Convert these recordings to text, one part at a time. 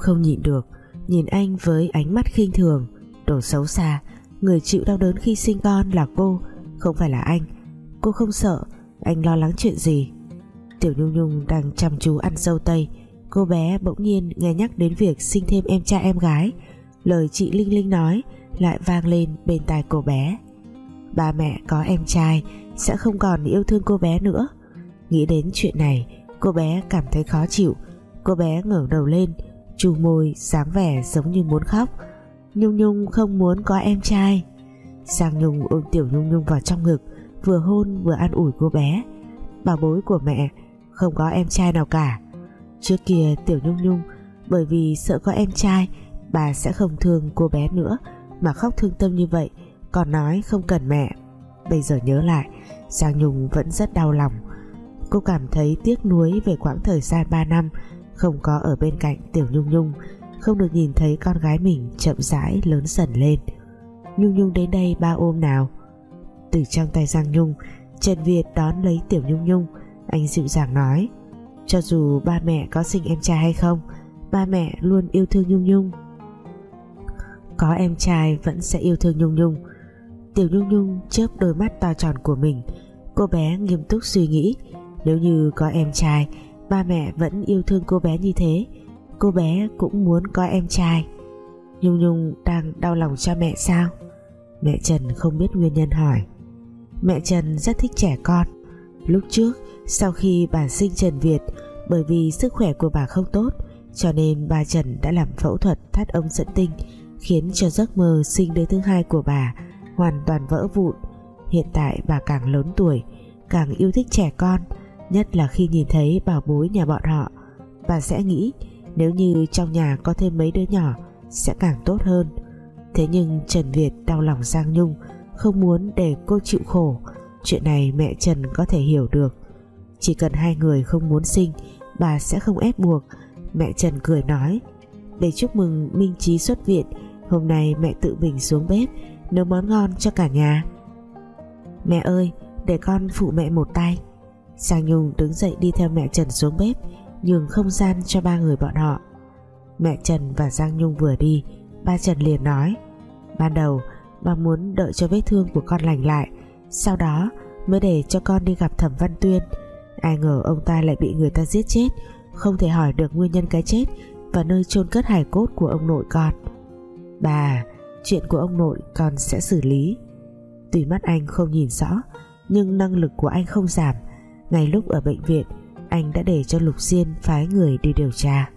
không nhịn được, nhìn anh với ánh mắt khinh thường, đồ xấu xa, người chịu đau đớn khi sinh con là cô, không phải là anh. Cô không sợ, anh lo lắng chuyện gì? Tiểu Nhung Nhung đang chăm chú ăn dâu tây, cô bé bỗng nhiên nghe nhắc đến việc sinh thêm em trai em gái. Lời chị Linh Linh nói lại vang lên bên tai cô bé. Ba mẹ có em trai sẽ không còn yêu thương cô bé nữa. Nghĩ đến chuyện này, cô bé cảm thấy khó chịu. Cô bé ngẩng đầu lên chu môi dáng vẻ giống như muốn khóc. Nhung Nhung không muốn có em trai. Sang Nhung ôm Tiểu Nhung Nhung vào trong ngực, vừa hôn vừa an ủi cô bé. Bảo bối của mẹ, không có em trai nào cả. Trước kia Tiểu Nhung Nhung, bởi vì sợ có em trai, bà sẽ không thương cô bé nữa, mà khóc thương tâm như vậy, còn nói không cần mẹ. Bây giờ nhớ lại, Giang Nhung vẫn rất đau lòng. Cô cảm thấy tiếc nuối về quãng thời gian 3 năm không có ở bên cạnh Tiểu Nhung Nhung, không được nhìn thấy con gái mình chậm rãi lớn dần lên. Nhung Nhung đến đây ba ôm nào. Từ trong tay Giang Nhung, Trần Việt đón lấy Tiểu Nhung Nhung. Anh dịu dàng nói, cho dù ba mẹ có sinh em trai hay không, ba mẹ luôn yêu thương Nhung Nhung. Có em trai vẫn sẽ yêu thương Nhung Nhung. Tiểu Nhung Nhung chớp đôi mắt to tròn của mình. Cô bé nghiêm túc suy nghĩ, nếu như có em trai ba mẹ vẫn yêu thương cô bé như thế. Cô bé cũng muốn có em trai. Nhung Nhung đang đau lòng cho mẹ sao? Mẹ Trần không biết nguyên nhân hỏi. Mẹ Trần rất thích trẻ con. Lúc trước, sau khi bà sinh Trần Việt, bởi vì sức khỏe của bà không tốt, cho nên bà Trần đã làm phẫu thuật thắt ống dẫn tinh, khiến cho giấc mơ sinh đứa thứ hai của bà hoàn toàn vỡ vụn. Hiện tại bà càng lớn tuổi, càng yêu thích trẻ con nhất là khi nhìn thấy bảo bối nhà bọn họ và sẽ nghĩ nếu như trong nhà có thêm mấy đứa nhỏ sẽ càng tốt hơn. Thế nhưng Trần Việt đau lòng Giang Nhung, không muốn để cô chịu khổ. Chuyện này mẹ Trần có thể hiểu được. Chỉ cần hai người không muốn sinh, bà sẽ không ép buộc. Mẹ Trần cười nói, để chúc mừng Minh Trí xuất viện, hôm nay mẹ tự mình xuống bếp, nấu món ngon cho cả nhà. Mẹ ơi, để con phụ mẹ một tay. Giang Nhung đứng dậy đi theo mẹ Trần xuống bếp, nhường không gian cho ba người bọn họ. Mẹ Trần và Giang Nhung vừa đi, ba Trần liền nói, ban đầu, ba muốn đợi cho vết thương của con lành lại, sau đó mới để cho con đi gặp Thẩm Văn Tuyên. Ai ngờ ông ta lại bị người ta giết chết, không thể hỏi được nguyên nhân cái chết và nơi chôn cất hài cốt của ông nội con. Bà, chuyện của ông nội con sẽ xử lý. Tuy mắt anh không nhìn rõ, nhưng năng lực của anh không giảm ngay lúc ở bệnh viện, anh đã để cho Lục Diên phái người đi điều tra.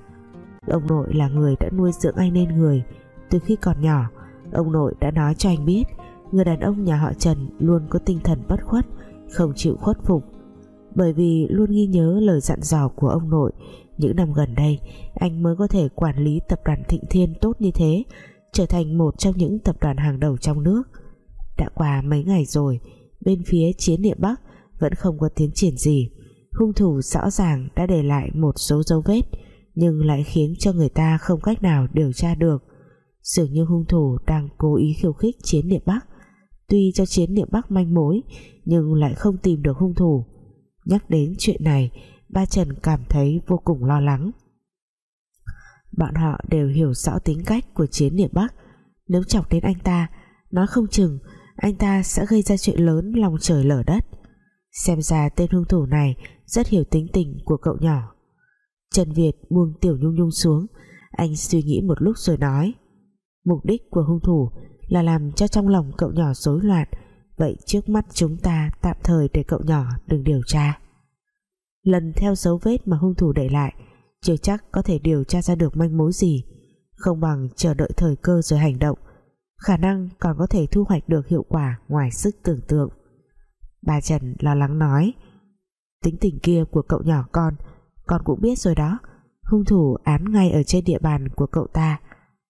Ông nội là người đã nuôi dưỡng anh nên người. Từ khi còn nhỏ, ông nội đã nói cho anh biết, người đàn ông nhà họ Trần luôn có tinh thần bất khuất, không chịu khuất phục. Bởi vì luôn ghi nhớ lời dặn dò của ông nội, những năm gần đây, anh mới có thể quản lý tập đoàn Thịnh Thiên tốt như thế, trở thành một trong những tập đoàn hàng đầu trong nước. Đã qua mấy ngày rồi, bên phía chiến địa Bắc vẫn không có tiến triển gì. Hung thủ rõ ràng đã để lại một số dấu vết, nhưng lại khiến cho người ta không cách nào điều tra được. Dường như hung thủ đang cố ý khiêu khích chiến địa Bắc. Tuy cho chiến địa Bắc manh mối, nhưng lại không tìm được hung thủ. Nhắc đến chuyện này, ba Trần cảm thấy vô cùng lo lắng. Bọn họ đều hiểu rõ tính cách của chiến địa Bắc. Nếu chọc đến anh ta, nói không chừng, anh ta sẽ gây ra chuyện lớn lòng trời lở đất xem ra tên hung thủ này rất hiểu tính tình của cậu nhỏ. Trần Việt buông Tiểu Nhung Nhung xuống. Anh suy nghĩ một lúc rồi nói, mục đích của hung thủ là làm cho trong lòng cậu nhỏ rối loạn. Vậy trước mắt chúng ta tạm thời để cậu nhỏ đừng điều tra. Lần theo dấu vết mà hung thủ để lại, chưa chắc có thể điều tra ra được manh mối gì. Không bằng chờ đợi thời cơ rồi hành động. Khả năng còn có thể thu hoạch được hiệu quả ngoài sức tưởng tượng bà Trần lo lắng nói. Tính tình kia của cậu nhỏ con con cũng biết rồi đó. Hung thủ án ngay ở trên địa bàn của cậu ta.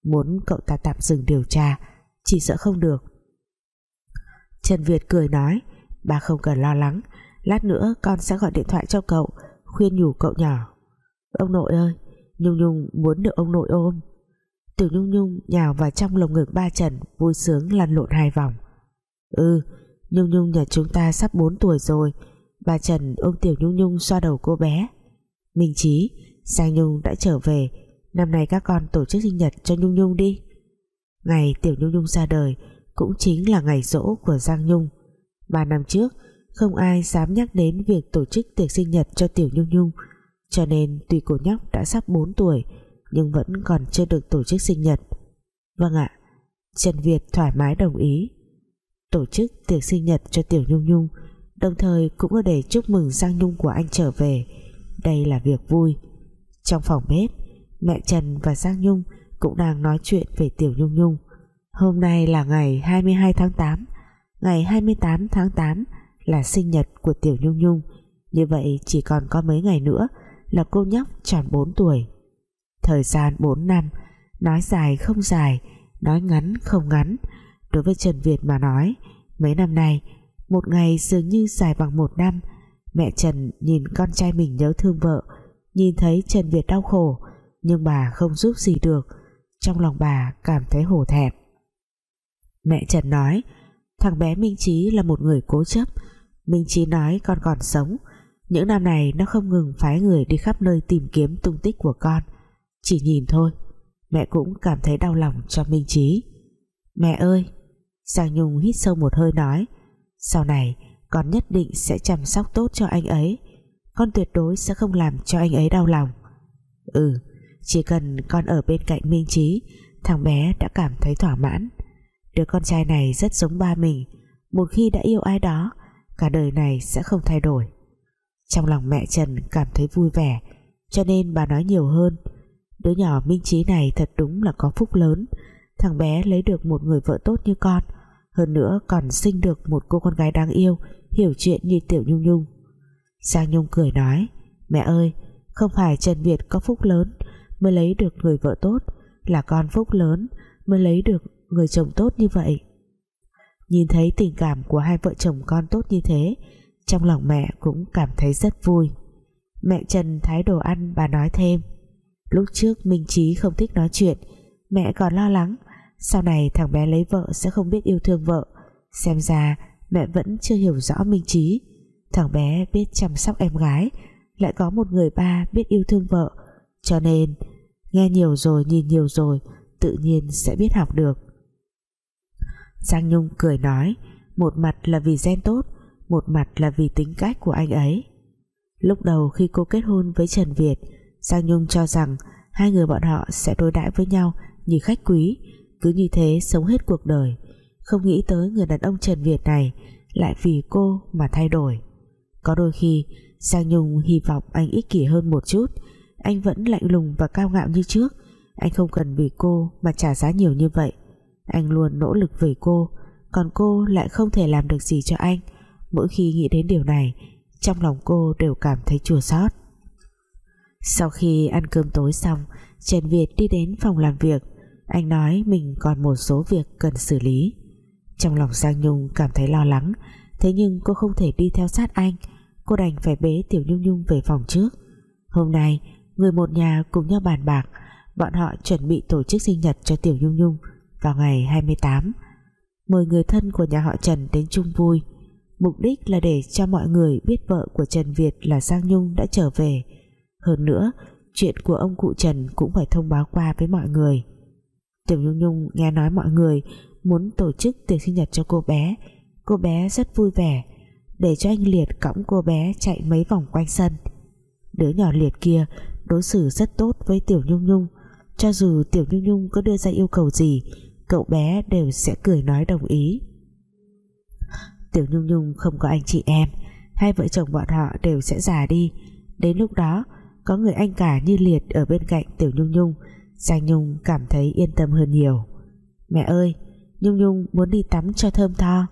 Muốn cậu ta tạm dừng điều tra, chỉ sợ không được. Trần Việt cười nói, bà không cần lo lắng. Lát nữa con sẽ gọi điện thoại cho cậu, khuyên nhủ cậu nhỏ. Ông nội ơi, Nhung Nhung muốn được ông nội ôm. Tiểu Nhung Nhung nhào vào trong lồng ngực ba Trần, vui sướng lăn lộn hai vòng. Ừ Nhung Nhung nhà chúng ta sắp 4 tuổi rồi. Bà Trần ôm Tiểu Nhung Nhung xoa đầu cô bé. Minh Chí, Giang Nhung đã trở về. Năm nay các con tổ chức sinh nhật cho Nhung Nhung đi. Ngày Tiểu Nhung Nhung ra đời cũng chính là ngày rỗ của Giang Nhung. Ba năm trước không ai dám nhắc đến việc tổ chức tiệc sinh nhật cho Tiểu Nhung Nhung. Cho nên tuy cô nhóc đã sắp 4 tuổi nhưng vẫn còn chưa được tổ chức sinh nhật. Vâng ạ. Trần Việt thoải mái đồng ý tổ chức tiệc sinh nhật cho Tiểu Nhung Nhung, đồng thời cũng là để chúc mừng Giang Nhung của anh trở về. Đây là việc vui. Trong phòng bếp, mẹ Trần và Giang Nhung cũng đang nói chuyện về Tiểu Nhung Nhung. Hôm nay là ngày 22 tháng 8 ngày 28 tháng 8 là sinh nhật của Tiểu Nhung Nhung. Như vậy chỉ còn có mấy ngày nữa là cô nhóc tròn 4 tuổi. Thời gian 4 năm, nói dài không dài, nói ngắn không ngắn đối với Trần Việt mà nói. Mấy năm nay, một ngày dường như dài bằng một năm, mẹ Trần nhìn con trai mình nhớ thương vợ, nhìn thấy Trần Việt đau khổ, nhưng bà không giúp gì được. Trong lòng bà cảm thấy hổ thẹn. Mẹ Trần nói, thằng bé Minh Trí là một người cố chấp. Minh Trí nói con còn sống. Những năm này nó không ngừng phái người đi khắp nơi tìm kiếm tung tích của con. Chỉ nhìn thôi. Mẹ cũng cảm thấy đau lòng cho Minh Trí mẹ ơi Giang Nhung hít sâu một hơi nói, sau này, con nhất định sẽ chăm sóc tốt cho anh ấy. Con tuyệt đối sẽ không làm cho anh ấy đau lòng. Ừ chỉ cần con ở bên cạnh Minh Trí thằng bé đã cảm thấy thỏa mãn. Đứa con trai này rất giống ba mình, một khi đã yêu ai đó, cả đời này sẽ không thay đổi. Trong lòng mẹ Trần cảm thấy vui vẻ, cho nên bà nói nhiều hơn, đứa nhỏ Minh Trí này thật đúng là có phúc lớn thằng bé lấy được một người vợ tốt như con, hơn nữa còn sinh được một cô con gái đáng yêu, hiểu chuyện như Tiểu Nhung Nhung. Giang Nhung cười nói, mẹ ơi, không phải Trần Việt có phúc lớn mới lấy được người vợ tốt, là con phúc lớn mới lấy được người chồng tốt như vậy. Nhìn thấy tình cảm của hai vợ chồng con tốt như thế, trong lòng mẹ cũng cảm thấy rất vui. Mẹ Trần thái đồ ăn bà nói thêm, lúc trước Minh Trí không thích nói chuyện mẹ còn lo lắng. Sau này thằng bé lấy vợ sẽ không biết yêu thương vợ. Xem ra mẹ vẫn chưa hiểu rõ Minh Trí. Thằng bé biết chăm sóc em gái, lại có một người ba biết yêu thương vợ. Cho nên, nghe nhiều rồi, nhìn nhiều rồi, tự nhiên sẽ biết học được. Giang Nhung cười nói, một mặt là vì gen tốt, một mặt là vì tính cách của anh ấy. Lúc đầu khi cô kết hôn với Trần Việt, Giang Nhung cho rằng hai người bọn họ sẽ đối đãi với nhau như khách quý. Cứ như thế sống hết cuộc đời, không nghĩ tới người đàn ông Trần Việt này lại vì cô mà thay đổi. Có đôi khi, Giang Nhung hy vọng anh ích kỷ hơn một chút, anh vẫn lạnh lùng và cao ngạo như trước. Anh không cần vì cô mà trả giá nhiều như vậy. Anh luôn nỗ lực vì cô, còn cô lại không thể làm được gì cho anh. Mỗi khi nghĩ đến điều này, trong lòng cô đều cảm thấy chua xót. Sau khi ăn cơm tối xong, Trần Việt đi đến phòng làm việc anh nói mình còn một số việc cần xử lý. Trong lòng Giang Nhung cảm thấy lo lắng, thế nhưng cô không thể đi theo sát anh. Cô đành phải bế Tiểu Nhung Nhung về phòng trước. Hôm nay, người một nhà cùng nhau bàn bạc, bọn họ chuẩn bị tổ chức sinh nhật cho Tiểu Nhung Nhung vào ngày 28 mời người thân của nhà họ Trần đến chung vui. Mục đích là để cho mọi người biết vợ của Trần Việt là Giang Nhung đã trở về. Hơn nữa, chuyện của ông cụ Trần cũng phải thông báo qua với mọi người. Tiểu Nhung Nhung nghe nói mọi người muốn tổ chức tiệc sinh nhật cho cô bé. Cô bé rất vui vẻ, để cho anh Liệt cõng cô bé chạy mấy vòng quanh sân. Đứa nhỏ Liệt kia đối xử rất tốt với Tiểu Nhung Nhung. Cho dù Tiểu Nhung Nhung có đưa ra yêu cầu gì, cậu bé đều sẽ cười nói đồng ý. Tiểu Nhung Nhung không có anh chị em, hai vợ chồng bọn họ đều sẽ già đi. Đến lúc đó, có người anh cả như Liệt ở bên cạnh Tiểu Nhung Nhung. Giang Nhung cảm thấy yên tâm hơn nhiều. Mẹ ơi, Nhung Nhung muốn đi tắm cho thơm tho.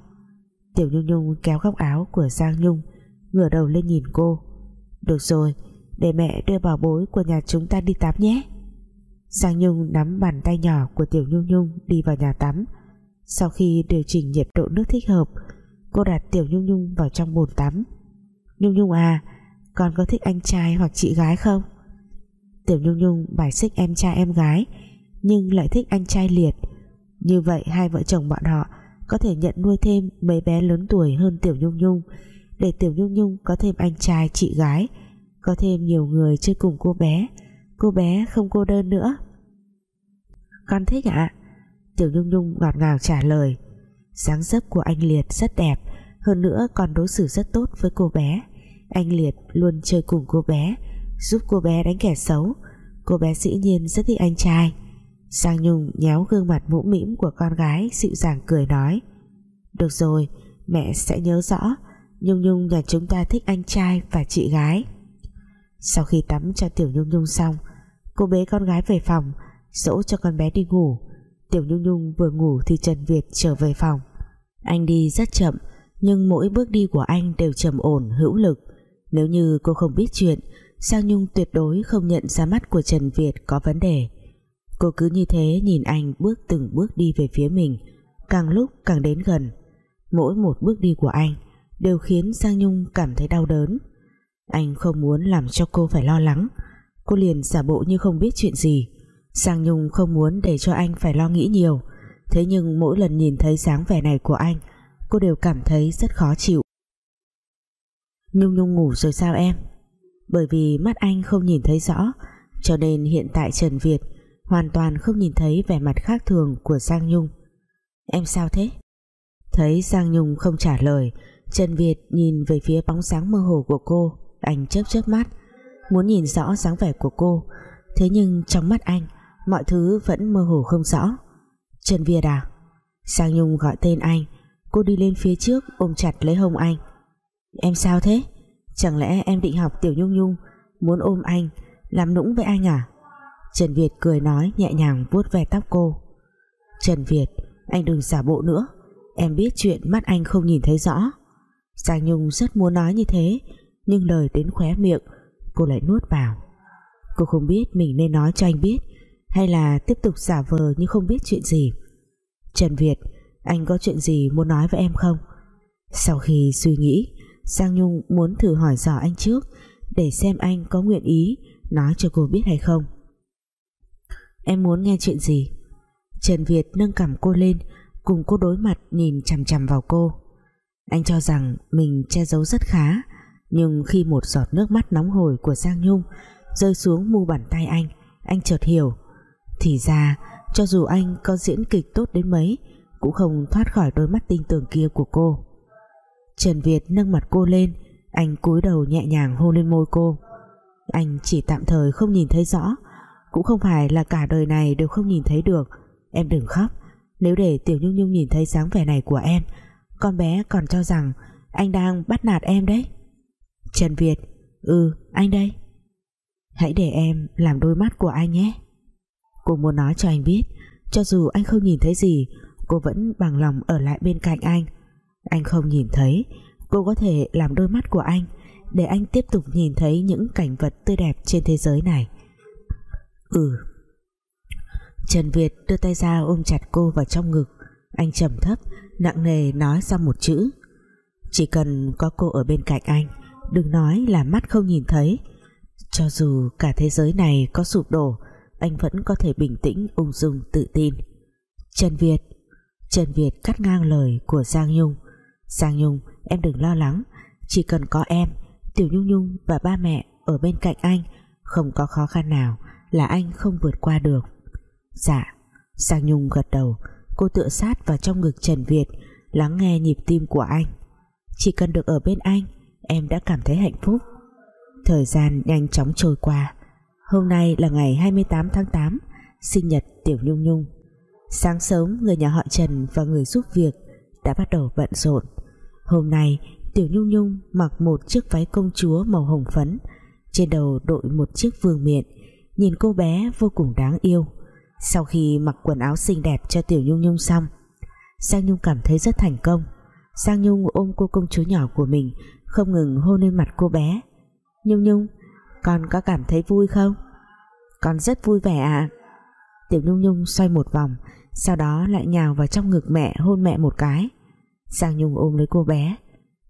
Tiểu Nhung Nhung kéo góc áo của Giang Nhung, ngửa đầu lên nhìn cô. Được rồi, để mẹ đưa bảo bối của nhà chúng ta đi tắm nhé. Giang Nhung nắm bàn tay nhỏ của Tiểu Nhung Nhung đi vào nhà tắm. Sau khi điều chỉnh nhiệt độ nước thích hợp, cô đặt Tiểu Nhung Nhung vào trong bồn tắm. Nhung Nhung à con có thích anh trai hoặc chị gái không? Tiểu Nhung Nhung bài xích em trai em gái, nhưng lại thích anh trai liệt. Như vậy hai vợ chồng bọn họ có thể nhận nuôi thêm mấy bé lớn tuổi hơn Tiểu Nhung Nhung. Để Tiểu Nhung Nhung có thêm anh trai, chị gái, có thêm nhiều người chơi cùng cô bé cô bé không cô đơn nữa. Con thích ạ. À? Tiểu Nhung Nhung ngọt ngào trả lời, dáng dấp của anh Liệt rất đẹp, hơn nữa còn đối xử rất tốt với cô bé. Anh Liệt luôn chơi cùng cô bé giúp cô bé đánh kẻ xấu. Cô bé dĩ nhiên rất thích anh trai. Giang Nhung nhéo gương mặt mũm mĩm của con gái, dịu dàng cười nói, được rồi, mẹ sẽ nhớ rõ. Nhung Nhung nhà chúng ta thích anh trai và chị gái. Sau khi tắm cho Tiểu Nhung Nhung xong, cô bế con gái về phòng, dỗ cho con bé đi ngủ. Tiểu Nhung Nhung vừa ngủ thì Trần Việt trở về phòng. Anh đi rất chậm, nhưng mỗi bước đi của anh đều trầm ổn, hữu lực. Nếu như cô không biết chuyện Giang Nhung tuyệt đối không nhận ra mắt của Trần Việt có vấn đề. Cô cứ như thế nhìn anh bước từng bước đi về phía mình. Càng lúc càng đến gần. Mỗi một bước đi của anh đều khiến Giang Nhung cảm thấy đau đớn. Anh không muốn làm cho cô phải lo lắng. Cô liền giả bộ như không biết chuyện gì. Giang Nhung không muốn để cho anh phải lo nghĩ nhiều. Thế nhưng mỗi lần nhìn thấy dáng vẻ này của anh, cô đều cảm thấy rất khó chịu. Nhung Nhung ngủ rồi sao em? Bởi vì mắt anh không nhìn thấy rõ. Cho nên hiện tại Trần Việt hoàn toàn không nhìn thấy vẻ mặt khác thường của Giang Nhung. Em sao thế? Thấy Giang Nhung không trả lời, Trần Việt nhìn về phía bóng sáng mơ hồ của cô, anh chớp chớp mắt, muốn nhìn rõ dáng vẻ của cô. Thế nhưng trong mắt anh, mọi thứ vẫn mơ hồ không rõ. Trần Việt à Giang Nhung gọi tên anh, cô đi lên phía trước ôm chặt lấy hông anh. Em sao thế? Chẳng lẽ em định học Tiểu Nhung Nhung, muốn ôm anh, làm nũng với anh à? Trần Việt cười nói, nhẹ nhàng vuốt ve tóc cô. Trần Việt, anh đừng giả bộ nữa. Em biết chuyện mắt anh không nhìn thấy rõ. Giang Nhung rất muốn nói như thế, nhưng lời đến khóe miệng, cô lại nuốt vào. Cô không biết mình nên nói cho anh biết, hay là tiếp tục giả vờ như không biết chuyện gì. Trần Việt, anh có chuyện gì muốn nói với em không? Sau khi suy nghĩ Giang Nhung muốn thử hỏi dò anh trước, để xem anh có nguyện ý nói cho cô biết hay không. Em muốn nghe chuyện gì? Trần Việt nâng cằm cô lên, cùng cô đối mặt nhìn chằm chằm vào cô. Anh cho rằng mình che giấu rất khá, nhưng khi một giọt nước mắt nóng hổi của Giang Nhung rơi xuống mu bàn tay anh anh chợt hiểu. Thì ra, cho dù anh có diễn kịch tốt đến mấy, cũng không thoát khỏi đôi mắt tinh tường kia của cô. Trần Việt nâng mặt cô lên, anh cúi đầu nhẹ nhàng hôn lên môi cô. Anh chỉ tạm thời không nhìn thấy rõ, cũng không phải là cả đời này đều không nhìn thấy được. Em đừng khóc, nếu để Tiểu Nhung Nhung nhìn thấy dáng vẻ này của em, con bé còn cho rằng anh đang bắt nạt em đấy. Trần Việt Ừ anh đây. Hãy để em làm đôi mắt của anh nhé. Cô muốn nói cho anh biết, Cho dù anh không nhìn thấy gì, Cô vẫn bằng lòng ở lại bên cạnh anh. Anh không nhìn thấy. Cô có thể làm đôi mắt của anh, Để anh tiếp tục nhìn thấy những cảnh vật tươi đẹp trên thế giới này. Ừ. Trần Việt đưa tay ra ôm chặt cô vào trong ngực. Anh trầm thấp, Nặng nề nói ra một chữ. Chỉ cần có cô ở bên cạnh anh, Đừng nói là mắt không nhìn thấy. Cho dù cả thế giới này có sụp đổ, Anh vẫn có thể bình tĩnh, ung dung, tự tin. Trần Việt. Trần Việt cắt ngang lời của Giang Nhung. Giang Nhung, em đừng lo lắng. Chỉ cần có em, Tiểu Nhung Nhung và ba mẹ ở bên cạnh anh, Không có khó khăn nào Là anh không vượt qua được. Dạ Giang Nhung gật đầu. Cô tựa sát vào trong ngực Trần Việt, Lắng nghe nhịp tim của anh. Chỉ cần được ở bên anh, Em đã cảm thấy hạnh phúc. Thời gian nhanh chóng trôi qua. Hôm nay là ngày 28 tháng 8 Sinh nhật Tiểu Nhung Nhung. Sáng sớm, người nhà họ Trần Và người giúp việc đã bắt đầu bận rộn. Hôm nay, Tiểu Nhung Nhung mặc một chiếc váy công chúa màu hồng phấn. Trên đầu đội một chiếc vương miện. Nhìn cô bé vô cùng đáng yêu. Sau khi mặc quần áo xinh đẹp cho Tiểu Nhung Nhung xong, Giang Nhung cảm thấy rất thành công. Giang Nhung ôm cô công chúa nhỏ của mình, Không ngừng hôn lên mặt cô bé. Nhung Nhung, Con có cảm thấy vui không? Con rất vui vẻ ạ. À. Tiểu Nhung Nhung xoay một vòng, Sau đó lại nhào vào trong ngực mẹ hôn mẹ một cái. Giang Nhung ôm lấy cô bé.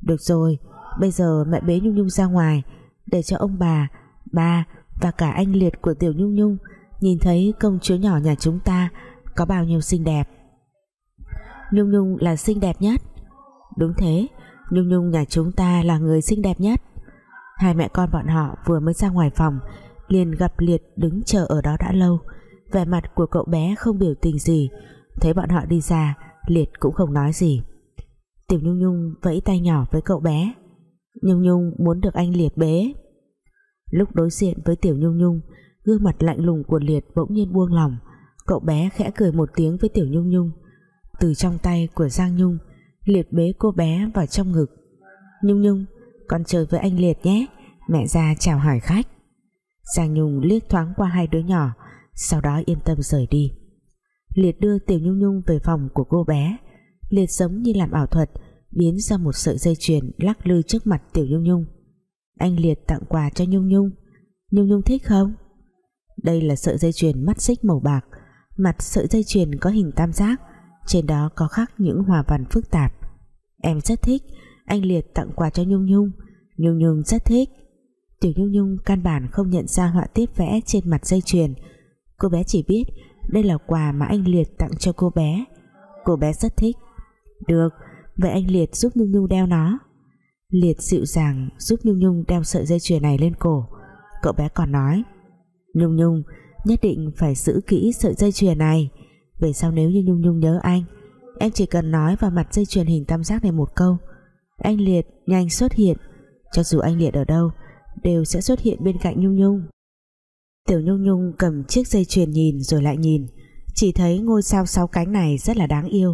Được rồi Bây giờ mẹ bế Nhung Nhung ra ngoài Để cho ông bà, ba Và cả anh Liệt của Tiểu Nhung Nhung Nhìn thấy công chúa nhỏ nhà chúng ta Có bao nhiêu xinh đẹp. Nhung Nhung là xinh đẹp nhất. Đúng thế Nhung Nhung nhà chúng ta là người xinh đẹp nhất. Hai mẹ con bọn họ vừa mới ra ngoài phòng liền gặp Liệt đứng chờ ở đó đã lâu. Vẻ mặt của cậu bé không biểu tình gì. Thấy bọn họ đi ra Liệt cũng không nói gì. Tiểu Nhung Nhung vẫy tay nhỏ với cậu bé. Nhung Nhung muốn được anh Liệt bế. Lúc đối diện với Tiểu Nhung Nhung, gương mặt lạnh lùng của Liệt bỗng nhiên buông lòng. cậu bé khẽ cười một tiếng với Tiểu Nhung Nhung. Từ trong tay của Giang Nhung, Liệt bế cô bé vào trong ngực. Nhung Nhung, con chơi với anh Liệt nhé. Mẹ ra chào hỏi khách. Giang Nhung liếc thoáng qua hai đứa nhỏ, sau đó yên tâm rời đi. Liệt đưa Tiểu Nhung Nhung về phòng của cô bé. Liệt giống như làm ảo thuật, biến ra một sợi dây chuyền lắc lư trước mặt Tiểu Nhung Nhung. Anh Liệt tặng quà cho Nhung Nhung. Nhung Nhung thích không? Đây là sợi dây chuyền mắt xích màu bạc. Mặt sợi dây chuyền có hình tam giác, trên đó có khắc những hòa văn phức tạp. Em rất thích. Anh Liệt tặng quà cho Nhung Nhung. Nhung Nhung rất thích. Tiểu Nhung Nhung căn bản không nhận ra họa tiết vẽ trên mặt dây chuyền. Cô bé chỉ biết đây là quà mà anh Liệt tặng cho cô bé. Cô bé rất thích được, vậy anh Liệt giúp Nhung Nhung đeo nó. Liệt dịu dàng giúp Nhung Nhung đeo sợi dây chuyền này lên cổ. Cậu bé còn nói, Nhung Nhung, nhất định phải giữ kỹ sợi dây chuyền này. Về sau nếu như Nhung Nhung nhớ anh, em chỉ cần nói vào mặt dây chuyền hình tam giác này một câu. Anh Liệt nhanh xuất hiện. Cho dù anh Liệt ở đâu, đều sẽ xuất hiện bên cạnh Nhung Nhung. Tiểu Nhung Nhung cầm chiếc dây chuyền nhìn rồi lại nhìn. Chỉ thấy ngôi sao sáu cánh này rất là đáng yêu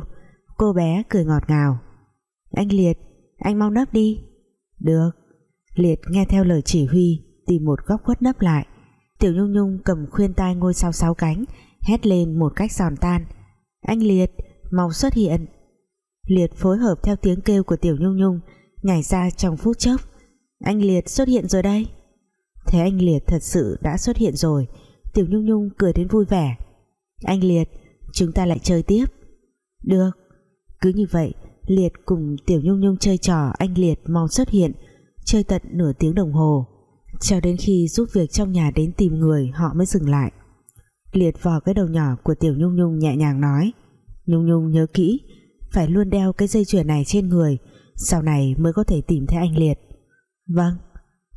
cô bé cười ngọt ngào. Anh Liệt, anh mau nấp đi. Được. Liệt nghe theo lời chỉ huy, tìm một góc khuất nấp lại. Tiểu Nhung Nhung cầm khuyên tai ngôi sao sáu cánh, hét lên một cách giòn tan. Anh Liệt, mau xuất hiện. Liệt phối hợp theo tiếng kêu của Tiểu Nhung Nhung, nhảy ra trong phút chốc. Anh Liệt xuất hiện rồi đây. Thế anh Liệt thật sự đã xuất hiện rồi. Tiểu Nhung Nhung cười đến vui vẻ. Anh Liệt, Chúng ta lại chơi tiếp. Được. Cứ như vậy, Liệt cùng Tiểu Nhung Nhung chơi trò Anh Liệt mau xuất hiện, Chơi tận nửa tiếng đồng hồ. Cho đến khi giúp việc trong nhà đến tìm người, Họ mới dừng lại. Liệt vò cái đầu nhỏ của Tiểu Nhung Nhung nhẹ nhàng nói, Nhung Nhung nhớ kỹ, Phải luôn đeo cái dây chuyền này trên người, Sau này mới có thể tìm thấy anh Liệt. Vâng.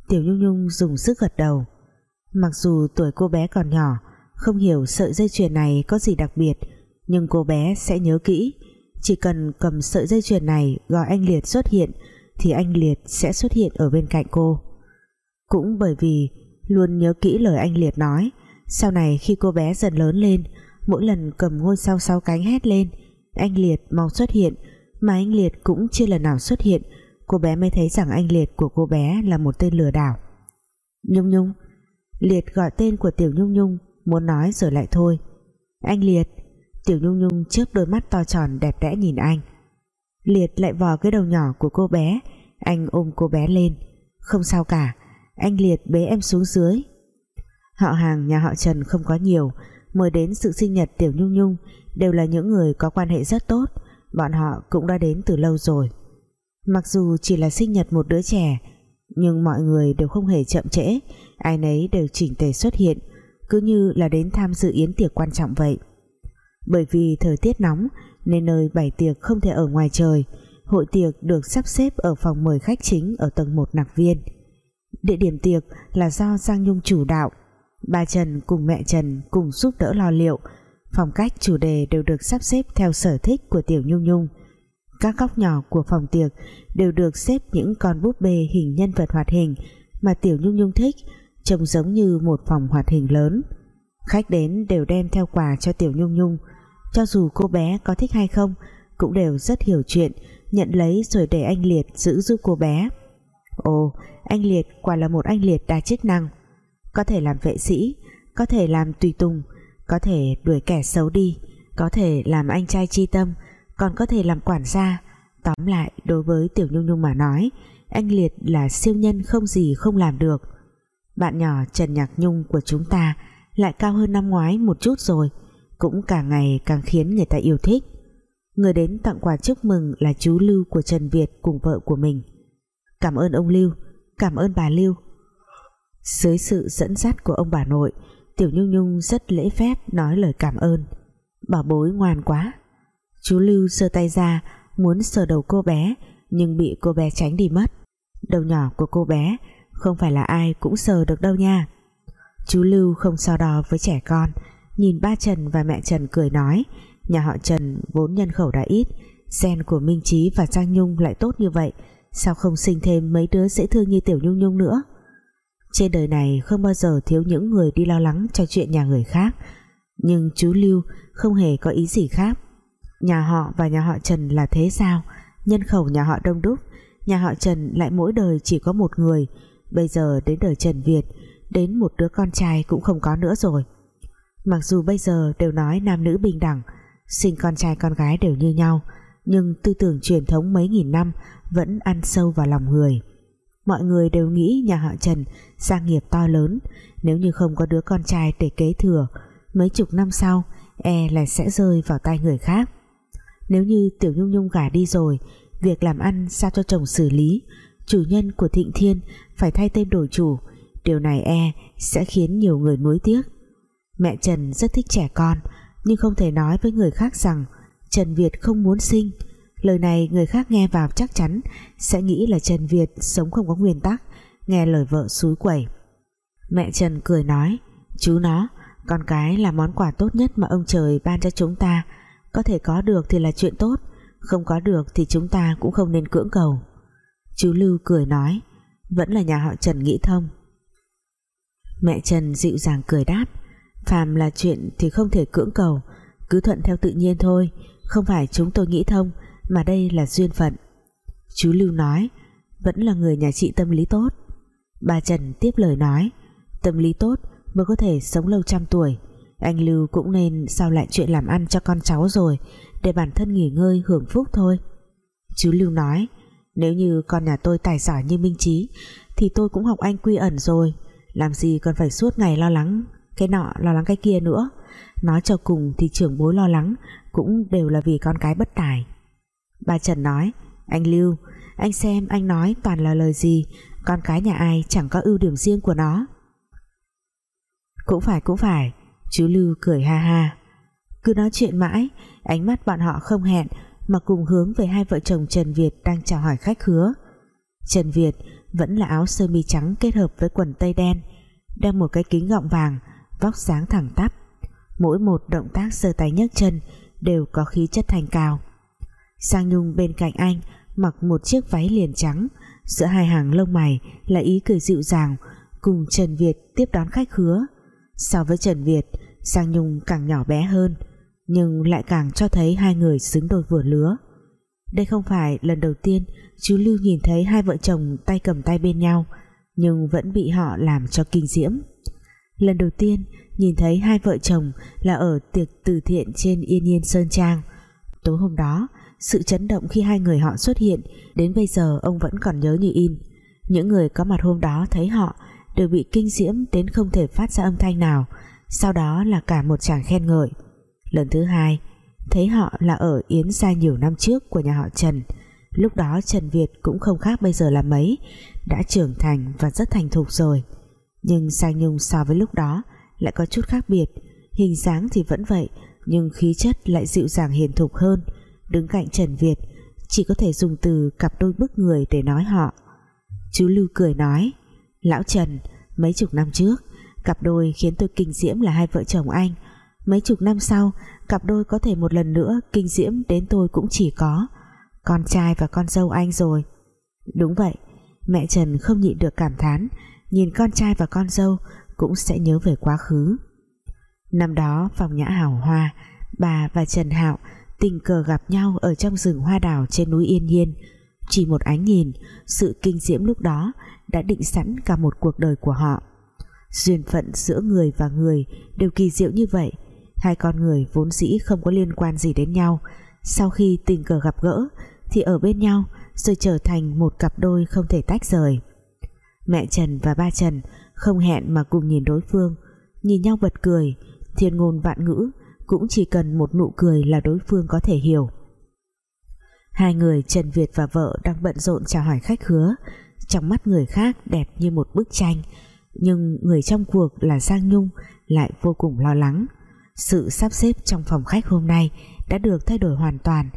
Tiểu Nhung Nhung dùng sức gật đầu. Mặc dù tuổi cô bé còn nhỏ, Không hiểu sợi dây chuyền này có gì đặc biệt, Nhưng cô bé sẽ nhớ kỹ. Chỉ cần cầm sợi dây chuyền này Gọi anh Liệt xuất hiện, Thì anh Liệt sẽ xuất hiện ở bên cạnh cô. Cũng bởi vì Luôn nhớ kỹ lời anh Liệt nói, Sau này khi cô bé dần lớn lên, Mỗi lần cầm ngôi sao sáu cánh hét lên, Anh Liệt mau xuất hiện, Mà anh Liệt cũng chưa lần nào xuất hiện, cô bé mới thấy rằng anh Liệt của cô bé là một tên lừa đảo. Nhung Nhung, Liệt gọi tên của Tiểu Nhung Nhung, muốn nói rồi lại thôi. Anh Liệt Tiểu Nhung Nhung chớp đôi mắt to tròn đẹp đẽ nhìn anh. Liệt lại vò cái đầu nhỏ của cô bé. Anh ôm cô bé lên. Không sao cả. Anh Liệt bế em xuống dưới. Họ hàng nhà họ Trần không có nhiều. Mời đến sự sinh nhật Tiểu Nhung Nhung, đều là những người có quan hệ rất tốt. Bọn họ cũng đã đến từ lâu rồi. Mặc dù chỉ là sinh nhật một đứa trẻ, nhưng mọi người đều không hề chậm trễ. Ai nấy đều chỉnh tề xuất hiện. Cứ như là đến tham dự yến tiệc quan trọng vậy bởi vì thời tiết nóng, nên nơi bày tiệc không thể ở ngoài trời. Hội tiệc được sắp xếp ở phòng mời khách chính ở tầng 1 nạc viên. Địa điểm tiệc là do Giang Nhung chủ đạo. Bà Trần cùng mẹ Trần cùng giúp đỡ lo liệu. Phong cách, chủ đề đều được sắp xếp theo sở thích của Tiểu Nhung Nhung. Các góc nhỏ của phòng tiệc đều được xếp những con búp bê hình nhân vật hoạt hình mà Tiểu Nhung Nhung thích, trông giống như một phòng hoạt hình lớn. Khách đến đều đem theo quà cho Tiểu Nhung Nhung cho dù cô bé có thích hay không, cũng đều rất hiểu chuyện, nhận lấy rồi để anh Liệt giữ giúp cô bé. Ồ, anh Liệt quả là một anh Liệt đa chức năng. Có thể làm vệ sĩ, có thể làm tùy tùng, có thể đuổi kẻ xấu đi, có thể làm anh trai chi tâm, còn có thể làm quản gia. Tóm lại, đối với Tiểu Nhung Nhung mà nói, anh Liệt là siêu nhân không gì không làm được. Bạn nhỏ Trần Nhạc Nhung của chúng ta lại cao hơn năm ngoái một chút rồi cũng càng ngày càng khiến người ta yêu thích. Người đến tặng quà chúc mừng là chú Lưu của Trần Việt cùng vợ của mình. Cảm ơn ông Lưu, cảm ơn bà Lưu. Dưới sự dẫn dắt của ông bà nội, Tiểu Nhung Nhung rất lễ phép nói lời cảm ơn. Bảo bối ngoan quá. Chú Lưu sơ tay ra, muốn sờ đầu cô bé, nhưng bị cô bé tránh đi mất. Đầu nhỏ của cô bé, không phải là ai cũng sờ được đâu nha. Chú Lưu không so đo với trẻ con nhìn ba Trần và mẹ Trần cười nói, nhà họ Trần vốn nhân khẩu đã ít, gen của Minh Trí và Giang Nhung lại tốt như vậy, sao không sinh thêm mấy đứa dễ thương như Tiểu Nhung Nhung nữa? Trên đời này không bao giờ thiếu những người đi lo lắng cho chuyện nhà người khác, nhưng chú Lưu không hề có ý gì khác. Nhà họ và nhà họ Trần là thế sao? Nhân khẩu nhà họ đông đúc, nhà họ Trần lại mỗi đời chỉ có một người. Bây giờ đến đời Trần Việt, đến một đứa con trai cũng không có nữa rồi mặc dù bây giờ đều nói nam nữ bình đẳng, sinh con trai con gái đều như nhau, nhưng tư tưởng truyền thống mấy nghìn năm vẫn ăn sâu vào lòng người. Mọi người đều nghĩ nhà họ Trần gia nghiệp to lớn, nếu như không có đứa con trai để kế thừa, mấy chục năm sau e là sẽ rơi vào tay người khác. Nếu như Tiểu Nhung Nhung gả đi rồi, việc làm ăn sao cho chồng xử lý, chủ nhân của Thịnh Thiên phải thay tên đổi chủ, điều này e sẽ khiến nhiều người nuối tiếc mẹ Trần rất thích trẻ con, nhưng không thể nói với người khác rằng Trần Việt không muốn sinh. Lời này người khác nghe vào chắc chắn sẽ nghĩ là Trần Việt sống không có nguyên tắc, nghe lời vợ xúi quẩy. Mẹ Trần cười nói, chú nó, con cái là món quà tốt nhất mà ông trời ban cho chúng ta. Có thể có được thì là chuyện tốt, không có được thì chúng ta cũng không nên cưỡng cầu. Chú Lưu cười nói, vẫn là nhà họ Trần nghĩ thông. Mẹ Trần dịu dàng cười đáp phàm là chuyện thì không thể cưỡng cầu, cứ thuận theo tự nhiên thôi, không phải chúng tôi nghĩ thông, mà đây là duyên phận. Chú Lưu nói, vẫn là người nhà chị tâm lý tốt. Bà Trần tiếp lời nói, tâm lý tốt mới có thể sống lâu trăm tuổi. Anh Lưu cũng nên sao lại chuyện làm ăn cho con cháu rồi, để bản thân nghỉ ngơi hưởng phúc thôi. Chú Lưu nói, nếu như con nhà tôi tài giỏi như Minh Trí thì tôi cũng học anh quy ẩn rồi. Làm gì còn phải suốt ngày lo lắng cái nọ, lo lắng cái kia nữa. Nói cho cùng thì trưởng bối lo lắng cũng đều là vì con cái bất tài. Bà Trần nói, anh Lưu, anh xem anh nói toàn là lời gì? Con cái nhà ai chẳng có ưu điểm riêng của nó. Cũng phải cũng phải, chú Lưu cười ha ha. Cứ nói chuyện mãi, ánh mắt bọn họ không hẹn mà cùng hướng về hai vợ chồng Trần Việt đang chào hỏi khách hứa Trần Việt vẫn là áo sơ mi trắng kết hợp với quần tây đen, đeo một cái kính gọng vàng vóc dáng thẳng tắp. Mỗi một động tác giơ tay nhấc chân đều có khí chất thành cao. Sang Nhung bên cạnh anh mặc một chiếc váy liền trắng, giữa hai hàng lông mày là ý cười dịu dàng, cùng Trần Việt tiếp đón khách hứa so với Trần Việt, Sang Nhung càng nhỏ bé hơn, nhưng lại càng cho thấy hai người xứng đôi vừa lứa. Đây không phải lần đầu tiên chú Lưu nhìn thấy hai vợ chồng tay cầm tay bên nhau, nhưng vẫn bị họ làm cho kinh diễm lần đầu tiên, nhìn thấy hai vợ chồng là ở tiệc từ thiện trên Yên Yên Sơn Trang. Tối hôm đó, sự chấn động khi hai người họ xuất hiện, đến bây giờ ông vẫn còn nhớ như in. Những người có mặt hôm đó thấy họ đều bị kinh diễm đến không thể phát ra âm thanh nào, sau đó là cả một chàng khen ngợi. Lần thứ hai, thấy họ là ở Yến Gia nhiều năm trước của nhà họ Trần. Lúc đó Trần Việt cũng không khác bây giờ là mấy, đã trưởng thành và rất thành thục rồi nhưng Sang Nhung so với lúc đó lại có chút khác biệt. Hình dáng thì vẫn vậy, nhưng khí chất lại dịu dàng hiền thục hơn. Đứng cạnh Trần Việt, chỉ có thể dùng từ cặp đôi bức người để nói họ. Chú Lưu cười nói, lão Trần, mấy chục năm trước, cặp đôi khiến tôi kinh diễm là hai vợ chồng anh. Mấy chục năm sau, cặp đôi có thể một lần nữa kinh diễm đến tôi cũng chỉ có. Con trai và con dâu anh rồi. Đúng vậy, mẹ Trần không nhịn được cảm thán nhìn con trai và con dâu cũng sẽ nhớ về quá khứ. Năm đó phòng nhã hào hoa, bà và Trần Hạo tình cờ gặp nhau ở trong rừng hoa đào trên núi Yên Nhiên. Chỉ một ánh nhìn, sự kinh diễm lúc đó đã định sẵn cả một cuộc đời của họ. Duyên phận giữa người và người đều kỳ diệu như vậy. Hai con người vốn dĩ không có liên quan gì đến nhau. Sau khi tình cờ gặp gỡ, thì ở bên nhau, rồi trở thành một cặp đôi không thể tách rời mẹ Trần và ba Trần không hẹn mà cùng nhìn đối phương. Nhìn nhau bật cười, thiên ngôn vạn ngữ cũng chỉ cần một nụ cười là đối phương có thể hiểu. Hai người, Trần Việt và vợ, đang bận rộn chào hỏi khách hứa trong mắt người khác đẹp như một bức tranh, nhưng người trong cuộc là Giang Nhung lại vô cùng lo lắng. Sự sắp xếp trong phòng khách hôm nay đã được thay đổi hoàn toàn.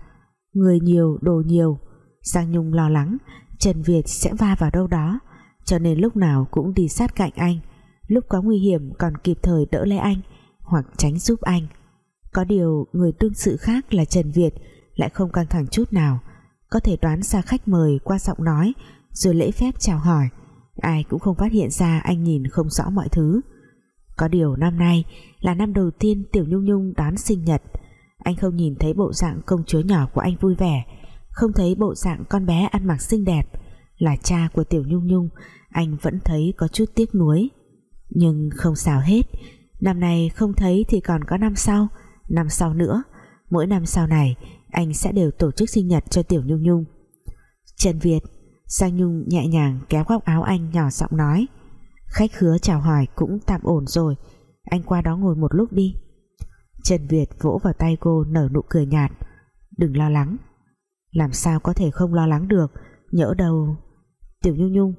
Người nhiều, đồ nhiều. Giang Nhung lo lắng, Trần Việt sẽ va vào đâu đó cho nên lúc nào cũng đi sát cạnh anh. Lúc có nguy hiểm còn kịp thời đỡ lấy anh, hoặc tránh giúp anh. Có điều người tương sự khác là Trần Việt lại không căng thẳng chút nào. Có thể đoán ra khách mời qua giọng nói, rồi lễ phép chào hỏi. Ai cũng không phát hiện ra anh nhìn không rõ mọi thứ. Có điều năm nay là năm đầu tiên Tiểu Nhung Nhung đón sinh nhật. Anh không nhìn thấy bộ dạng công chúa nhỏ của anh vui vẻ, không thấy bộ dạng con bé ăn mặc xinh đẹp là cha của Tiểu Nhung Nhung, anh vẫn thấy có chút tiếc nuối. Nhưng không sao hết, năm nay không thấy thì còn có năm sau năm sau nữa. Mỗi năm sau này, anh sẽ đều tổ chức sinh nhật cho Tiểu Nhung Nhung. Trần Việt, Giang Nhung nhẹ nhàng kéo góc áo anh nhỏ giọng nói. Khách khứa chào hỏi cũng tạm ổn rồi, anh qua đó ngồi một lúc đi. Trần Việt vỗ vào tay cô nở nụ cười nhạt. Đừng lo lắng. Làm sao có thể không lo lắng được, nhỡ đâu Tiểu Nhung Nhung,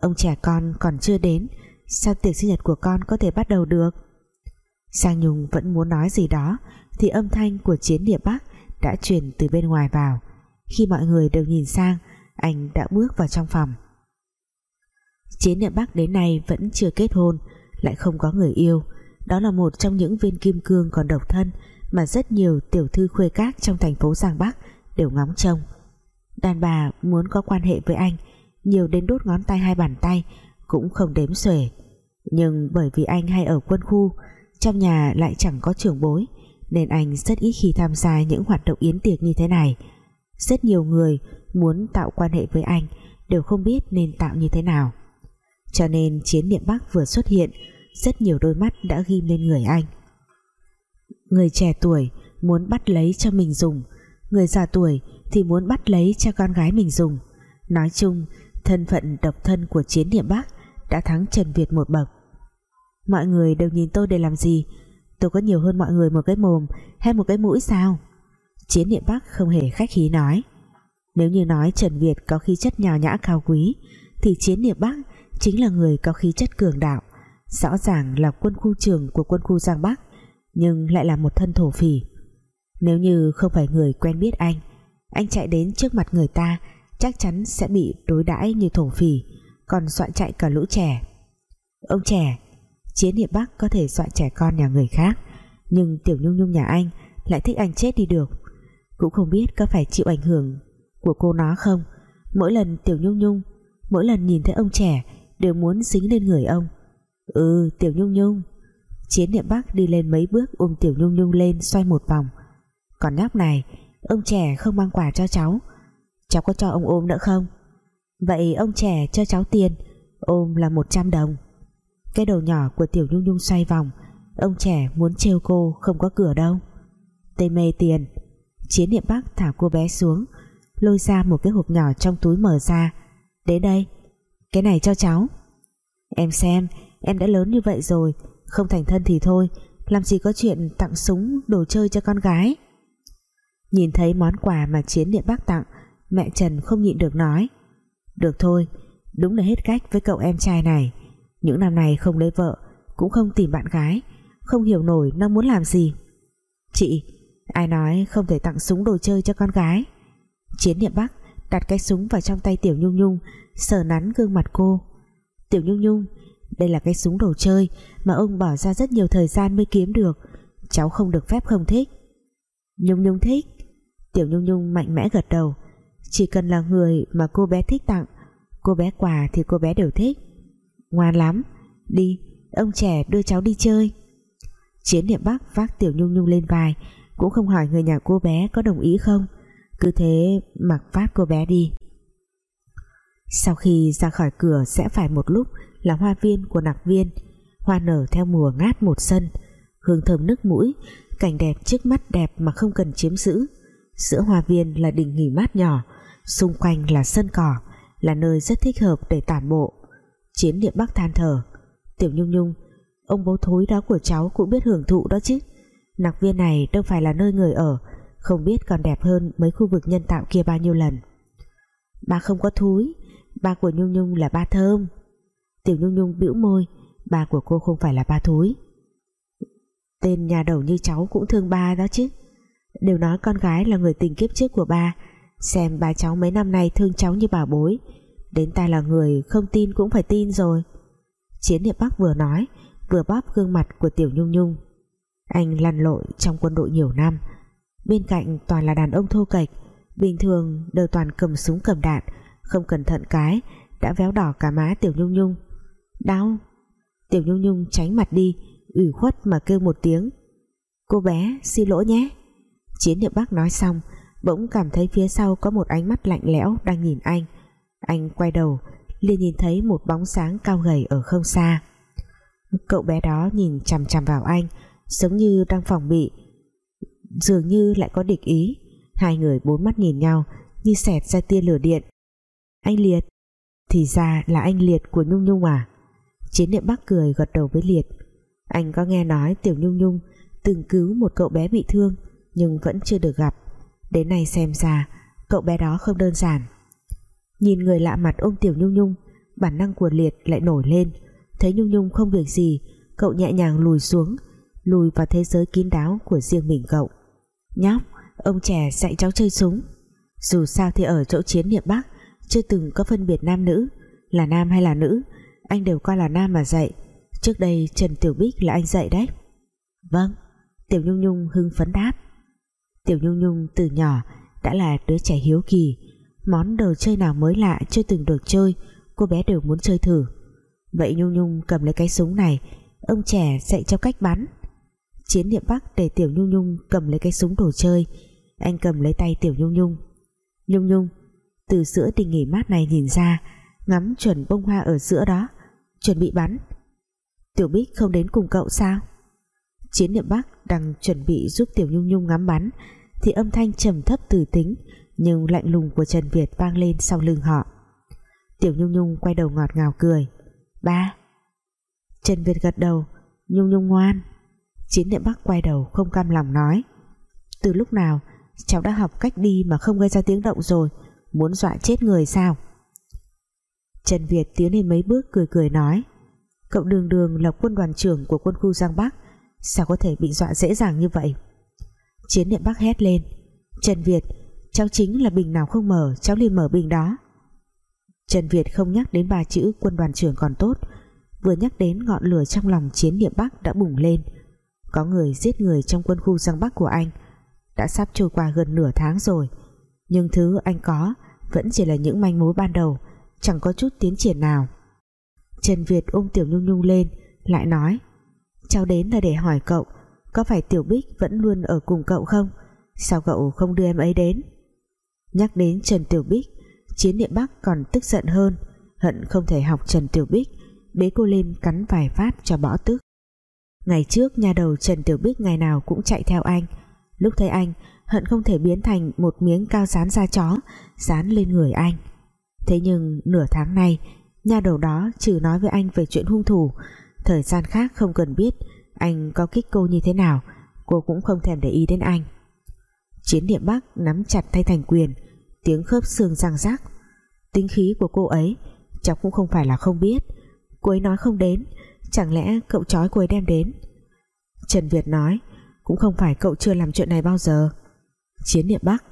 ông trẻ con còn chưa đến, sao tiệc sinh nhật của con có thể bắt đầu được? Sang Nhung vẫn muốn nói gì đó, thì âm thanh của chiến địa Bắc đã truyền từ bên ngoài vào. Khi mọi người đều nhìn sang, anh đã bước vào trong phòng. Chiến địa Bắc đến nay vẫn chưa kết hôn, lại không có người yêu. Đó là một trong những viên kim cương còn độc thân mà rất nhiều tiểu thư khuê các trong thành phố Giang Bắc đều ngóng trông. Đàn bà muốn có quan hệ với anh nhiều đến đốt ngón tay hai bàn tay, cũng không đếm xuể. Nhưng bởi vì anh hay ở quân khu, trong nhà lại chẳng có trưởng bối, nên anh rất ít khi tham gia những hoạt động yến tiệc như thế này. Rất nhiều người muốn tạo quan hệ với anh đều không biết nên tạo như thế nào. Cho nên chiến niệm Bắc vừa xuất hiện, rất nhiều đôi mắt đã ghim lên người anh. Người trẻ tuổi muốn bắt lấy cho mình dùng, người già tuổi thì muốn bắt lấy cho con gái mình dùng. Nói chung thân phận độc thân của chiến niệm Bắc đã thắng Trần Việt một bậc. Mọi người đều nhìn tôi để làm gì? Tôi có nhiều hơn mọi người một cái mồm hay một cái mũi sao? Chiến niệm Bắc không hề khách khí nói. Nếu như nói Trần Việt có khí chất nhào nhã cao quý, thì chiến niệm Bắc chính là người có khí chất cường đạo, rõ ràng là quân khu trường của quân khu Giang Bắc, nhưng lại là một thân thổ phỉ. Nếu như không phải người quen biết anh anh chạy đến trước mặt người ta chắc chắn sẽ bị đối đãi như thổ phỉ, còn soạn chạy cả lũ trẻ. Ông trẻ, chiến hiệp Bắc có thể soạn trẻ con nhà người khác, nhưng tiểu nhung nhung nhà anh lại thích anh chết đi được. Cũng không biết có phải chịu ảnh hưởng của cô nó không, mỗi lần tiểu nhung nhung, mỗi lần nhìn thấy ông trẻ đều muốn dính lên người ông. Ừ tiểu nhung nhung. Chiến niệm bắc đi lên mấy bước ôm tiểu nhung nhung lên xoay một vòng. Còn nhóc này, ông trẻ không mang quà cho cháu cháu có cho ông ôm nữa không? Vậy ông trẻ cho cháu tiền, ôm là 100 đồng. Cái đầu nhỏ của tiểu nhung nhung xoay vòng, ông trẻ muốn trêu cô không có cửa đâu. Tê mê tiền, chiến niệm bắc thả cô bé xuống, lôi ra một cái hộp nhỏ trong túi mở ra. Đến đây, cái này cho cháu. Em xem, em đã lớn như vậy rồi, không thành thân thì thôi, làm gì có chuyện tặng súng, đồ chơi cho con gái. Nhìn thấy món quà mà chiến điện bác tặng mẹ Trần không nhịn được nói. Được thôi, đúng là hết cách với cậu em trai này. Những năm này không lấy vợ, cũng không tìm bạn gái, không hiểu nổi nó muốn làm gì. Chị, ai nói không thể tặng súng đồ chơi cho con gái? Chiến điện bắc đặt cái súng vào trong tay tiểu nhung nhung, sờ nắn gương mặt cô. Tiểu nhung nhung, đây là cái súng đồ chơi mà ông bỏ ra rất nhiều thời gian mới kiếm được. Cháu không được phép không thích. Nhung nhung thích. Tiểu nhung nhung mạnh mẽ gật đầu chỉ cần là người mà cô bé thích tặng, cô bé quà thì cô bé đều thích. Ngoan lắm. Đi, ông trẻ đưa cháu đi chơi. Chiến niệm bắc vác tiểu nhung nhung lên vai, cũng không hỏi người nhà cô bé có đồng ý không. Cứ thế mặc phát cô bé đi. Sau khi ra khỏi cửa sẽ phải một lúc là hoa viên của nạc viên. Hoa nở theo mùa ngát một sân, hương thơm nước mũi, cảnh đẹp trước mắt đẹp mà không cần chiếm giữ. Giữa hoa viên là đình nghỉ mát nhỏ xung quanh là sân cỏ, là nơi rất thích hợp để tản bộ. Chiến địa bắc than thở. Tiểu nhung nhung, ông bố thối đó của cháu cũng biết hưởng thụ đó chứ. Nặc viên này đâu phải là nơi người ở, không biết còn đẹp hơn mấy khu vực nhân tạo kia bao nhiêu lần. Ba không có thúi, ba của nhung nhung là ba thơm. Tiểu nhung nhung bĩu môi, ba của cô không phải là ba thúi. Tên nhà đầu như cháu cũng thương ba đó chứ. Đều nói con gái là người tình kiếp trước của ba xem bà cháu mấy năm nay thương cháu như bảo bối. Đến ta là người không tin cũng phải tin rồi. Chiến hiệp Bắc vừa nói, vừa bóp gương mặt của Tiểu Nhung Nhung. Anh lăn lội trong quân đội nhiều năm. Bên cạnh toàn là đàn ông thô kệch, bình thường đều toàn cầm súng cầm đạn, không cẩn thận cái, đã véo đỏ cả má Tiểu Nhung Nhung. Đau. Tiểu Nhung Nhung tránh mặt đi, ủy khuất mà kêu một tiếng. Cô bé, xin lỗi nhé. Chiến hiệp Bắc nói xong bỗng cảm thấy phía sau có một ánh mắt lạnh lẽo đang nhìn anh. Anh quay đầu, liền nhìn thấy một bóng sáng cao gầy ở không xa. Cậu bé đó nhìn chằm chằm vào anh, giống như đang phòng bị, dường như lại có địch ý. Hai người bốn mắt nhìn nhau, như xẹt ra tia lửa điện. Anh Liệt, thì ra là anh Liệt của Nhung Nhung à? Chiến niệm Bắc cười gật đầu với Liệt. Anh có nghe nói Tiểu Nhung Nhung từng cứu một cậu bé bị thương, nhưng vẫn chưa được gặp đến nay xem ra, cậu bé đó không đơn giản. Nhìn người lạ mặt ôm Tiểu Nhung Nhung, bản năng của Liệt lại nổi lên. Thấy Nhung Nhung không việc gì, cậu nhẹ nhàng lùi xuống, lùi vào thế giới kín đáo của riêng mình cậu. Nhóc, ông trẻ dạy cháu chơi súng. Dù sao thì ở chỗ chiến niệm Bắc, chưa từng có phân biệt nam nữ. Là nam hay là nữ, anh đều coi là nam mà dạy. Trước đây Trần Tiểu Bích là anh dạy đấy. Vâng Tiểu Nhung Nhung hưng phấn đáp. Tiểu Nhung Nhung từ nhỏ đã là đứa trẻ hiếu kỳ. Món đồ chơi nào mới lạ chưa từng được chơi, cô bé đều muốn chơi thử. Vậy Nhung Nhung cầm lấy cái súng này, ông trẻ dạy cho cách bắn. Chiến niệm Bắc để Tiểu Nhung Nhung cầm lấy cái súng đồ chơi, anh cầm lấy tay Tiểu Nhung Nhung. Nhung Nhung, từ giữa đình nghỉ mát này nhìn ra, ngắm chuẩn bông hoa ở giữa đó, chuẩn bị bắn. Tiểu Bích không đến cùng cậu sao? Chiến niệm Bắc đang chuẩn bị giúp Tiểu Nhung Nhung ngắm bắn, thì âm thanh trầm thấp từ tính, nhưng lạnh lùng của Trần Việt vang lên sau lưng họ. Tiểu Nhung Nhung quay đầu ngọt ngào cười. Ba. Trần Việt gật đầu. Nhung Nhung ngoan. Chiến niệm Bắc quay đầu không cam lòng nói. Từ lúc nào, cháu đã học cách đi mà không gây ra tiếng động rồi, muốn dọa chết người sao? Trần Việt tiến lên mấy bước cười cười nói. Cậu đường đường là quân đoàn trưởng của quân khu Giang Bắc sao có thể bị dọa dễ dàng như vậy? Chiến niệm Bắc hét lên. Trần Việt, cháu chính là bình nào không mở, cháu liền mở bình đó. Trần Việt không nhắc đến ba chữ quân đoàn trưởng còn tốt. Vừa nhắc đến ngọn lửa trong lòng chiến niệm Bắc đã bùng lên. Có người giết người trong quân khu Giang Bắc của anh. Đã sắp trôi qua gần nửa tháng rồi. Nhưng thứ anh có vẫn chỉ là những manh mối ban đầu, chẳng có chút tiến triển nào. Trần Việt ôm Tiểu Nhung Nhung lên, lại nói cháu đến là để hỏi cậu, có phải Tiểu Bích vẫn luôn ở cùng cậu không? Sao cậu không đưa em ấy đến? Nhắc đến Trần Tiểu Bích, chiến địa Bắc còn tức giận hơn, hận không thể học Trần Tiểu Bích, bế cô lên cắn vài phát cho bỏ tức. Ngày trước nhà đầu Trần Tiểu Bích ngày nào cũng chạy theo anh. Lúc thấy anh, hận không thể biến thành một miếng cao dán da chó, dán lên người anh. Thế nhưng nửa tháng nay, nhà đầu đó trừ nói với anh về chuyện hung thủ thời gian khác không cần biết anh có kích cô như thế nào, cô cũng không thèm để ý đến anh. Chiến địa bắc nắm chặt tay thành quyền, tiếng khớp xương răng rác. Tính khí của cô ấy, cháu cũng không phải là không biết. Cô ấy nói không đến, chẳng lẽ cậu trói cô ấy đem đến? Trần Việt nói, cũng không phải cậu chưa làm chuyện này bao giờ. Chiến niệm Bắc,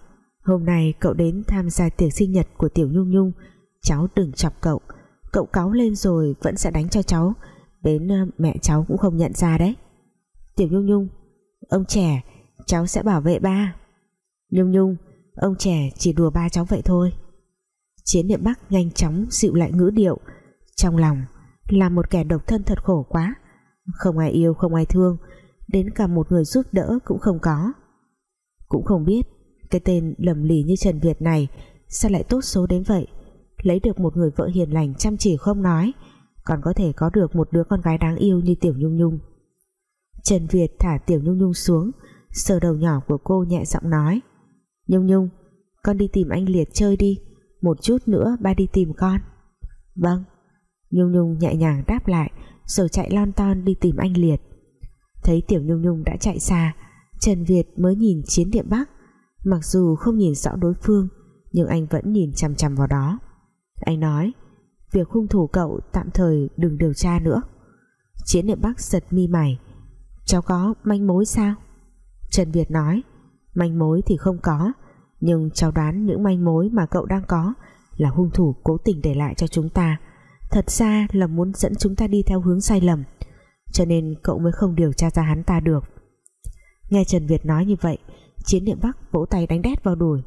Hôm nay cậu đến tham gia tiệc sinh nhật của Tiểu Nhung Nhung, Cháu đừng chọc cậu. Cậu cáu lên rồi vẫn sẽ đánh cho cháu. Đến ờ, mẹ cháu cũng không nhận ra đấy. Tiểu Nhung Nhung, Ông trẻ, cháu sẽ bảo vệ ba. Nhung Nhung, Ông trẻ chỉ đùa ba cháu vậy thôi. Chiến niệm Bắc nhanh chóng dịu lại ngữ điệu. Trong lòng, Là một kẻ độc thân thật khổ quá. Không ai yêu, không ai thương, Đến cả một người giúp đỡ cũng không có. Cũng không biết, cái tên lầm lì như Trần Việt này sao lại tốt số đến vậy? Lấy được một người vợ hiền lành chăm chỉ không nói còn có thể có được một đứa con gái đáng yêu như Tiểu Nhung Nhung. Trần Việt thả Tiểu Nhung Nhung xuống, sờ đầu nhỏ của cô nhẹ giọng nói, Nhung Nhung, con đi tìm anh Liệt chơi đi, một chút nữa ba đi tìm con. Vâng. Nhung Nhung nhẹ nhàng đáp lại, rồi chạy lon ton đi tìm anh Liệt. Thấy Tiểu Nhung Nhung đã chạy xa, Trần Việt mới nhìn chiến địa Bắc. Mặc dù không nhìn rõ đối phương, nhưng anh vẫn nhìn chằm chằm vào đó. Anh nói việc hung thủ cậu tạm thời đừng điều tra nữa. Chiến niệm Bắc giật mi mày. Cháu có manh mối sao? Trần Việt nói. Manh mối thì không có, nhưng cháu đoán những manh mối mà cậu đang có là hung thủ cố tình để lại cho chúng ta. Thật ra là muốn dẫn chúng ta đi theo hướng sai lầm, Cho nên cậu mới không điều tra ra hắn ta được. Nghe Trần Việt nói như vậy, Chiến niệm Bắc vỗ tay đánh đét vào đùi.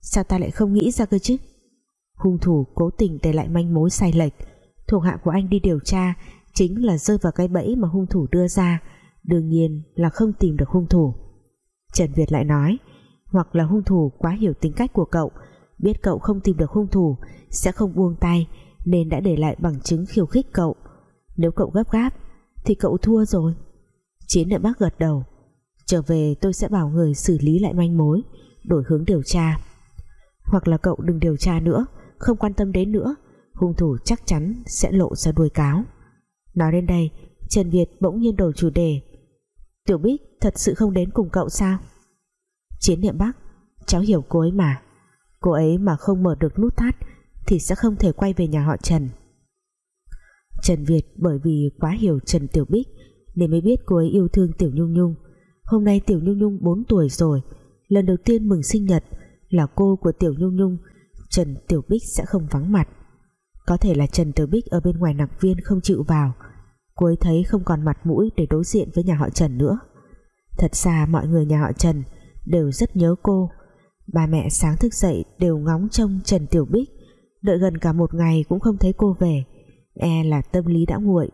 Sao ta lại không nghĩ ra cơ chứ? Hung thủ cố tình để lại manh mối sai lệch. Thuộc hạ của anh đi điều tra Chính là rơi vào cái bẫy mà hung thủ đưa ra. Đương nhiên là không tìm được hung thủ. Trần Việt lại nói, Hoặc là hung thủ quá hiểu tính cách của cậu, Biết cậu không tìm được hung thủ, Sẽ không buông tay, Nên đã để lại bằng chứng khiêu khích cậu. Nếu cậu gấp gáp, Thì cậu thua rồi. Chiến đại bác gật đầu. Trở về tôi sẽ bảo người xử lý lại manh mối, Đổi hướng điều tra. Hoặc là cậu đừng điều tra nữa không quan tâm đến nữa, Hung thủ chắc chắn sẽ lộ ra đuôi cáo. Nói đến đây, Trần Việt bỗng nhiên đổi chủ đề. Tiểu Bích thật sự không đến cùng cậu sao? Chiến niệm Bắc, Cháu hiểu cô ấy mà. Cô ấy mà không mở được nút thắt Thì sẽ không thể quay về nhà họ Trần. Trần Việt bởi vì quá hiểu Trần Tiểu Bích Nên mới biết cô ấy yêu thương Tiểu Nhung Nhung. Hôm nay Tiểu Nhung Nhung 4 tuổi rồi. Lần đầu tiên mừng sinh nhật Là cô của Tiểu Nhung Nhung Trần Tiểu Bích sẽ không vắng mặt. Có thể là Trần Tiểu Bích ở bên ngoài nặc viên không chịu vào. Cô ấy thấy không còn mặt mũi để đối diện với nhà họ Trần nữa. Thật ra mọi người nhà họ Trần Đều rất nhớ cô. Ba mẹ sáng thức dậy đều ngóng trông Trần Tiểu Bích. Đợi gần cả một ngày cũng không thấy cô về. E là tâm lý đã nguội.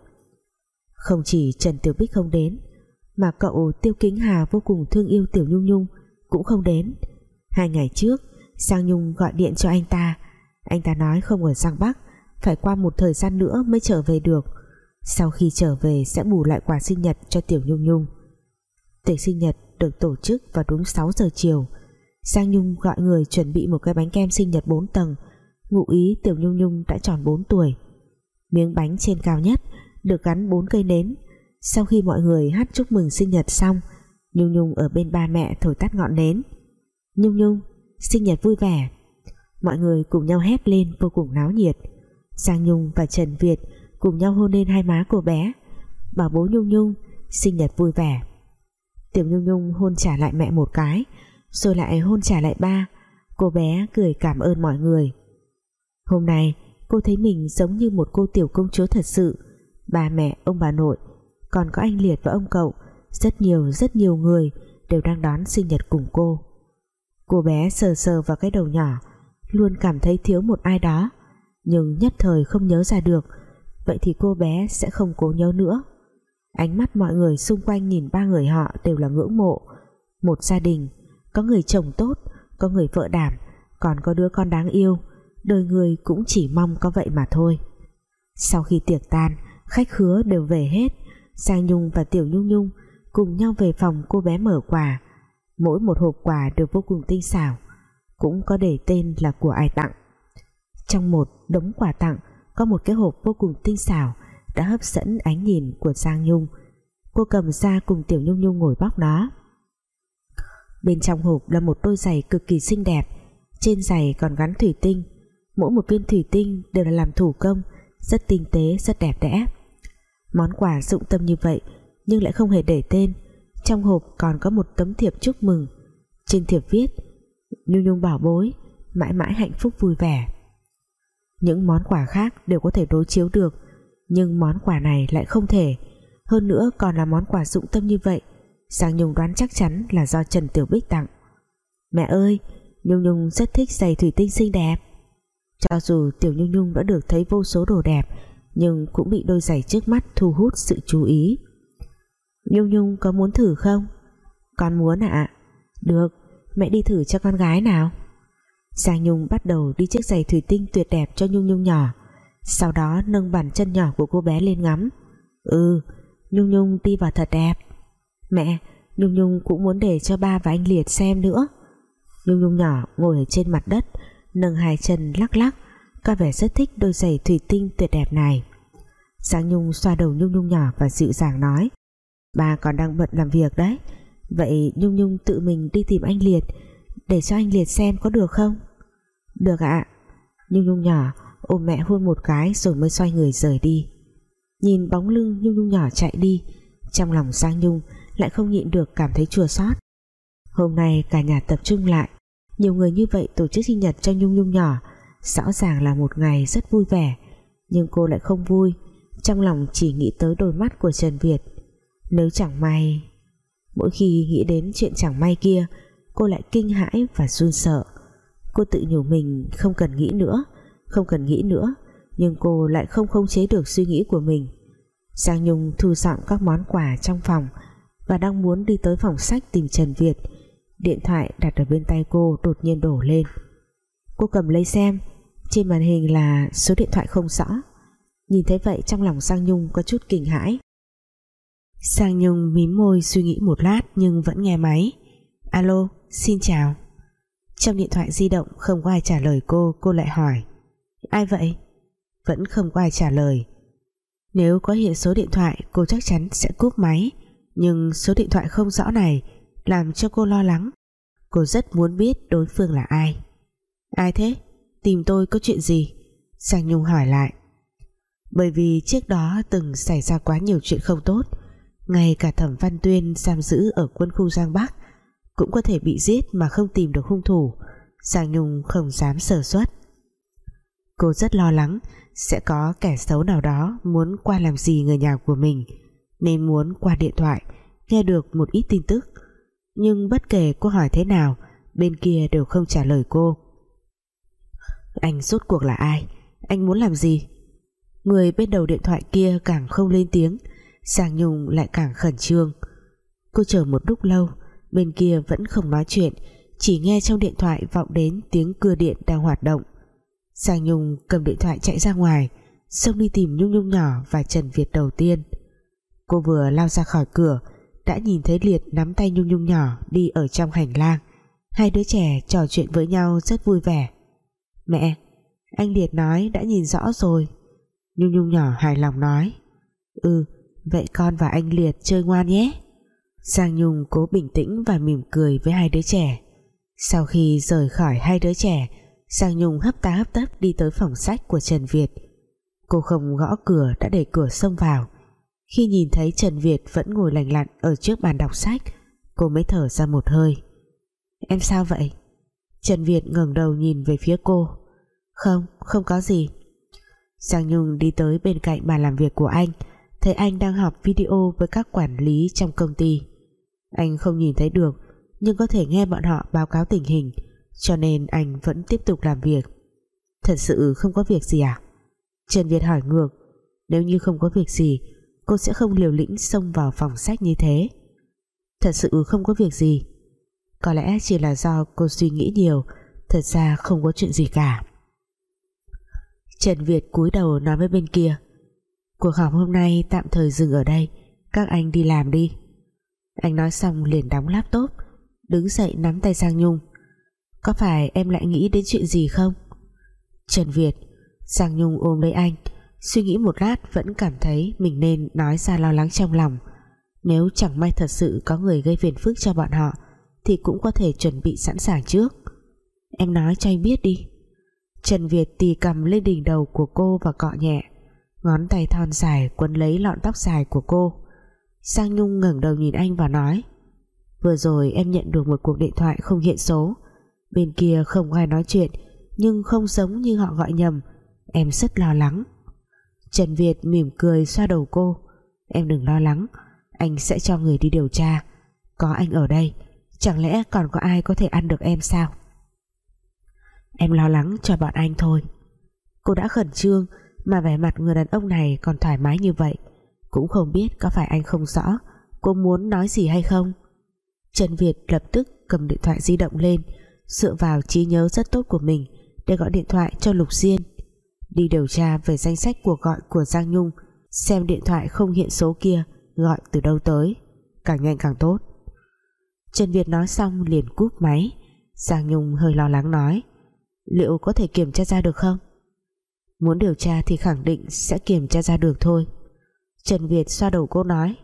Không chỉ Trần Tiểu Bích không đến, Mà cậu Tiêu Kính Hà vô cùng thương yêu Tiểu Nhung Nhung Cũng không đến. Hai ngày trước Sang Nhung gọi điện cho anh ta. Anh ta nói không ở Giang Bắc, Phải qua một thời gian nữa mới trở về được. Sau khi trở về sẽ bù lại quà sinh nhật cho Tiểu Nhung Nhung. Tiệc sinh nhật được tổ chức vào đúng 6 giờ chiều. Giang Nhung gọi người chuẩn bị một cái bánh kem sinh nhật 4 tầng. Ngụ ý Tiểu Nhung Nhung đã tròn 4 tuổi. Miếng bánh trên cao nhất được gắn 4 cây nến. Sau khi mọi người hát chúc mừng sinh nhật xong, Nhung Nhung ở bên ba mẹ thổi tắt ngọn nến. Nhung Nhung sinh nhật vui vẻ. Mọi người cùng nhau hét lên vô cùng náo nhiệt. Giang Nhung và Trần Việt cùng nhau hôn lên hai má cô bé. Bảo bố Nhung Nhung, sinh nhật vui vẻ. Tiểu Nhung Nhung hôn trả lại mẹ một cái, rồi lại hôn trả lại ba. Cô bé cười cảm ơn mọi người. Hôm nay, cô thấy mình giống như một cô tiểu công chúa thật sự. Ba mẹ, ông bà nội, còn có anh Liệt và ông cậu, rất nhiều rất nhiều người đều đang đón sinh nhật cùng cô cô bé sờ sờ vào cái đầu nhỏ, luôn cảm thấy thiếu một ai đó. Nhưng nhất thời không nhớ ra được, vậy thì cô bé sẽ không cố nhớ nữa. Ánh mắt mọi người xung quanh nhìn ba người họ đều là ngưỡng mộ. Một gia đình, có người chồng tốt, có người vợ đảm, còn có đứa con đáng yêu. Đời người cũng chỉ mong có vậy mà thôi. Sau khi tiệc tan, khách khứa đều về hết. Giang Nhung và Tiểu Nhung Nhung cùng nhau về phòng cô bé mở quà mỗi một hộp quà đều vô cùng tinh xảo, cũng có để tên là của ai tặng. Trong một đống quà tặng, có một cái hộp vô cùng tinh xảo đã hấp dẫn ánh nhìn của Giang Nhung. Cô cầm ra cùng Tiểu Nhung Nhung ngồi bóc nó. Bên trong hộp là một đôi giày cực kỳ xinh đẹp, trên giày còn gắn thủy tinh. Mỗi một viên thủy tinh đều là làm thủ công, rất tinh tế, rất đẹp đẽ. Món quà dụng tâm như vậy nhưng lại không hề để tên trong hộp còn có một tấm thiệp chúc mừng. Trên thiệp viết, nhung nhung bảo bối, mãi mãi hạnh phúc vui vẻ. Những món quà khác đều có thể đối chiếu được, nhưng món quà này lại không thể. Hơn nữa còn là món quà dụng tâm như vậy. Giang Nhung đoán chắc chắn là do Trần Tiểu Bích tặng. Mẹ ơi, Nhung Nhung rất thích giày thủy tinh xinh đẹp. Cho dù Tiểu Nhung Nhung đã được thấy vô số đồ đẹp, Nhưng cũng bị đôi giày trước mắt thu hút sự chú ý. Nhung Nhung có muốn thử không? Con muốn ạ. Được, mẹ đi thử cho con gái nào. Giang Nhung bắt đầu đi chiếc giày thủy tinh tuyệt đẹp cho Nhung Nhung nhỏ. Sau đó nâng bàn chân nhỏ của cô bé lên ngắm. Ừ, Nhung Nhung đi vào thật đẹp. Mẹ, Nhung Nhung cũng muốn để cho ba và anh Liệt xem nữa. Nhung Nhung nhỏ ngồi trên mặt đất Nâng hai chân lắc lắc Có vẻ rất thích đôi giày thủy tinh tuyệt đẹp này. Giang Nhung xoa đầu Nhung Nhung nhỏ Và dịu dàng nói bà còn đang bận làm việc đấy. Vậy Nhung Nhung tự mình đi tìm anh Liệt, Để cho anh Liệt xem có được không? Được ạ. Nhung Nhung nhỏ, ôm mẹ hôn một cái Rồi mới xoay người rời đi. Nhìn bóng lưng Nhung Nhung nhỏ chạy đi, Trong lòng Giang Nhung lại không nhịn được cảm thấy chua xót. Hôm nay cả nhà tập trung lại, nhiều người như vậy tổ chức sinh nhật cho Nhung Nhung nhỏ, rõ ràng là một ngày rất vui vẻ. Nhưng cô lại không vui, trong lòng chỉ nghĩ tới đôi mắt của Trần Việt nếu chẳng may, mỗi khi nghĩ đến chuyện chẳng may kia, cô lại kinh hãi và run sợ. Cô tự nhủ mình không cần nghĩ nữa, không cần nghĩ nữa, nhưng cô lại không khống chế được suy nghĩ của mình. Giang Nhung thu dọn các món quà trong phòng và đang muốn đi tới phòng sách tìm Trần Việt. Điện thoại đặt ở bên tay cô đột nhiên đổ lên. Cô cầm lấy xem, trên màn hình là số điện thoại không rõ. Nhìn thấy vậy trong lòng Giang Nhung có chút kinh hãi. Sang Nhung mím môi suy nghĩ một lát nhưng vẫn nghe máy. Alo, xin chào. Trong điện thoại di động không có ai trả lời cô cô lại hỏi. Ai vậy? Vẫn không có ai trả lời. Nếu có hiện số điện thoại, cô chắc chắn sẽ cúp máy. Nhưng số điện thoại không rõ này làm cho cô lo lắng. Cô rất muốn biết đối phương là ai. Ai thế? Tìm tôi có chuyện gì? Sang Nhung hỏi lại. Bởi vì trước đó từng xảy ra quá nhiều chuyện không tốt ngay cả thẩm văn tuyên giam giữ ở quân khu Giang Bắc cũng có thể bị giết mà không tìm được hung thủ. Giang Nhung không dám sơ suất. Cô rất lo lắng sẽ có kẻ xấu nào đó muốn qua làm gì người nhà của mình, nên muốn qua điện thoại, nghe được một ít tin tức. Nhưng bất kể cô hỏi thế nào, bên kia đều không trả lời cô. Anh rốt cuộc là ai? Anh muốn làm gì? Người bên đầu điện thoại kia càng không lên tiếng. Giang Nhung lại càng khẩn trương. Cô chờ một lúc lâu, bên kia vẫn không nói chuyện, chỉ nghe trong điện thoại vọng đến tiếng cưa điện đang hoạt động. Giang Nhung cầm điện thoại chạy ra ngoài, xông đi tìm Nhung Nhung nhỏ và Trần Việt đầu tiên. Cô vừa lao ra khỏi cửa, đã nhìn thấy Liệt nắm tay Nhung Nhung nhỏ đi ở trong hành lang. Hai đứa trẻ trò chuyện với nhau rất vui vẻ. Mẹ, anh Liệt nói đã nhìn rõ rồi. Nhung Nhung nhỏ hài lòng nói. Ừ vậy con và anh Liệt chơi ngoan nhé. Giang Nhung cố bình tĩnh và mỉm cười với hai đứa trẻ. Sau khi rời khỏi hai đứa trẻ Giang Nhung hấp tá hấp tấp đi tới phòng sách của Trần Việt. Cô không gõ cửa đã để cửa xông vào. Khi nhìn thấy Trần Việt vẫn ngồi lành lặn ở trước bàn đọc sách cô mới thở ra một hơi. Em sao vậy? Trần Việt ngẩng đầu nhìn về phía cô. Không, không có gì. Giang Nhung đi tới bên cạnh bàn làm việc của anh thấy anh đang học video với các quản lý trong công ty. Anh không nhìn thấy được, nhưng có thể nghe bọn họ báo cáo tình hình, cho nên anh vẫn tiếp tục làm việc. Thật sự không có việc gì à? Trần Việt hỏi ngược, nếu như không có việc gì, cô sẽ không liều lĩnh xông vào phòng sách như thế. Thật sự không có việc gì. Có lẽ chỉ là do cô suy nghĩ nhiều, thật ra không có chuyện gì cả. Trần Việt cúi đầu nói với bên kia cuộc họp hôm nay tạm thời dừng ở đây. Các anh đi làm đi. Anh nói xong liền đóng laptop, đứng dậy nắm tay Giang Nhung. Có phải em lại nghĩ đến chuyện gì không? Trần Việt, Giang Nhung ôm lấy anh, suy nghĩ một lát vẫn cảm thấy mình nên nói ra lo lắng trong lòng. Nếu chẳng may thật sự có người gây phiền phức cho bọn họ, thì cũng có thể chuẩn bị sẵn sàng trước. Em nói cho anh biết đi. Trần Việt tì cầm lên đỉnh đầu của cô và cọ nhẹ ngón tay thon dài quấn lấy lọn tóc dài của cô. Sang Nhung ngẩng đầu nhìn anh và nói, vừa rồi em nhận được một cuộc điện thoại không hiện số. Bên kia không ai nói chuyện, nhưng không giống như họ gọi nhầm. Em rất lo lắng. Trần Việt mỉm cười xoa đầu cô, em đừng lo lắng, anh sẽ cho người đi điều tra. Có anh ở đây, chẳng lẽ còn có ai có thể ăn được em sao? Em lo lắng cho bọn anh thôi. Cô đã khẩn trương mà vẻ mặt người đàn ông này còn thoải mái như vậy. Cũng không biết có phải anh không rõ, cô muốn nói gì hay không. Trần Việt lập tức cầm điện thoại di động lên, dựa vào trí nhớ rất tốt của mình để gọi điện thoại cho Lục Diên. Đi điều tra về danh sách cuộc gọi của Giang Nhung, xem điện thoại không hiện số kia, gọi từ đâu tới. Càng nhanh càng tốt. Trần Việt nói xong liền cúp máy. Giang Nhung hơi lo lắng nói, liệu có thể kiểm tra ra được không? Muốn điều tra thì khẳng định sẽ kiểm tra ra được thôi. Trần Việt xoa đầu cô nói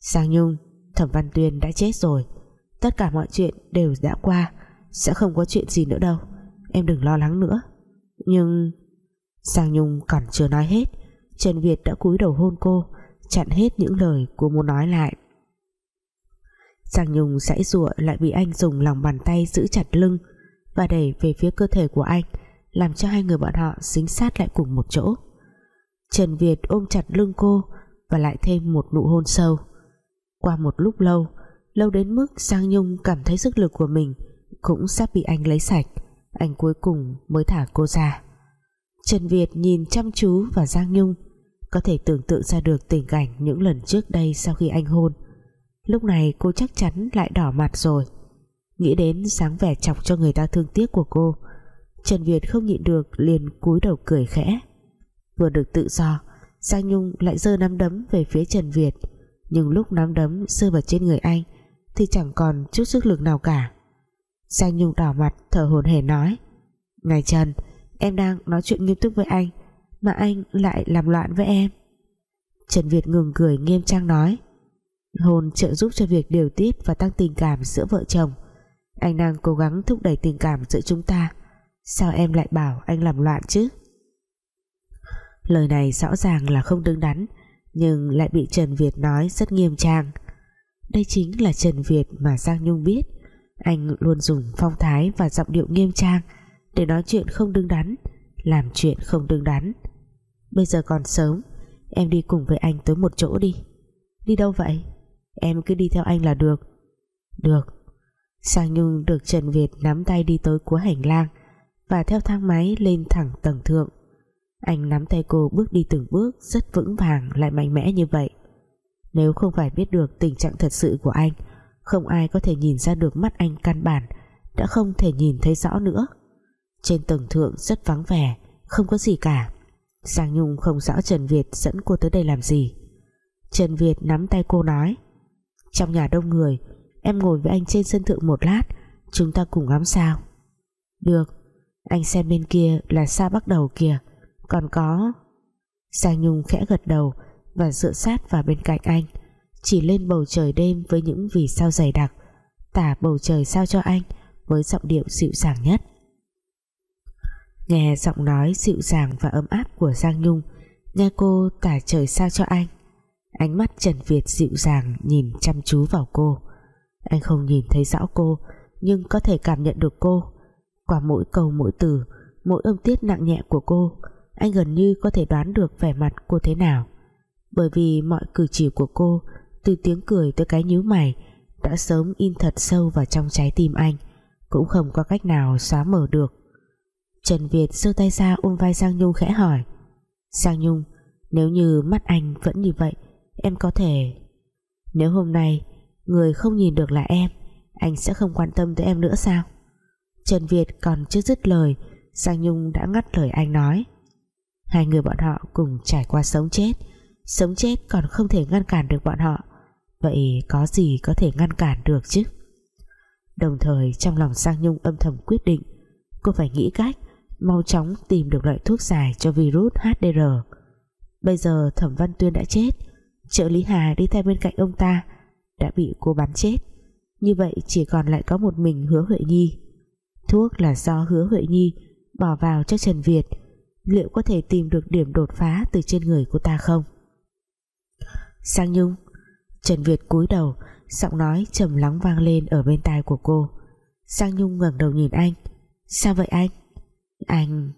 Sang Nhung, Thẩm Văn Tuyên đã chết rồi. Tất cả mọi chuyện đều đã qua, sẽ không có chuyện gì nữa đâu. Em đừng lo lắng nữa. Nhưng Sang Nhung còn chưa nói hết. Trần Việt đã cúi đầu hôn cô, chặn hết những lời cô muốn nói lại. Sang Nhung sãy rụa lại bị anh dùng lòng bàn tay giữ chặt lưng và đẩy về phía cơ thể của anh làm cho hai người bọn họ dính sát lại cùng một chỗ. Trần Việt ôm chặt lưng cô và lại thêm một nụ hôn sâu. Qua một lúc lâu lâu đến mức Giang Nhung cảm thấy sức lực của mình cũng sắp bị anh lấy sạch, anh cuối cùng mới thả cô ra. Trần Việt nhìn chăm chú vào Giang Nhung, có thể tưởng tượng ra được tình cảnh những lần trước đây sau khi anh hôn. Lúc này cô chắc chắn lại đỏ mặt rồi. Nghĩ đến dáng vẻ chọc cho người ta thương tiếc của cô Trần Việt không nhịn được liền cúi đầu cười khẽ. Vừa được tự do, Giang Nhung lại giơ nắm đấm về phía Trần Việt. Nhưng lúc nắm đấm rơi vào trên người anh, thì chẳng còn chút sức lực nào cả. Giang Nhung đỏ mặt, thở hổn hển nói, Ngài Trần, em đang nói chuyện nghiêm túc với anh, mà anh lại làm loạn với em. Trần Việt ngừng cười nghiêm trang nói hôn trợ giúp cho việc điều tiết và tăng tình cảm giữa vợ chồng. Anh đang cố gắng thúc đẩy tình cảm giữa chúng ta sao em lại bảo anh làm loạn chứ? Lời này rõ ràng là không đứng đắn, nhưng lại bị Trần Việt nói rất nghiêm trang. Đây chính là Trần Việt mà Giang Nhung biết. Anh luôn dùng phong thái và giọng điệu nghiêm trang để nói chuyện không đứng đắn, làm chuyện không đứng đắn. Bây giờ còn sớm, em đi cùng với anh tới một chỗ đi. Đi đâu vậy? Em cứ đi theo anh là được. Được. Sang Nhung được Trần Việt nắm tay đi tới cuối hành lang và theo thang máy lên thẳng tầng thượng. Anh nắm tay cô bước đi từng bước, rất vững vàng, lại mạnh mẽ như vậy. Nếu không phải biết được tình trạng thật sự của anh, không ai có thể nhìn ra được mắt anh căn bản, đã không thể nhìn thấy rõ nữa. Trên tầng thượng rất vắng vẻ, không có gì cả. Giang Nhung không rõ Trần Việt dẫn cô tới đây làm gì. Trần Việt nắm tay cô nói, trong nhà đông người, em ngồi với anh trên sân thượng một lát, chúng ta cùng ngắm sao. Được anh xem bên kia là xa bắt đầu kìa. Còn có. Giang Nhung khẽ gật đầu và dựa sát vào bên cạnh anh. Chỉ lên bầu trời đêm với những vì sao dày đặc. Tả bầu trời sao cho anh với giọng điệu dịu dàng nhất. Nghe giọng nói dịu dàng và ấm áp của Giang Nhung, nghe cô tả trời sao cho anh. Ánh mắt Trần Việt dịu dàng nhìn chăm chú vào cô. Anh không nhìn thấy rõ cô, nhưng có thể cảm nhận được cô qua mỗi câu mỗi từ, mỗi âm tiết nặng nhẹ của cô, anh gần như có thể đoán được vẻ mặt cô thế nào. Bởi vì mọi cử chỉ của cô, từ tiếng cười tới cái nhíu mày, đã sớm in thật sâu vào trong trái tim anh, cũng không có cách nào xóa mở được. Trần Việt giơ tay ra ôm vai Giang Nhung khẽ hỏi, Giang Nhung, nếu như mắt anh vẫn như vậy, em có thể nếu hôm nay người không nhìn được là em, anh sẽ không quan tâm tới em nữa sao? Trần Việt còn chưa dứt lời, Giang Nhung đã ngắt lời anh nói. Hai người bọn họ cùng trải qua sống chết. Sống chết còn không thể ngăn cản được bọn họ. Vậy có gì có thể ngăn cản được chứ? Đồng thời, trong lòng Giang Nhung âm thầm quyết định, cô phải nghĩ cách mau chóng tìm được loại thuốc giải cho virus HDR bây giờ Thẩm Văn Tuyên đã chết, trợ lý Hà đi theo bên cạnh ông ta đã bị cô bắn chết. Như vậy chỉ còn lại có một mình hứa Huệ Nhi thuốc là do hứa Huệ Nhi bỏ vào cho Trần Việt. Liệu có thể tìm được điểm đột phá từ trên người cô ta không? Sang Nhung, Trần Việt cúi đầu, giọng nói trầm lắng vang lên ở bên tai của cô. Sang Nhung ngẩng đầu nhìn anh. Sao vậy anh? Anh,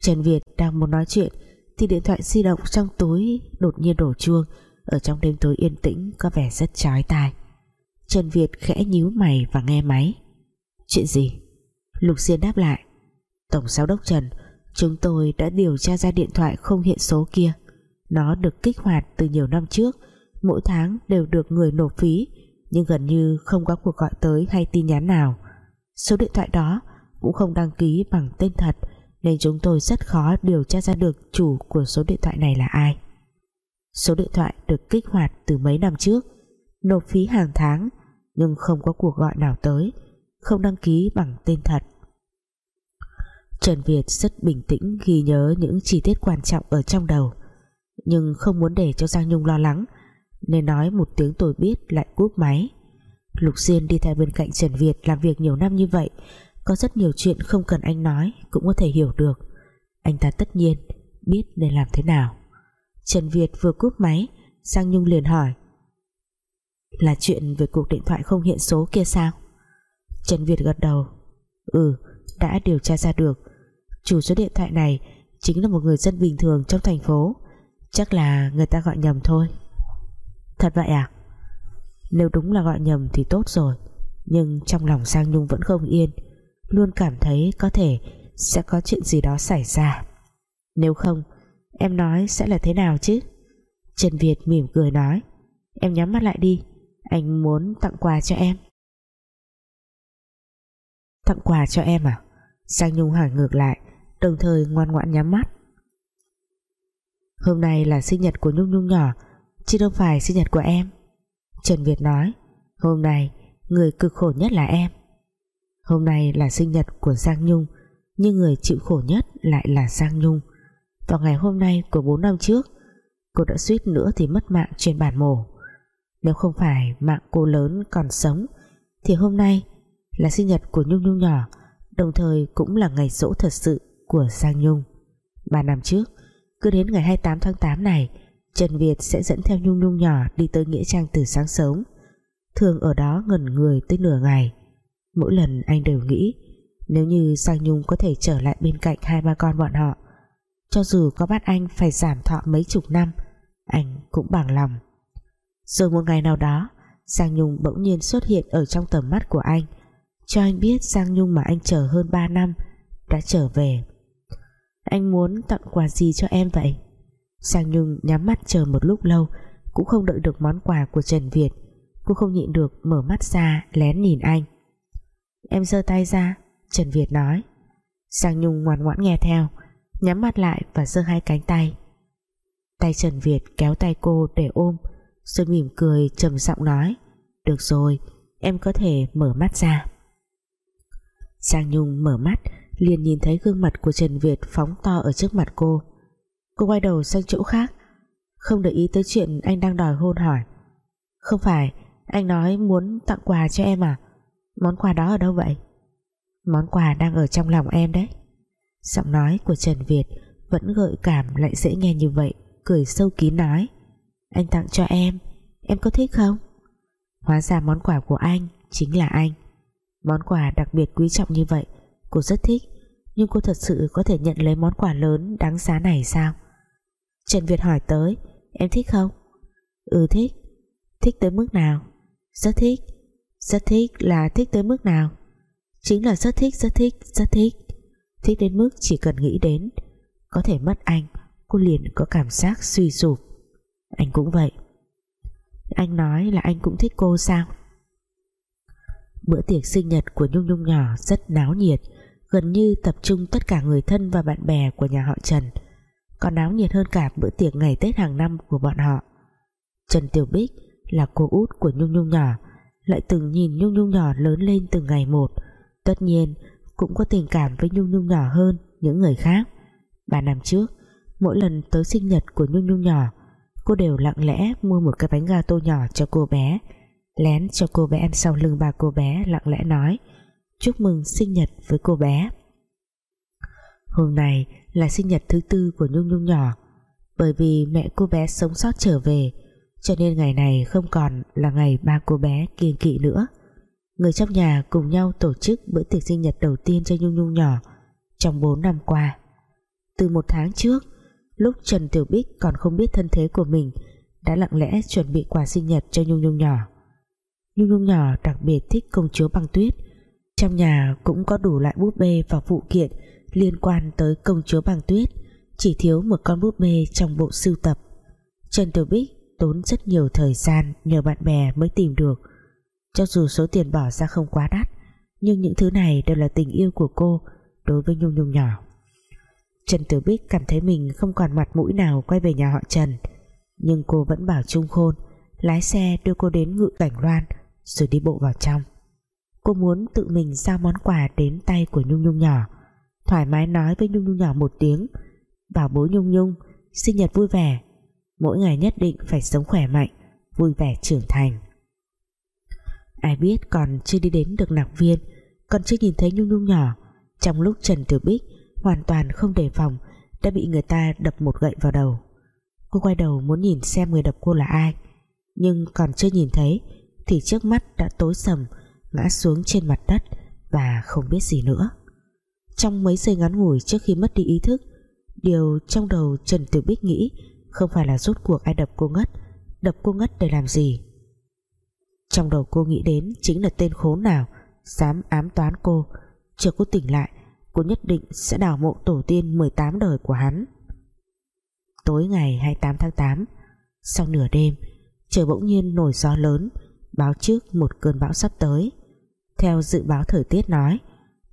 Trần Việt đang muốn nói chuyện thì điện thoại di động trong túi đột nhiên đổ chuông. Ở trong đêm tối yên tĩnh, có vẻ rất chói tai. Trần Việt khẽ nhíu mày và nghe máy. Chuyện gì? Lục Diên đáp lại. Tổng giám đốc Trần, chúng tôi đã điều tra ra điện thoại không hiện số kia. Nó được kích hoạt từ nhiều năm trước, mỗi tháng đều được người nộp phí, nhưng gần như không có cuộc gọi tới hay tin nhắn nào. Số điện thoại đó cũng không đăng ký bằng tên thật, nên chúng tôi rất khó điều tra ra được chủ của số điện thoại này là ai. Số điện thoại được kích hoạt từ mấy năm trước, nộp phí hàng tháng, nhưng không có cuộc gọi nào tới không đăng ký bằng tên thật. Trần Việt rất bình tĩnh ghi nhớ những chi tiết quan trọng ở trong đầu, nhưng không muốn để cho Giang Nhung lo lắng, nên nói một tiếng tôi biết lại cúp máy. Lục Diên đi theo bên cạnh Trần Việt làm việc nhiều năm như vậy, có rất nhiều chuyện không cần anh nói cũng có thể hiểu được. Anh ta tất nhiên biết nên làm thế nào. Trần Việt vừa cúp máy, Giang Nhung liền hỏi, là chuyện về cuộc điện thoại không hiện số kia sao? Trần Việt gật đầu. Ừ đã điều tra ra được. Chủ số điện thoại này chính là một người dân bình thường trong thành phố. Chắc là người ta gọi nhầm thôi. Thật vậy à? Nếu đúng là gọi nhầm thì tốt rồi, Nhưng trong lòng Sang Nhung vẫn không yên, Luôn cảm thấy có thể Sẽ có chuyện gì đó xảy ra. Nếu không, Em nói sẽ là thế nào chứ? Trần Việt mỉm cười nói, Em nhắm mắt lại đi, Anh muốn tặng quà cho em. Tặng quà cho em à? Sang Nhung hỏi ngược lại, Đồng thời ngoan ngoãn nhắm mắt. Hôm nay là sinh nhật của Nhung Nhung nhỏ, Chứ đâu phải sinh nhật của em. Trần Việt nói, Hôm nay, người cực khổ nhất là em. Hôm nay là sinh nhật của Giang Nhung, Nhưng người chịu khổ nhất lại là Giang Nhung. Vào ngày hôm nay của 4 năm trước, Cô đã suýt nữa thì mất mạng trên bàn mổ Nếu không phải mạng cô lớn còn sống, Thì hôm nay là sinh nhật của Nhung Nhung nhỏ, Đồng thời cũng là ngày dỗ thật sự của Giang Nhung. 3 năm trước, Cứ đến ngày 28 tháng 8 này, Trần Việt sẽ dẫn theo Nhung Nhung nhỏ đi tới Nghĩa Trang từ sáng sớm. Thường ở đó ngẩn người tới nửa ngày. Mỗi lần anh đều nghĩ, nếu như Giang Nhung có thể trở lại bên cạnh hai ba con bọn họ, cho dù có bắt anh phải giảm thọ mấy chục năm, anh cũng bằng lòng. Rồi một ngày nào đó, Giang Nhung bỗng nhiên xuất hiện ở trong tầm mắt của anh cho anh biết Giang Nhung mà anh chờ hơn 3 năm, đã trở về. Anh muốn tặng quà gì cho em vậy? Giang Nhung nhắm mắt chờ một lúc lâu, cũng không đợi được món quà của Trần Việt. Cô không nhịn được mở mắt ra, lén nhìn anh. Em giơ tay ra, Trần Việt nói. Giang Nhung ngoan ngoãn nghe theo, nhắm mắt lại và giơ hai cánh tay. Tay Trần Việt kéo tay cô để ôm, rồi mỉm cười trầm giọng nói. Được rồi, em có thể mở mắt ra. Giang Nhung mở mắt, liền nhìn thấy gương mặt của Trần Việt phóng to ở trước mặt cô. Cô quay đầu sang chỗ khác. Không để ý tới chuyện anh đang đòi hôn hỏi. Không phải, anh nói muốn tặng quà cho em à? Món quà đó ở đâu vậy? Món quà đang ở trong lòng em đấy. Giọng nói của Trần Việt Vẫn gợi cảm lại dễ nghe như vậy, Cười sâu kín nói. Anh tặng cho em Em có thích không? Hóa ra món quà của anh Chính là anh. Món quà đặc biệt quý trọng như vậy, Cô rất thích. Nhưng cô thật sự có thể nhận lấy món quà lớn đáng giá này sao? Trần Việt hỏi tới, Em thích không? Ừ thích. Thích tới mức nào? Rất thích. Rất thích là thích tới mức nào? Chính là rất thích rất thích rất thích. Thích đến mức chỉ cần nghĩ đến, Có thể mất anh, Cô liền có cảm giác suy sụp. Anh cũng vậy. Anh nói là anh cũng thích cô sao? Bữa tiệc sinh nhật của Nhung Nhung nhỏ rất náo nhiệt, Gần như tập trung tất cả người thân và bạn bè của nhà họ Trần. Còn náo nhiệt hơn cả bữa tiệc ngày Tết hàng năm của bọn họ. Trần Tiểu Bích là cô út của Nhung Nhung nhỏ, lại từng nhìn Nhung Nhung nhỏ lớn lên từng ngày một. Tất nhiên, cũng có tình cảm với Nhung Nhung nhỏ hơn những người khác. Ba năm trước, mỗi lần tới sinh nhật của Nhung Nhung nhỏ, cô đều lặng lẽ mua một cái bánh gato nhỏ cho cô bé lén cho cô bé ăn sau lưng bà cô bé, lặng lẽ nói, chúc mừng sinh nhật với cô bé. Hôm nay là sinh nhật thứ tư của Nhung Nhung nhỏ, bởi vì mẹ cô bé sống sót trở về, cho nên ngày này không còn là ngày ba cô bé kiêng kỵ nữa. Người trong nhà cùng nhau tổ chức bữa tiệc sinh nhật đầu tiên cho Nhung Nhung nhỏ trong 4 năm qua. Từ một tháng trước, lúc Trần Tiểu Bích còn không biết thân thế của mình, đã lặng lẽ chuẩn bị quà sinh nhật cho Nhung Nhung nhỏ. Nhung Nhung nhỏ đặc biệt thích công chúa băng tuyết. Trong nhà cũng có đủ loại búp bê và phụ kiện liên quan tới công chúa băng tuyết, chỉ thiếu một con búp bê trong bộ sưu tập. Trần Tiểu Bích tốn rất nhiều thời gian nhờ bạn bè mới tìm được. Cho dù số tiền bỏ ra không quá đắt, nhưng những thứ này đều là tình yêu của cô đối với Nhung Nhung nhỏ. Trần Tử Bích cảm thấy mình không còn mặt mũi nào quay về nhà họ Trần, nhưng cô vẫn bảo Trung Khôn lái xe đưa cô đến ngự cảnh loan rồi đi bộ vào trong. Cô muốn tự mình giao món quà đến tay của Nhung Nhung nhỏ. Thoải mái nói với Nhung Nhung nhỏ một tiếng. Bảo bố Nhung Nhung, sinh nhật vui vẻ. Mỗi ngày nhất định phải sống khỏe mạnh, vui vẻ trưởng thành. Ai biết còn chưa đi đến được nạc viên, còn chưa nhìn thấy nhung nhung nhỏ. Trong lúc Trần Tiểu Bích hoàn toàn không đề phòng, đã bị người ta đập một gậy vào đầu. Cô quay đầu muốn nhìn xem người đập cô là ai, nhưng còn chưa nhìn thấy thì trước mắt đã tối sầm, ngã xuống trên mặt đất và không biết gì nữa. Trong mấy giây ngắn ngủi trước khi mất đi ý thức, điều trong đầu Trần Tiểu Bích nghĩ không phải là rút cuộc ai đập cô ngất, đập cô ngất để làm gì. Trong đầu cô nghĩ đến chính là tên khốn nào dám ám toán cô chờ cô tỉnh lại, cô nhất định sẽ đào mộ tổ tiên 18 đời của hắn. Tối ngày 28 tháng 8 sau nửa đêm, trời bỗng nhiên nổi gió lớn báo trước một cơn bão sắp tới. Theo dự báo thời tiết nói,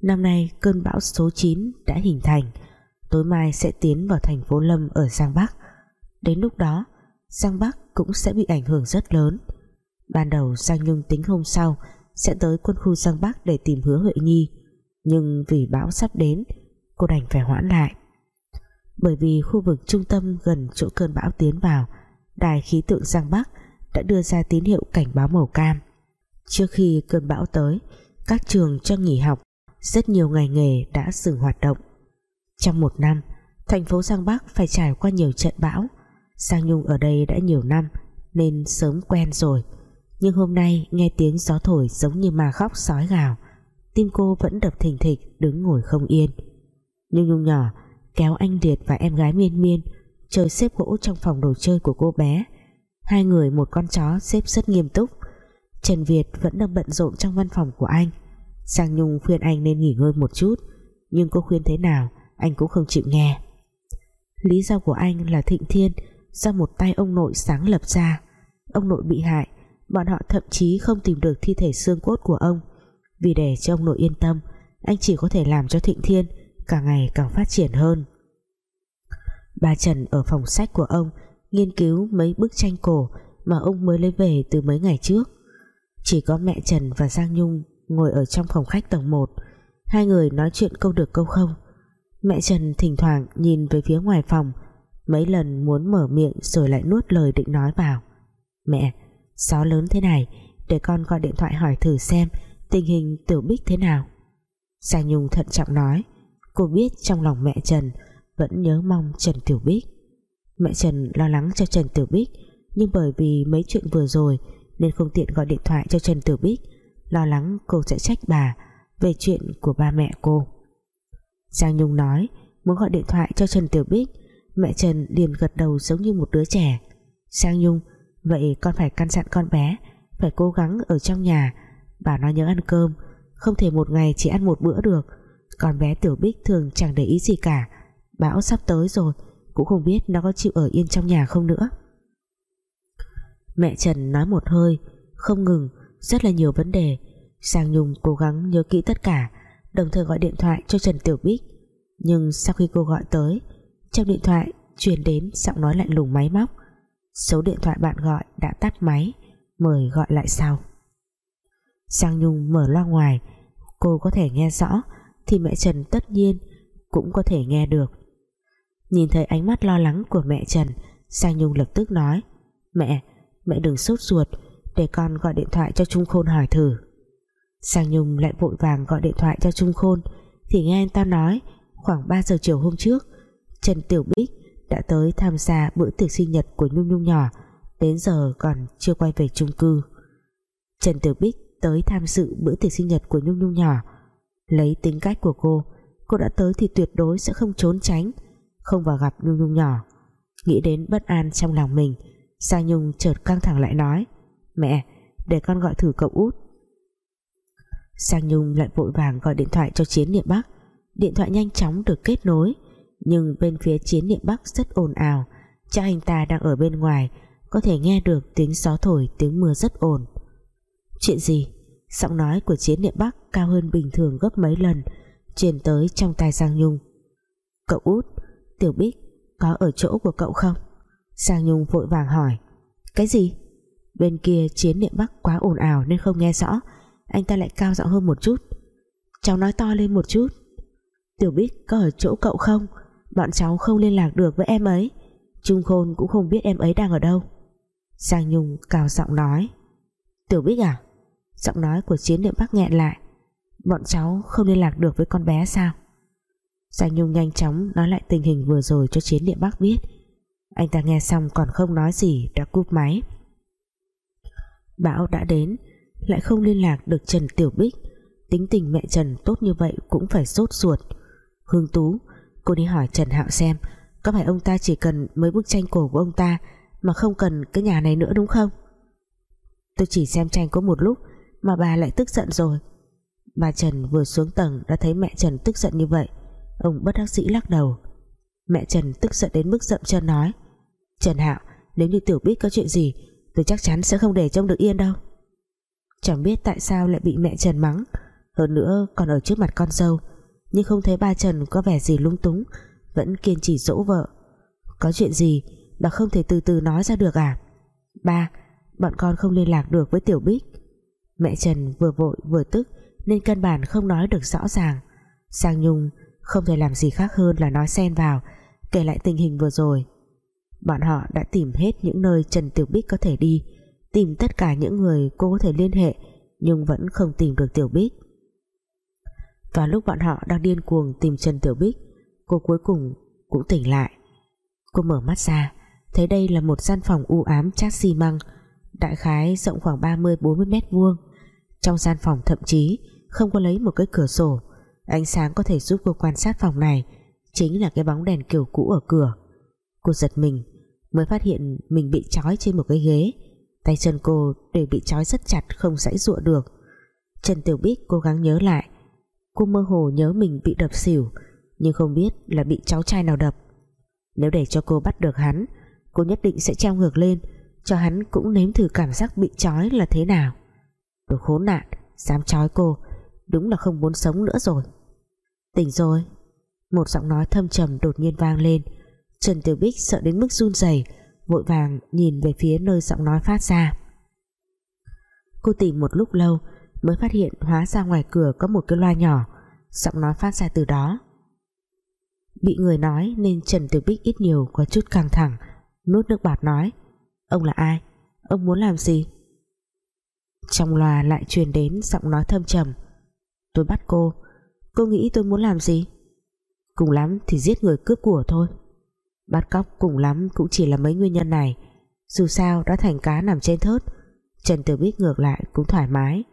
năm nay cơn bão số 9 đã hình thành, tối mai sẽ tiến vào thành phố Lâm ở Giang Bắc. Đến lúc đó, Giang Bắc cũng sẽ bị ảnh hưởng rất lớn. Ban đầu Giang Nhung tính hôm sau sẽ tới quân khu Giang Bắc để tìm hứa Huệ Nhi, nhưng vì bão sắp đến, cô đành phải hoãn lại. Bởi vì khu vực trung tâm gần chỗ cơn bão tiến vào, đài khí tượng Giang Bắc đã đưa ra tín hiệu cảnh báo màu cam. Trước khi cơn bão tới, các trường cho nghỉ học, rất nhiều ngành nghề đã dừng hoạt động. Trong một năm, thành phố Giang Bắc phải trải qua nhiều trận bão. Giang Nhung ở đây đã nhiều năm nên sớm quen rồi. Nhưng hôm nay nghe tiếng gió thổi giống như mà khóc sói gào, tim cô vẫn đập thình thịch đứng ngồi không yên. Nhung Nhung nhỏ kéo anh Điệt và em gái Miên Miên, chơi xếp gỗ trong phòng đồ chơi của cô bé hai người, một con chó, xếp rất nghiêm túc. Trần Việt vẫn đang bận rộn trong văn phòng của anh. Giang Nhung khuyên anh nên nghỉ ngơi một chút, nhưng cô khuyên thế nào, anh cũng không chịu nghe. Lý do của anh là Thịnh Thiên, do một tay ông nội sáng lập ra. Ông nội bị hại, bọn họ thậm chí không tìm được thi thể xương cốt của ông. Vì để cho ông nội yên tâm, anh chỉ có thể làm cho Thịnh Thiên càng ngày càng phát triển hơn. Bà Trần ở phòng sách của ông nghiên cứu mấy bức tranh cổ mà ông mới lấy về từ mấy ngày trước. Chỉ có mẹ Trần và Giang Nhung ngồi ở trong phòng khách tầng 1 hai người nói chuyện câu được câu không. Mẹ Trần thỉnh thoảng nhìn về phía ngoài phòng, mấy lần muốn mở miệng rồi lại nuốt lời định nói vào. Mẹ, gió lớn thế này, để con gọi điện thoại hỏi thử xem tình hình tiểu bích thế nào. Giang Nhung thận trọng nói. Cô biết trong lòng mẹ Trần vẫn nhớ mong Trần Tiểu Bích mẹ Trần lo lắng cho Trần Tiểu Bích. Nhưng bởi vì mấy chuyện vừa rồi, nên không tiện gọi điện thoại cho Trần Tiểu Bích, lo lắng cô sẽ trách bà về chuyện của ba mẹ cô. Giang Nhung nói, muốn gọi điện thoại cho Trần Tiểu Bích. Mẹ Trần liền gật đầu giống như một đứa trẻ. Giang Nhung, vậy con phải căn dặn con bé, phải cố gắng ở trong nhà. Bảo nó nhớ ăn cơm, không thể một ngày chỉ ăn một bữa được. Con bé Tiểu Bích thường chẳng để ý gì cả. Bão sắp tới rồi cũng không biết nó có chịu ở yên trong nhà không nữa. Mẹ Trần nói một hơi, không ngừng, rất là nhiều vấn đề. Giang Nhung cố gắng nhớ kỹ tất cả, đồng thời gọi điện thoại cho Trần Tiểu Bích. Nhưng sau khi cô gọi tới, trong điện thoại truyền đến giọng nói lạnh lùng máy móc. Số điện thoại bạn gọi đã tắt máy, mời gọi lại sau. Giang Nhung mở loa ngoài, cô có thể nghe rõ thì mẹ Trần tất nhiên cũng có thể nghe được nhìn thấy ánh mắt lo lắng của mẹ Trần sang Nhung lập tức nói mẹ, mẹ đừng sốt ruột để con gọi điện thoại cho Trung Khôn hỏi thử. Sang Nhung lại vội vàng gọi điện thoại cho Trung Khôn thì nghe anh ta nói khoảng 3 giờ chiều hôm trước Trần Tiểu Bích đã tới tham gia bữa tiệc sinh nhật của Nhung Nhung nhỏ đến giờ còn chưa quay về chung cư. Trần Tiểu Bích tới tham dự bữa tiệc sinh nhật của Nhung Nhung nhỏ. Lấy tính cách của cô cô đã tới thì tuyệt đối sẽ không trốn tránh không vào gặp Nhung Nhung nhỏ. Nghĩ đến bất an trong lòng mình, Giang Nhung chợt căng thẳng lại nói, mẹ, để con gọi thử cậu út. Giang Nhung lại vội vàng gọi điện thoại cho Chiến Niệm Bắc. Điện thoại nhanh chóng được kết nối, nhưng bên phía Chiến Niệm Bắc rất ồn ào. Cha anh ta đang ở bên ngoài, có thể nghe được tiếng gió thổi, tiếng mưa rất ồn. Chuyện gì? Giọng nói của Chiến Niệm Bắc cao hơn bình thường gấp mấy lần, truyền tới trong tai Giang Nhung. Cậu út Tiểu Bích, có ở chỗ của cậu không? Sang Nhung vội vàng hỏi. Cái gì? Bên kia Chiến Niệm Bắc quá ồn ào nên không nghe rõ. Anh ta lại cao giọng hơn một chút. Cháu nói to lên một chút. Tiểu Bích, có ở chỗ cậu không? Bọn cháu không liên lạc được với em ấy. Trung Khôn cũng không biết em ấy đang ở đâu. Sang Nhung cao giọng nói. Tiểu Bích à? Giọng nói của chiến niệm Bắc nghẹn lại. Bọn cháu không liên lạc được với con bé sao? Giang Nhung nhanh chóng nói lại tình hình vừa rồi cho chiến địa Bắc biết. Anh ta nghe xong còn không nói gì, đã cúp máy. Bão đã đến, lại không liên lạc được Trần Tiểu Bích. Tính tình mẹ Trần tốt như vậy cũng phải sốt ruột. Hương Tú, cô đi hỏi Trần Hạo xem, Có phải ông ta chỉ cần mấy bức tranh cổ của ông ta Mà không cần cái nhà này nữa đúng không? Tôi chỉ xem tranh có một lúc Mà bà lại tức giận rồi. Bà Trần vừa xuống tầng Đã thấy mẹ Trần tức giận như vậy. Ông bất đắc dĩ lắc đầu. Mẹ Trần tức giận đến mức dậm chân nói. Trần Hạo, nếu như Tiểu Bích có chuyện gì, Tôi chắc chắn sẽ không để trông được yên đâu. Chẳng biết tại sao lại bị mẹ Trần mắng. Hơn nữa còn ở trước mặt con dâu. Nhưng không thấy ba Trần có vẻ gì lung túng, Vẫn kiên trì dỗ vợ. Có chuyện gì mà không thể từ từ nói ra được à? Ba, Bọn con không liên lạc được với Tiểu Bích. Mẹ Trần vừa vội vừa tức Nên căn bản không nói được rõ ràng. Sang Nhung không thể làm gì khác hơn là nói xen vào, Kể lại tình hình vừa rồi. Bọn họ đã tìm hết những nơi Trần Tiểu Bích có thể đi, Tìm tất cả những người cô có thể liên hệ, Nhưng vẫn không tìm được Tiểu Bích. Và lúc bọn họ đang điên cuồng tìm Trần Tiểu Bích, Cô cuối cùng cũng tỉnh lại. Cô mở mắt ra, Thấy đây là một gian phòng u ám chát xi măng, Đại khái rộng khoảng 30-40 mét vuông. Trong gian phòng thậm chí Không có lấy một cái cửa sổ Ánh sáng có thể giúp cô quan sát phòng này, Chính là cái bóng đèn kiểu cũ ở cửa. Cô giật mình, mới phát hiện mình bị trói trên một cái ghế. Tay chân cô đều bị trói rất chặt, không giãy giụa được. Trần Tiểu Bích cố gắng nhớ lại. Cô mơ hồ nhớ mình bị đập xỉu, nhưng không biết là bị cháu trai nào đập. Nếu để cho cô bắt được hắn, cô nhất định sẽ treo ngược lên, cho hắn cũng nếm thử cảm giác bị trói là thế nào. Đồ khốn nạn, dám trói cô, đúng là không muốn sống nữa rồi tỉnh rồi. Một giọng nói thâm trầm đột nhiên vang lên. Trần Tiểu Bích sợ đến mức run rẩy, vội vàng nhìn về phía nơi giọng nói phát ra. Cô tìm một lúc lâu mới phát hiện hóa ra ngoài cửa có một cái loa nhỏ. Giọng nói phát ra từ đó. Bị người nói nên Trần Tiểu Bích ít nhiều có chút căng thẳng, nuốt nước bọt nói, ông là ai? Ông muốn làm gì? Trong loa lại truyền đến giọng nói thâm trầm. Tôi bắt cô cô nghĩ tôi muốn làm gì? Cùng lắm thì giết người cướp của thôi. Bắt cóc cùng lắm cũng chỉ là mấy nguyên nhân này. Dù sao đã thành cá nằm trên thớt, Trần Tử Bích ngược lại cũng thoải mái.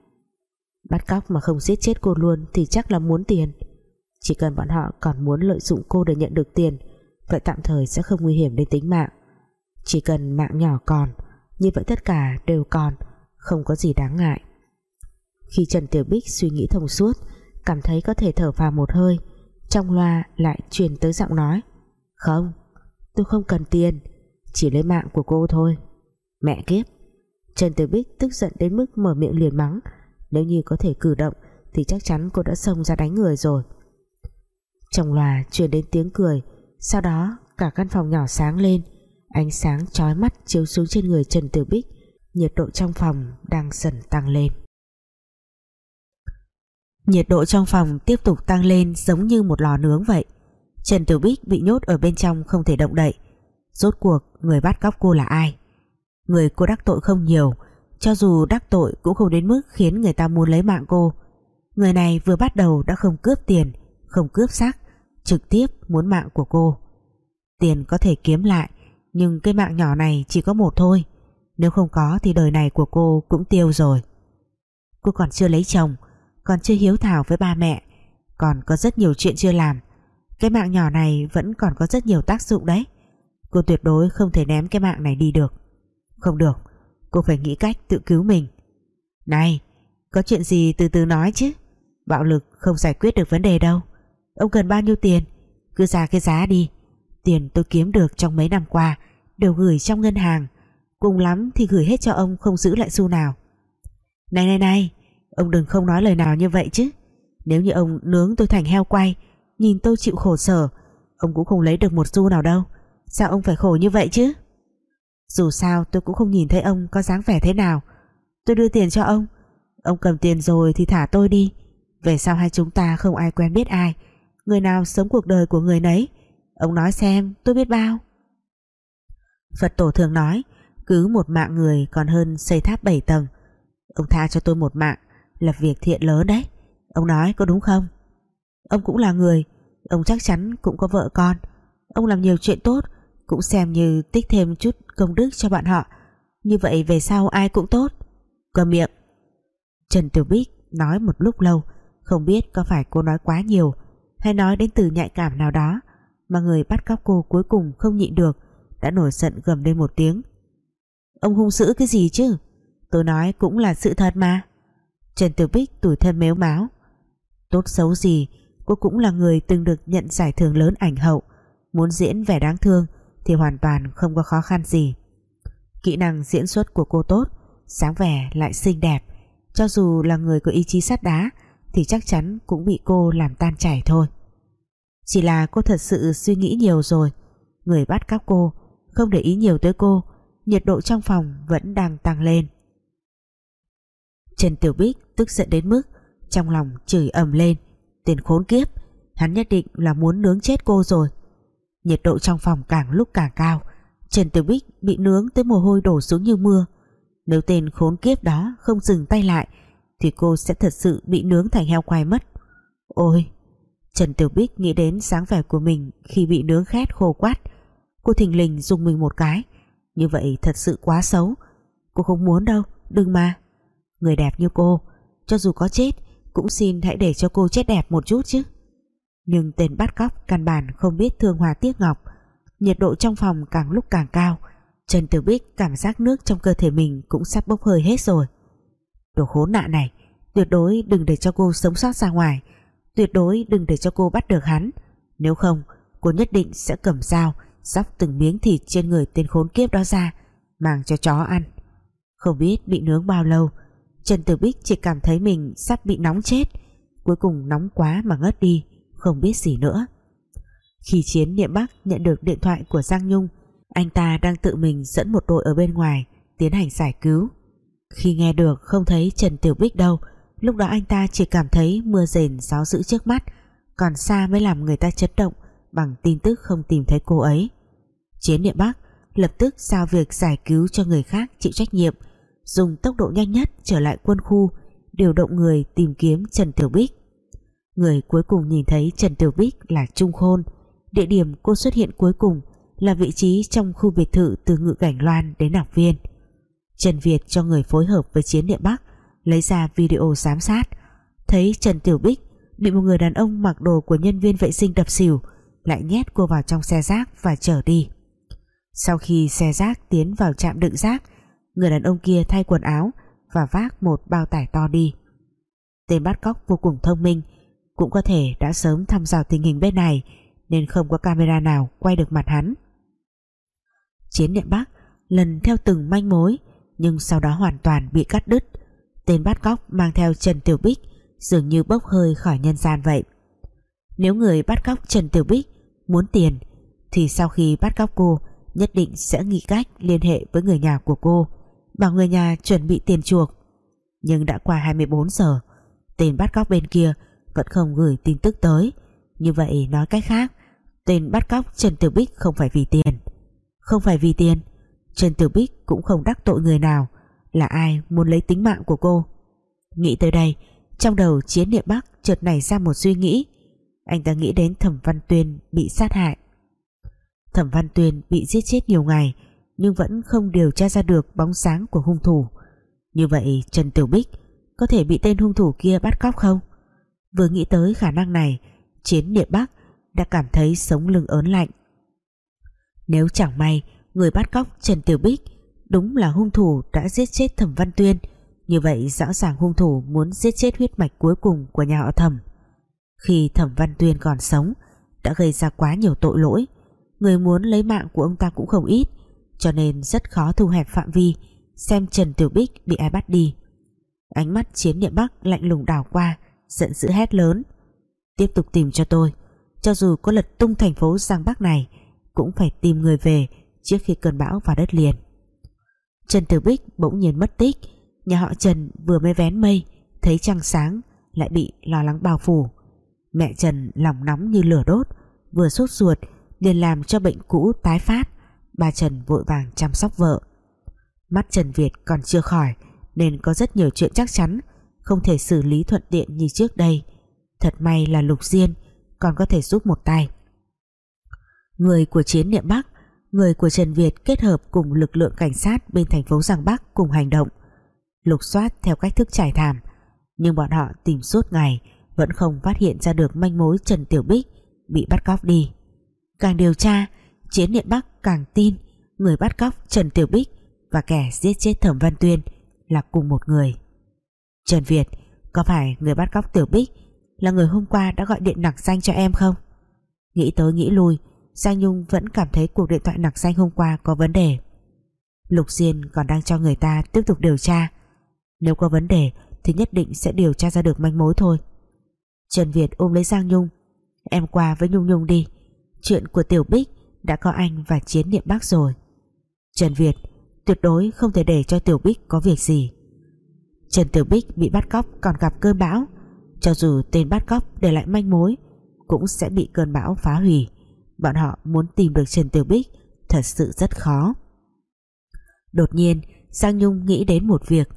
Bắt cóc mà không giết chết cô luôn Thì chắc là muốn tiền. Chỉ cần bọn họ còn muốn lợi dụng cô để nhận được tiền, Vậy tạm thời sẽ không nguy hiểm đến tính mạng. Chỉ cần mạng nhỏ còn, Như vậy tất cả đều còn, Không có gì đáng ngại. Khi Trần Tiểu Bích suy nghĩ thông suốt Cảm thấy có thể thở vào một hơi. Trong loa lại truyền tới giọng nói, Không, Tôi không cần tiền, Chỉ lấy mạng của cô thôi. Mẹ kiếp. Trần Tử Bích tức giận đến mức mở miệng liền mắng, Nếu như có thể cử động Thì chắc chắn cô đã xông ra đánh người rồi. Trong loa truyền đến tiếng cười, Sau đó cả căn phòng nhỏ sáng lên, Ánh sáng chói mắt chiếu xuống trên người Trần Tử Bích, Nhiệt độ trong phòng đang dần tăng lên. Nhiệt độ trong phòng tiếp tục tăng lên giống như một lò nướng vậy. Trần Tiểu Bích bị nhốt ở bên trong không thể động đậy. Rốt cuộc, người bắt cóc cô là ai? Người cô đắc tội không nhiều, Cho dù đắc tội cũng không đến mức Khiến người ta muốn lấy mạng cô. Người này vừa bắt đầu đã không cướp tiền, Không cướp xác, Trực tiếp muốn mạng của cô. Tiền có thể kiếm lại, Nhưng cái mạng nhỏ này chỉ có một thôi. Nếu không có thì đời này của cô cũng tiêu rồi. Cô còn chưa lấy chồng còn chưa hiếu thảo với ba mẹ, Còn có rất nhiều chuyện chưa làm. Cái mạng nhỏ này vẫn còn có rất nhiều tác dụng đấy. Cô tuyệt đối không thể ném cái mạng này đi được. Không được, Cô phải nghĩ cách tự cứu mình. Này, Có chuyện gì từ từ nói chứ. Bạo lực không giải quyết được vấn đề đâu. Ông cần bao nhiêu tiền? Cứ ra cái giá đi. Tiền tôi kiếm được trong mấy năm qua Đều gửi trong ngân hàng. Cùng lắm thì gửi hết cho ông không giữ lại xu nào. Này này này Ông đừng không nói lời nào như vậy chứ. Nếu như ông nướng tôi thành heo quay, Nhìn tôi chịu khổ sở, Ông cũng không lấy được một xu nào đâu. Sao ông phải khổ như vậy chứ? Dù sao, tôi cũng không nhìn thấy ông có dáng vẻ thế nào. Tôi đưa tiền cho ông. Ông cầm tiền rồi thì thả tôi đi. Về sau hai chúng ta không ai quen biết ai. Người nào sống cuộc đời của người nấy. Ông nói xem, tôi biết bao. Phật tổ thường nói, Cứ một mạng người còn hơn xây tháp bảy tầng. Ông tha cho tôi một mạng là việc thiện lớn đấy. Ông nói có đúng không? Ông cũng là người, Ông chắc chắn cũng có vợ con. Ông làm nhiều chuyện tốt, Cũng xem như tích thêm chút công đức cho bạn họ. Như vậy về sau ai cũng tốt. Cầm miệng. Trần Tiểu Bích nói một lúc lâu, Không biết có phải cô nói quá nhiều, Hay nói đến từ nhạy cảm nào đó, mà người bắt cóc cô cuối cùng không nhịn được, đã nổi giận gầm lên một tiếng. Ông hung dữ cái gì chứ? Tôi nói cũng là sự thật mà. Trần Tử Bích tủi thân méo máu tốt xấu gì, cô cũng là người từng được nhận giải thưởng lớn ảnh hậu. Muốn diễn vẻ đáng thương thì hoàn toàn không có khó khăn gì. Kỹ năng diễn xuất của cô tốt, sáng vẻ lại xinh đẹp. Cho dù là người có ý chí sắt đá thì chắc chắn cũng bị cô làm tan chảy thôi. Chỉ là cô thật sự suy nghĩ nhiều rồi. Người bắt cóc cô, không để ý nhiều tới cô, nhiệt độ trong phòng vẫn đang tăng lên. Trần Tiểu Bích tức giận đến mức trong lòng chửi ầm lên. Tên khốn kiếp, hắn nhất định là muốn nướng chết cô rồi. Nhiệt độ trong phòng càng lúc càng cao, Trần Tiểu Bích bị nướng tới mồ hôi đổ xuống như mưa. Nếu tên khốn kiếp đó không dừng tay lại, thì cô sẽ thật sự bị nướng thành heo quay mất. Ôi! Trần Tiểu Bích nghĩ đến sáng vẻ của mình khi bị nướng khét khô quát. Cô thình lình dùng mình một cái. Như vậy thật sự quá xấu. Cô không muốn đâu, đừng mà người đẹp như cô. Cho dù có chết, cũng xin hãy để cho cô chết đẹp một chút chứ. Nhưng tên bắt cóc căn bản không biết thương hòa tiếc ngọc. Nhiệt độ trong phòng càng lúc càng cao. Trần Tử Bích cảm giác nước trong cơ thể mình cũng sắp bốc hơi hết rồi. Đồ khốn nạn này, tuyệt đối đừng để cho cô sống sót ra ngoài. Tuyệt đối đừng để cho cô bắt được hắn. Nếu không, cô nhất định sẽ cầm dao dóc từng miếng thịt trên người tên khốn kiếp đó ra, mang cho chó ăn. Không biết bị nướng bao lâu Trần Tử Bích chỉ cảm thấy mình sắp bị nóng chết. Cuối cùng nóng quá mà ngất đi, không biết gì nữa. Khi Chiến Niệm Bắc nhận được điện thoại của Giang Nhung, anh ta đang tự mình dẫn một đội ở bên ngoài tiến hành giải cứu. Khi nghe được không thấy Trần Tiểu Bích đâu, lúc đó anh ta chỉ cảm thấy mưa rền gió dữ trước mắt, còn xa mới làm người ta chấn động bằng tin tức không tìm thấy cô ấy. Chiến Niệm Bắc lập tức giao việc giải cứu cho người khác chịu trách nhiệm dùng tốc độ nhanh nhất trở lại quân khu, điều động người tìm kiếm Trần Tiểu Bích. Người cuối cùng nhìn thấy Trần Tiểu Bích là Trung Khôn. Địa điểm cô xuất hiện cuối cùng là vị trí trong khu biệt thự từ ngự cảnh loan đến học viên. Trần Việt cho người phối hợp với chiến địa Bắc lấy ra video giám sát. Thấy Trần Tiểu Bích bị một người đàn ông mặc đồ của nhân viên vệ sinh đập xỉu, lại nhét cô vào trong xe rác và chở đi. Sau khi xe rác tiến vào trạm đựng rác người đàn ông kia thay quần áo và vác một bao tải to đi. Tên bắt cóc vô cùng thông minh, cũng có thể đã sớm thăm dò tình hình bên này, nên không có camera nào quay được mặt hắn. Chiến niệm bắc lần theo từng manh mối, nhưng sau đó hoàn toàn bị cắt đứt. Tên bắt cóc mang theo Trần Tiểu Bích dường như bốc hơi khỏi nhân gian vậy. Nếu người bắt cóc Trần Tiểu Bích muốn tiền, thì sau khi bắt cóc cô, nhất định sẽ nghĩ cách liên hệ với người nhà của cô bảo người nhà chuẩn bị tiền chuộc. Nhưng đã qua 24 giờ, tên bắt cóc bên kia vẫn không gửi tin tức tới. Như vậy nói cách khác, tên bắt cóc Trần Tiểu Bích không phải vì tiền. Không phải vì tiền, Trần Tiểu Bích cũng không đắc tội người nào là ai muốn lấy tính mạng của cô. Nghĩ tới đây, trong đầu chiến Niệm Bắc chợt nảy ra một suy nghĩ. Anh ta nghĩ đến Thẩm Văn Tuyên bị sát hại. Thẩm Văn Tuyên bị giết chết nhiều ngày nhưng vẫn không điều tra ra được bóng sáng của hung thủ. Như vậy, Trần Tiểu Bích có thể bị tên hung thủ kia bắt cóc không? Vừa nghĩ tới khả năng này, chiến địa Bắc đã cảm thấy sống lưng ớn lạnh. Nếu chẳng may người bắt cóc Trần Tiểu Bích đúng là hung thủ đã giết chết Thẩm Văn Tuyên, như vậy rõ ràng hung thủ muốn giết chết huyết mạch cuối cùng của nhà họ Thẩm. Khi Thẩm Văn Tuyên còn sống, đã gây ra quá nhiều tội lỗi. Người muốn lấy mạng của ông ta cũng không ít cho nên rất khó thu hẹp phạm vi, xem Trần Tiểu Bích bị ai bắt đi. Ánh mắt chiến địa Bắc lạnh lùng đảo qua, giận dữ hét lớn. Tiếp tục tìm cho tôi, cho dù có lật tung thành phố Giang Bắc này, cũng phải tìm người về trước khi cơn bão vào đất liền. Trần Tiểu Bích bỗng nhiên mất tích, nhà họ Trần vừa mới vén mây, thấy trăng sáng, lại bị lo lắng bao phủ. Mẹ Trần lòng nóng như lửa đốt, vừa sốt ruột liền làm cho bệnh cũ tái phát bà Trần vội vàng chăm sóc vợ. Mắt Trần Việt còn chưa khỏi, nên có rất nhiều chuyện chắc chắn, không thể xử lý thuận tiện như trước đây. Thật may là Lục Diên còn có thể giúp một tay. Người của chiến niệm Bắc, người của Trần Việt kết hợp cùng lực lượng cảnh sát bên thành phố Giang Bắc cùng hành động. Lục soát theo cách thức trải thảm, nhưng bọn họ tìm suốt ngày vẫn không phát hiện ra được manh mối Trần Tiểu Bích bị bắt cóc đi. Càng điều tra, Chiến Niệm Bắc càng tin, Người bắt cóc Trần Tiểu Bích Và kẻ giết chết Thẩm Văn Tuyên Là cùng một người. Trần Việt, Có phải người bắt cóc Tiểu Bích Là người hôm qua đã gọi điện nặc danh cho em không? Nghĩ tới nghĩ lui, Giang Nhung vẫn cảm thấy cuộc điện thoại nặc danh hôm qua có vấn đề. Lục Diên còn đang cho người ta tiếp tục điều tra. Nếu có vấn đề Thì nhất định sẽ điều tra ra được manh mối thôi. Trần Việt ôm lấy Giang Nhung. Em qua với Nhung Nhung đi. Chuyện của Tiểu Bích đã có anh và Chiến Niệm bác rồi. Trần Việt tuyệt đối không thể để cho Tiểu Bích có việc gì. Trần Tiểu Bích bị bắt cóc còn gặp cơn bão, Cho dù tên bắt cóc để lại manh mối, Cũng sẽ bị cơn bão phá hủy. Bọn họ muốn tìm được Trần Tiểu Bích Thật sự rất khó. Đột nhiên, Giang Nhung nghĩ đến một việc.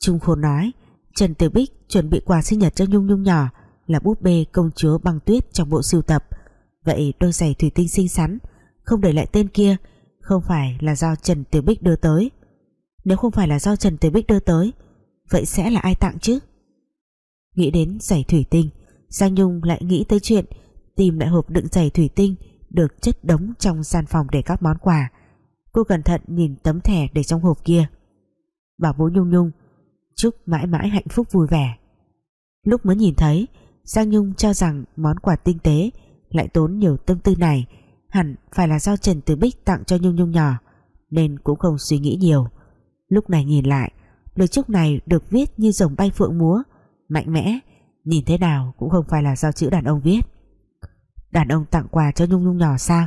Trung Khôn nói, Trần Tiểu Bích chuẩn bị quà sinh nhật cho Nhung Nhung nhỏ, Là búp bê công chúa băng tuyết trong bộ sưu tập. Vậy đôi giày thủy tinh xinh xắn không để lại tên kia, Không phải là do Trần Tiểu Bích đưa tới. Nếu không phải là do Trần Tiểu Bích đưa tới, Vậy sẽ là ai tặng chứ? Nghĩ đến giày thủy tinh, Giang Nhung lại nghĩ tới chuyện Tìm lại hộp đựng giày thủy tinh Được chất đống trong gian phòng để các món quà. Cô cẩn thận nhìn tấm thẻ để trong hộp kia. Bảo bố Nhung Nhung, Chúc mãi mãi hạnh phúc vui vẻ. Lúc mới nhìn thấy, Giang Nhung cho rằng món quà tinh tế Lại tốn nhiều tâm tư này Hẳn phải là do Trần Tử Bích tặng cho Nhung Nhung nhỏ, Nên cũng không suy nghĩ nhiều Lúc này nhìn lại, Lời chúc này được viết như rồng bay phượng múa, Mạnh mẽ, Nhìn thế nào cũng không phải là do chữ đàn ông viết Đàn ông tặng quà cho Nhung Nhung nhỏ sao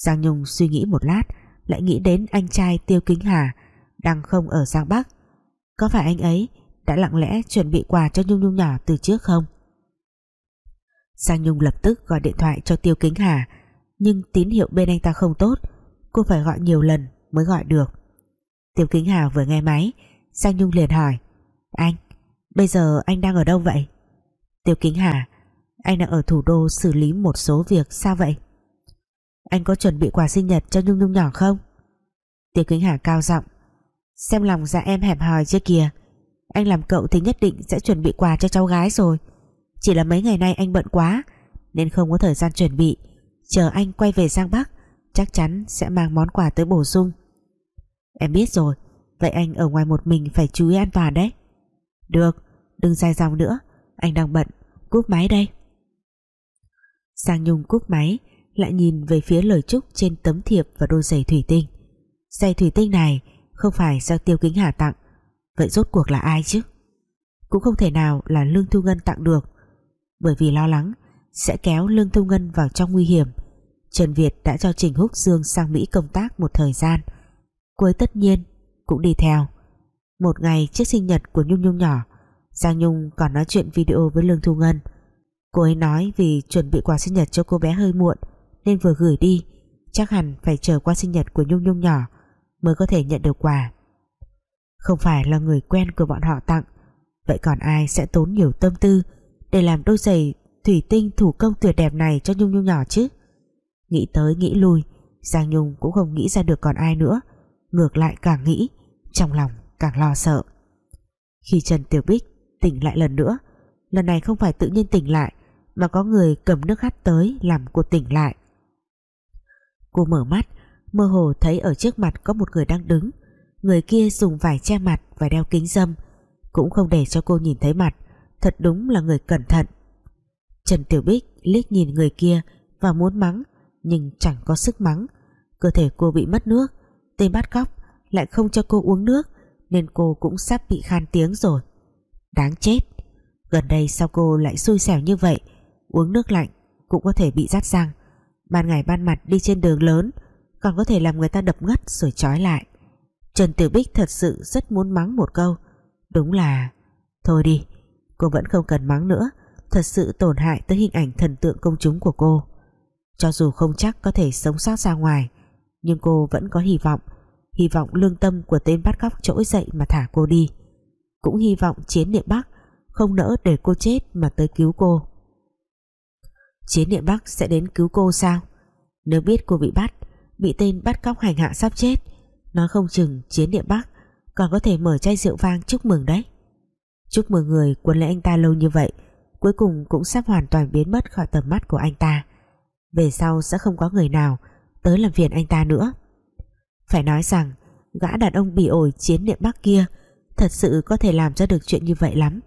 Giang Nhung suy nghĩ một lát, lại nghĩ đến anh trai Tiêu Kính Hà đang không ở Giang Bắc. Có phải anh ấy đã lặng lẽ chuẩn bị quà cho Nhung Nhung nhỏ từ trước không? Giang Nhung lập tức gọi điện thoại cho Tiêu Kính Hà nhưng tín hiệu bên anh ta không tốt cô phải gọi nhiều lần mới gọi được. Tiểu Kính Hà vừa nghe máy Giang Nhung liền hỏi Anh, bây giờ anh đang ở đâu vậy? Tiểu Kính Hà Anh đang ở thủ đô xử lý một số việc sao vậy? Anh có chuẩn bị quà sinh nhật cho Nhung Nhung nhỏ không Tiểu Kính Hà cao giọng Xem lòng dạ em hẹp hòi chưa kìa Anh làm cậu thì nhất định sẽ chuẩn bị quà cho cháu gái rồi Chỉ là mấy ngày nay anh bận quá Nên không có thời gian chuẩn bị Chờ anh quay về Giang Bắc, Chắc chắn sẽ mang món quà tới bổ sung. Em biết rồi, Vậy anh ở ngoài một mình phải chú ý an toàn đấy. Được, Đừng dài dòng nữa, Anh đang bận, Cúp máy đây. Sang Nhung cúp máy, lại nhìn về phía lời chúc trên tấm thiệp và đôi giày thủy tinh. Giày thủy tinh này không phải do tiêu kính hà tặng, vậy rốt cuộc là ai chứ? Cũng không thể nào là lương thu ngân tặng được, bởi vì lo lắng sẽ kéo lương thu ngân vào trong nguy hiểm. Trần Việt đã cho Trình Húc Dương sang Mỹ công tác một thời gian. Cô ấy tất nhiên cũng đi theo. Một ngày trước sinh nhật của Nhung Nhung nhỏ, Giang Nhung còn nói chuyện video với Lương Thu Ngân. Cô ấy nói vì chuẩn bị quà sinh nhật cho cô bé hơi muộn, nên vừa gửi đi, chắc hẳn phải chờ qua sinh nhật của Nhung Nhung nhỏ mới có thể nhận được quà. Không phải là người quen của bọn họ tặng, vậy còn ai sẽ tốn nhiều tâm tư để làm đôi giày thủy tinh thủ công tuyệt đẹp này cho Nhung Nhung nhỏ chứ? Nghĩ tới nghĩ lui, Giang Nhung cũng không nghĩ ra được còn ai nữa, ngược lại càng nghĩ, trong lòng càng lo sợ. Khi Trần Tiểu Bích tỉnh lại lần nữa, lần này không phải tự nhiên tỉnh lại, mà có người cầm nước hắt tới làm cô tỉnh lại. Cô mở mắt, Mơ hồ thấy ở trước mặt có một người đang đứng. Người kia dùng vải che mặt Và đeo kính dâm, Cũng không để cho cô nhìn thấy mặt, Thật đúng là người cẩn thận. Trần Tiểu Bích liếc nhìn người kia Và muốn mắng nhưng chẳng có sức mắng. Cơ thể cô bị mất nước, Tên bắt cóc lại không cho cô uống nước, Nên cô cũng sắp bị khan tiếng rồi. Đáng chết! Gần đây sao cô lại xui xẻo như vậy? Uống nước lạnh cũng có thể bị rát răng. Ban ngày ban mặt đi trên đường lớn, còn có thể làm người ta đập ngất rồi trói lại. Trần Tiểu Bích thật sự rất muốn mắng một câu. Đúng là thôi đi, cô vẫn không cần mắng nữa. Thật sự tổn hại tới hình ảnh thần tượng công chúng của cô cho dù không chắc có thể sống sót ra ngoài, nhưng cô vẫn có hy vọng. Hy vọng lương tâm của tên bắt cóc trỗi dậy mà thả cô đi. Cũng hy vọng chiến niệm Bắc không nỡ để cô chết mà tới cứu cô. Chiến địa Bắc sẽ đến cứu cô sao? Nếu biết cô bị bắt, Bị tên bắt cóc hành hạ sắp chết, Nói không chừng chiến địa Bắc Còn có thể mở chai rượu vang chúc mừng đấy. Chúc mừng người quân lễ anh ta lâu như vậy, Cuối cùng cũng sắp hoàn toàn biến mất khỏi tầm mắt của anh ta. Về sau sẽ không có người nào Tới làm phiền anh ta nữa. Phải nói rằng, Gã đàn ông bị ổi chiến niệm bắc kia Thật sự có thể làm ra được chuyện như vậy lắm.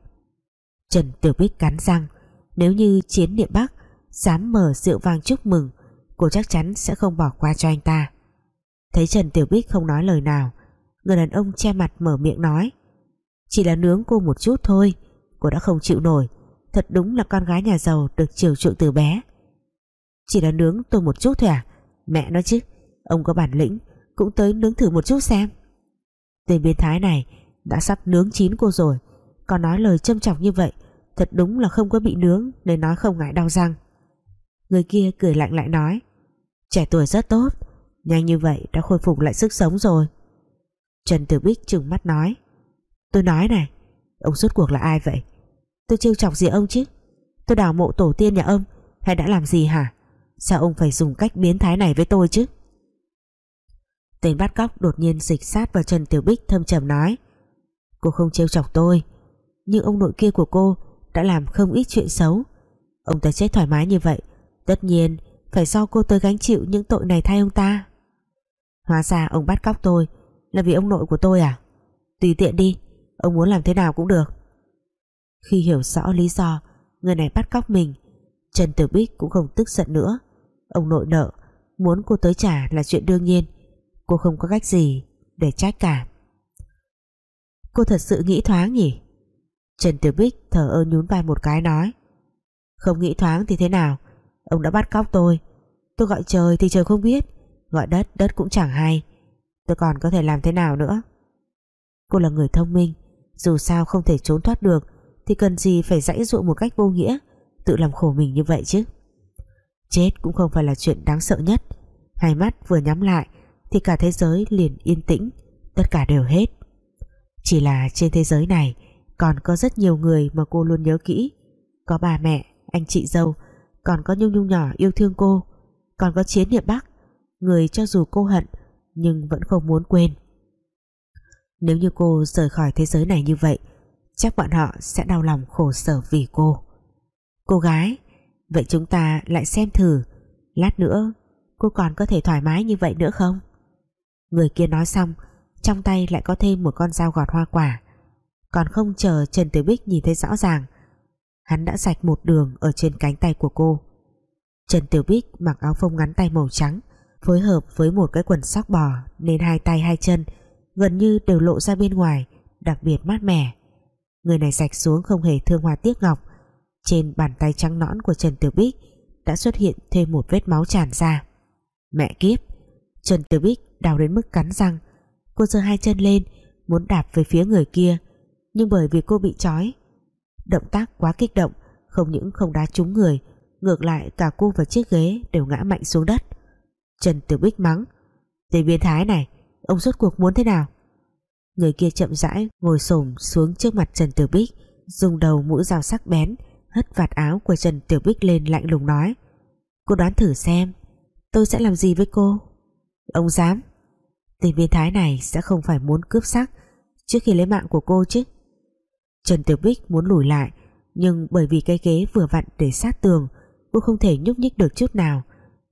Trần Tiểu Bích cắn răng, Nếu như chiến niệm bắc Dám mở rượu vang chúc mừng, Cô chắc chắn sẽ không bỏ qua cho anh ta. Thấy Trần Tiểu Bích không nói lời nào, Người đàn ông che mặt mở miệng nói, Chỉ là nướng cô một chút thôi, Cô đã không chịu nổi, Thật đúng là con gái nhà giàu được chiều chuộng từ bé. Chỉ là nướng tôi một chút thôi à? Mẹ nói chứ, Ông có bản lĩnh, cũng tới nướng thử một chút xem. Tên biến thái này Đã sắp nướng chín cô rồi, Còn nói lời châm chọc như vậy, Thật đúng là không có bị nướng Nên nói không ngại đau răng. Người kia cười lạnh lại nói, Trẻ tuổi rất tốt, Nhanh như vậy đã khôi phục lại sức sống rồi. Trần Tử Bích trừng mắt nói, Tôi nói này, Ông rốt cuộc là ai vậy? Tôi trêu chọc gì ông chứ? Tôi đào mộ tổ tiên nhà ông, Hay đã làm gì hả? Sao ông phải dùng cách biến thái này với tôi chứ? Tên bắt cóc đột nhiên dịch sát vào Trần Tiểu Bích, thâm trầm nói. Cô không trêu chọc tôi, Nhưng ông nội kia của cô Đã làm không ít chuyện xấu. Ông ta chết thoải mái như vậy, Tất nhiên phải do cô tới gánh chịu những tội này thay ông ta. Hóa ra ông bắt cóc tôi Là vì ông nội của tôi à? Tùy tiện đi, Ông muốn làm thế nào cũng được. Khi hiểu rõ lý do Người này bắt cóc mình Trần Tử Bích cũng không tức giận nữa. Ông nội nợ, Muốn cô tới trả là chuyện đương nhiên. Cô không có cách gì để trách cả. Cô thật sự nghĩ thoáng nhỉ? Trần Tiểu Bích thở ơ nhún vai một cái nói, Không nghĩ thoáng thì thế nào? Ông đã bắt cóc tôi. Tôi gọi trời thì trời không biết. Gọi đất đất cũng chẳng hay. Tôi còn có thể làm thế nào nữa? Cô là người thông minh, Dù sao không thể trốn thoát được Thì cần gì phải dãy dụ một cách vô nghĩa. Tự làm khổ mình như vậy chứ? Chết cũng không phải là chuyện đáng sợ nhất. Hai mắt vừa nhắm lại Thì cả thế giới liền yên tĩnh Tất cả đều hết. Chỉ là trên thế giới này Còn có rất nhiều người mà cô luôn nhớ kỹ. Có bà mẹ, anh chị dâu Còn có Nhung Nhung nhỏ yêu thương cô. Còn có Chiến Niệm Bắc Người cho dù cô hận Nhưng vẫn không muốn quên. Nếu như cô rời khỏi thế giới này như vậy Chắc bọn họ sẽ đau lòng khổ sở vì cô. Cô gái, Vậy chúng ta lại xem thử. Lát nữa, cô còn có thể thoải mái như vậy nữa không? Người kia nói xong, Trong tay lại có thêm một con dao gọt hoa quả. Còn không chờ Trần Tử Bích nhìn thấy rõ ràng, Hắn đã sạch một đường Ở trên cánh tay của cô. Trần Tiểu Bích mặc áo phông ngắn tay màu trắng, Phối hợp với một cái quần sóc bò Nên hai tay hai chân Gần như đều lộ ra bên ngoài, Đặc biệt mát mẻ. Người này sạch xuống không hề thương hoa tiếc ngọc trên bàn tay trắng nõn của Trần Tiểu Bích đã xuất hiện thêm một vết máu tràn ra. Mẹ kiếp! Trần Tiểu Bích đau đến mức cắn răng. Cô giơ hai chân lên, muốn đạp về phía người kia, nhưng bởi vì cô bị trói, động tác quá kích động, không những không đá trúng người, ngược lại cả cô và chiếc ghế đều ngã mạnh xuống đất Trần Tiểu Bích mắng, tên biến thái này, ông rốt cuộc muốn thế nào người kia chậm rãi ngồi xổm xuống trước mặt Trần Tiểu Bích, dùng đầu mũi dao sắc bén hất vạt áo của Trần Tiểu Bích lên lạnh lùng nói. Cô đoán thử xem, Tôi sẽ làm gì với cô? Ông dám. Tên biến thái này sẽ không phải muốn cướp sắc Trước khi lấy mạng của cô chứ. Trần Tiểu Bích muốn lùi lại, Nhưng bởi vì cái ghế vừa vặn để sát tường, Cô không thể nhúc nhích được chút nào.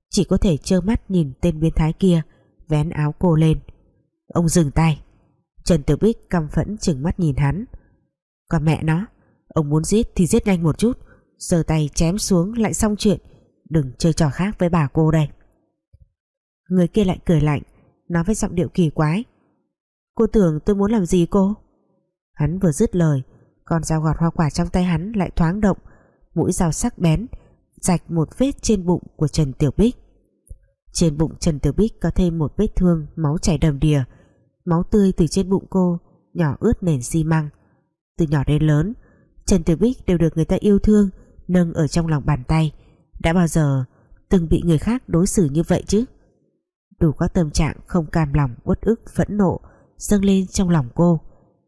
Chỉ có thể trơ mắt nhìn tên biến thái kia, Vén áo cô lên. Ông dừng tay. Trần Tiểu Bích căm phẫn chừng mắt nhìn hắn. Còn mẹ nó Ông muốn giết thì giết nhanh một chút. Giơ tay chém xuống, lại xong chuyện. Đừng chơi trò khác với bà cô đây. Người kia lại cười lạnh, Nói với giọng điệu kỳ quái. Cô tưởng tôi muốn làm gì cô? Hắn vừa dứt lời, Con dao gọt hoa quả trong tay hắn lại thoáng động. Mũi dao sắc bén, Rạch một vết trên bụng của Trần Tiểu Bích. Trên bụng Trần Tiểu Bích có thêm một vết thương Máu chảy đầm đìa. Máu tươi từ trên bụng cô, Nhỏ ướt nền xi măng. Từ nhỏ đến lớn Trần Tiểu Bích đều được người ta yêu thương, nâng ở trong lòng bàn tay. Đã bao giờ từng bị người khác đối xử như vậy chứ? Đủ các tâm trạng không cam lòng, uất ức, phẫn nộ, dâng lên trong lòng cô.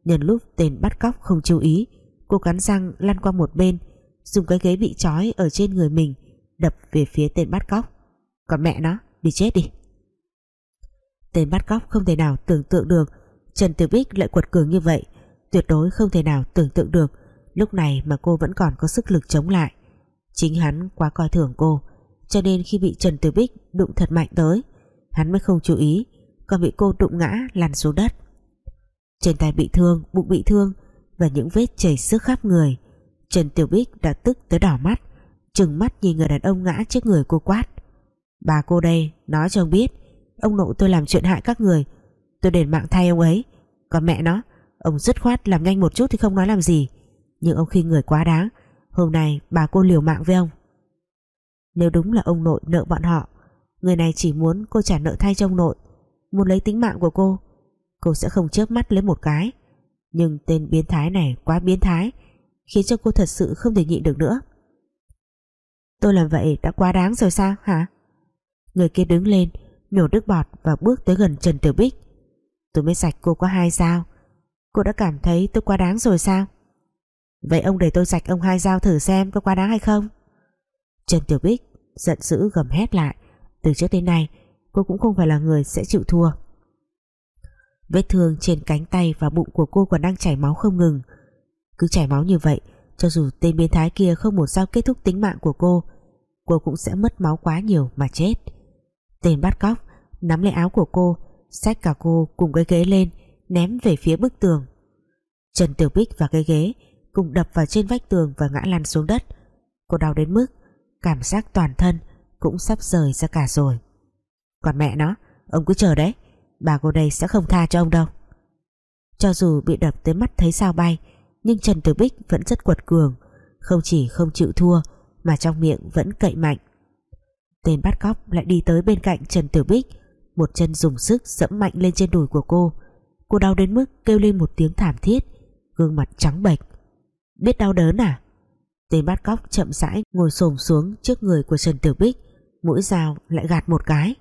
Nhân lúc tên bắt cóc không chú ý, cô cắn răng lăn qua một bên, dùng cái ghế bị trói ở trên người mình, đập về phía tên bắt cóc. Còn mẹ nó, đi chết đi. Tên bắt cóc không thể nào tưởng tượng được, Trần Tiểu Bích lại quật cường như vậy, tuyệt đối không thể nào tưởng tượng được Lúc này mà cô vẫn còn có sức lực chống lại. Chính hắn quá coi thường cô, cho nên khi bị Trần Tử Bích đụng thật mạnh tới, hắn mới không chú ý, còn bị cô đụng ngã lăn xuống đất. Trên tay bị thương, bụng bị thương và những vết chảy xước khắp người, Trần Tiểu Bích đã tức tới đỏ mắt, trừng mắt nhìn người đàn ông ngã trước người cô quát. Bà cô đây, nói cho ông biết, ông nội tôi làm chuyện hại các người, tôi đền mạng thay ông ấy, còn mẹ nó, ông dứt khoát làm nhanh một chút thì không nói làm gì nhưng ông khi người quá đáng. Hôm nay bà cô liều mạng với ông. Nếu đúng là ông nội nợ bọn họ, người này chỉ muốn cô trả nợ thay cho ông nội. Muốn lấy tính mạng của cô cô sẽ không chớp mắt lấy một cái. Nhưng tên biến thái này quá biến thái, khiến cho cô thật sự không thể nhịn được nữa. Tôi làm vậy đã quá đáng rồi sao, hả? Người kia đứng lên, nhổ nước bọt và bước tới gần Trần Tiểu Bích. Tôi mới sạch cô có hai dao cô đã cảm thấy tôi quá đáng rồi sao? Vậy ông để tôi sạch ông hai dao thử xem có quá đáng hay không? Trần Tiểu Bích giận dữ gầm hét lại. Từ trước đến nay, cô cũng không phải là người sẽ chịu thua. Vết thương trên cánh tay và bụng của cô còn đang chảy máu không ngừng. Cứ chảy máu như vậy, cho dù tên biến thái kia không một sao kết thúc tính mạng của cô cô cũng sẽ mất máu quá nhiều mà chết. Tên bắt cóc nắm lấy áo của cô, xách cả cô cùng cái ghế lên, ném về phía bức tường. Trần Tiểu Bích và cái ghế cùng đập vào trên vách tường và ngã lăn xuống đất. Cô đau đến mức cảm giác toàn thân cũng sắp rời ra cả rồi. Còn mẹ nó, ông cứ chờ đấy, bà cô đây sẽ không tha cho ông đâu. Cho dù bị đập tới mắt thấy sao bay, nhưng Trần Tử Bích vẫn rất quật cường. Không chỉ không chịu thua, mà trong miệng vẫn cậy mạnh. Tên bắt cóc lại đi tới bên cạnh Trần Tử Bích, một chân dùng sức dẫm mạnh lên trên đùi của cô. Cô đau đến mức kêu lên một tiếng thảm thiết, gương mặt trắng bệch biết đau đớn à? Tên bắt cóc chậm rãi ngồi xổm xuống trước người của Trần tiểu Bích, mũi dao lại gạt một cái.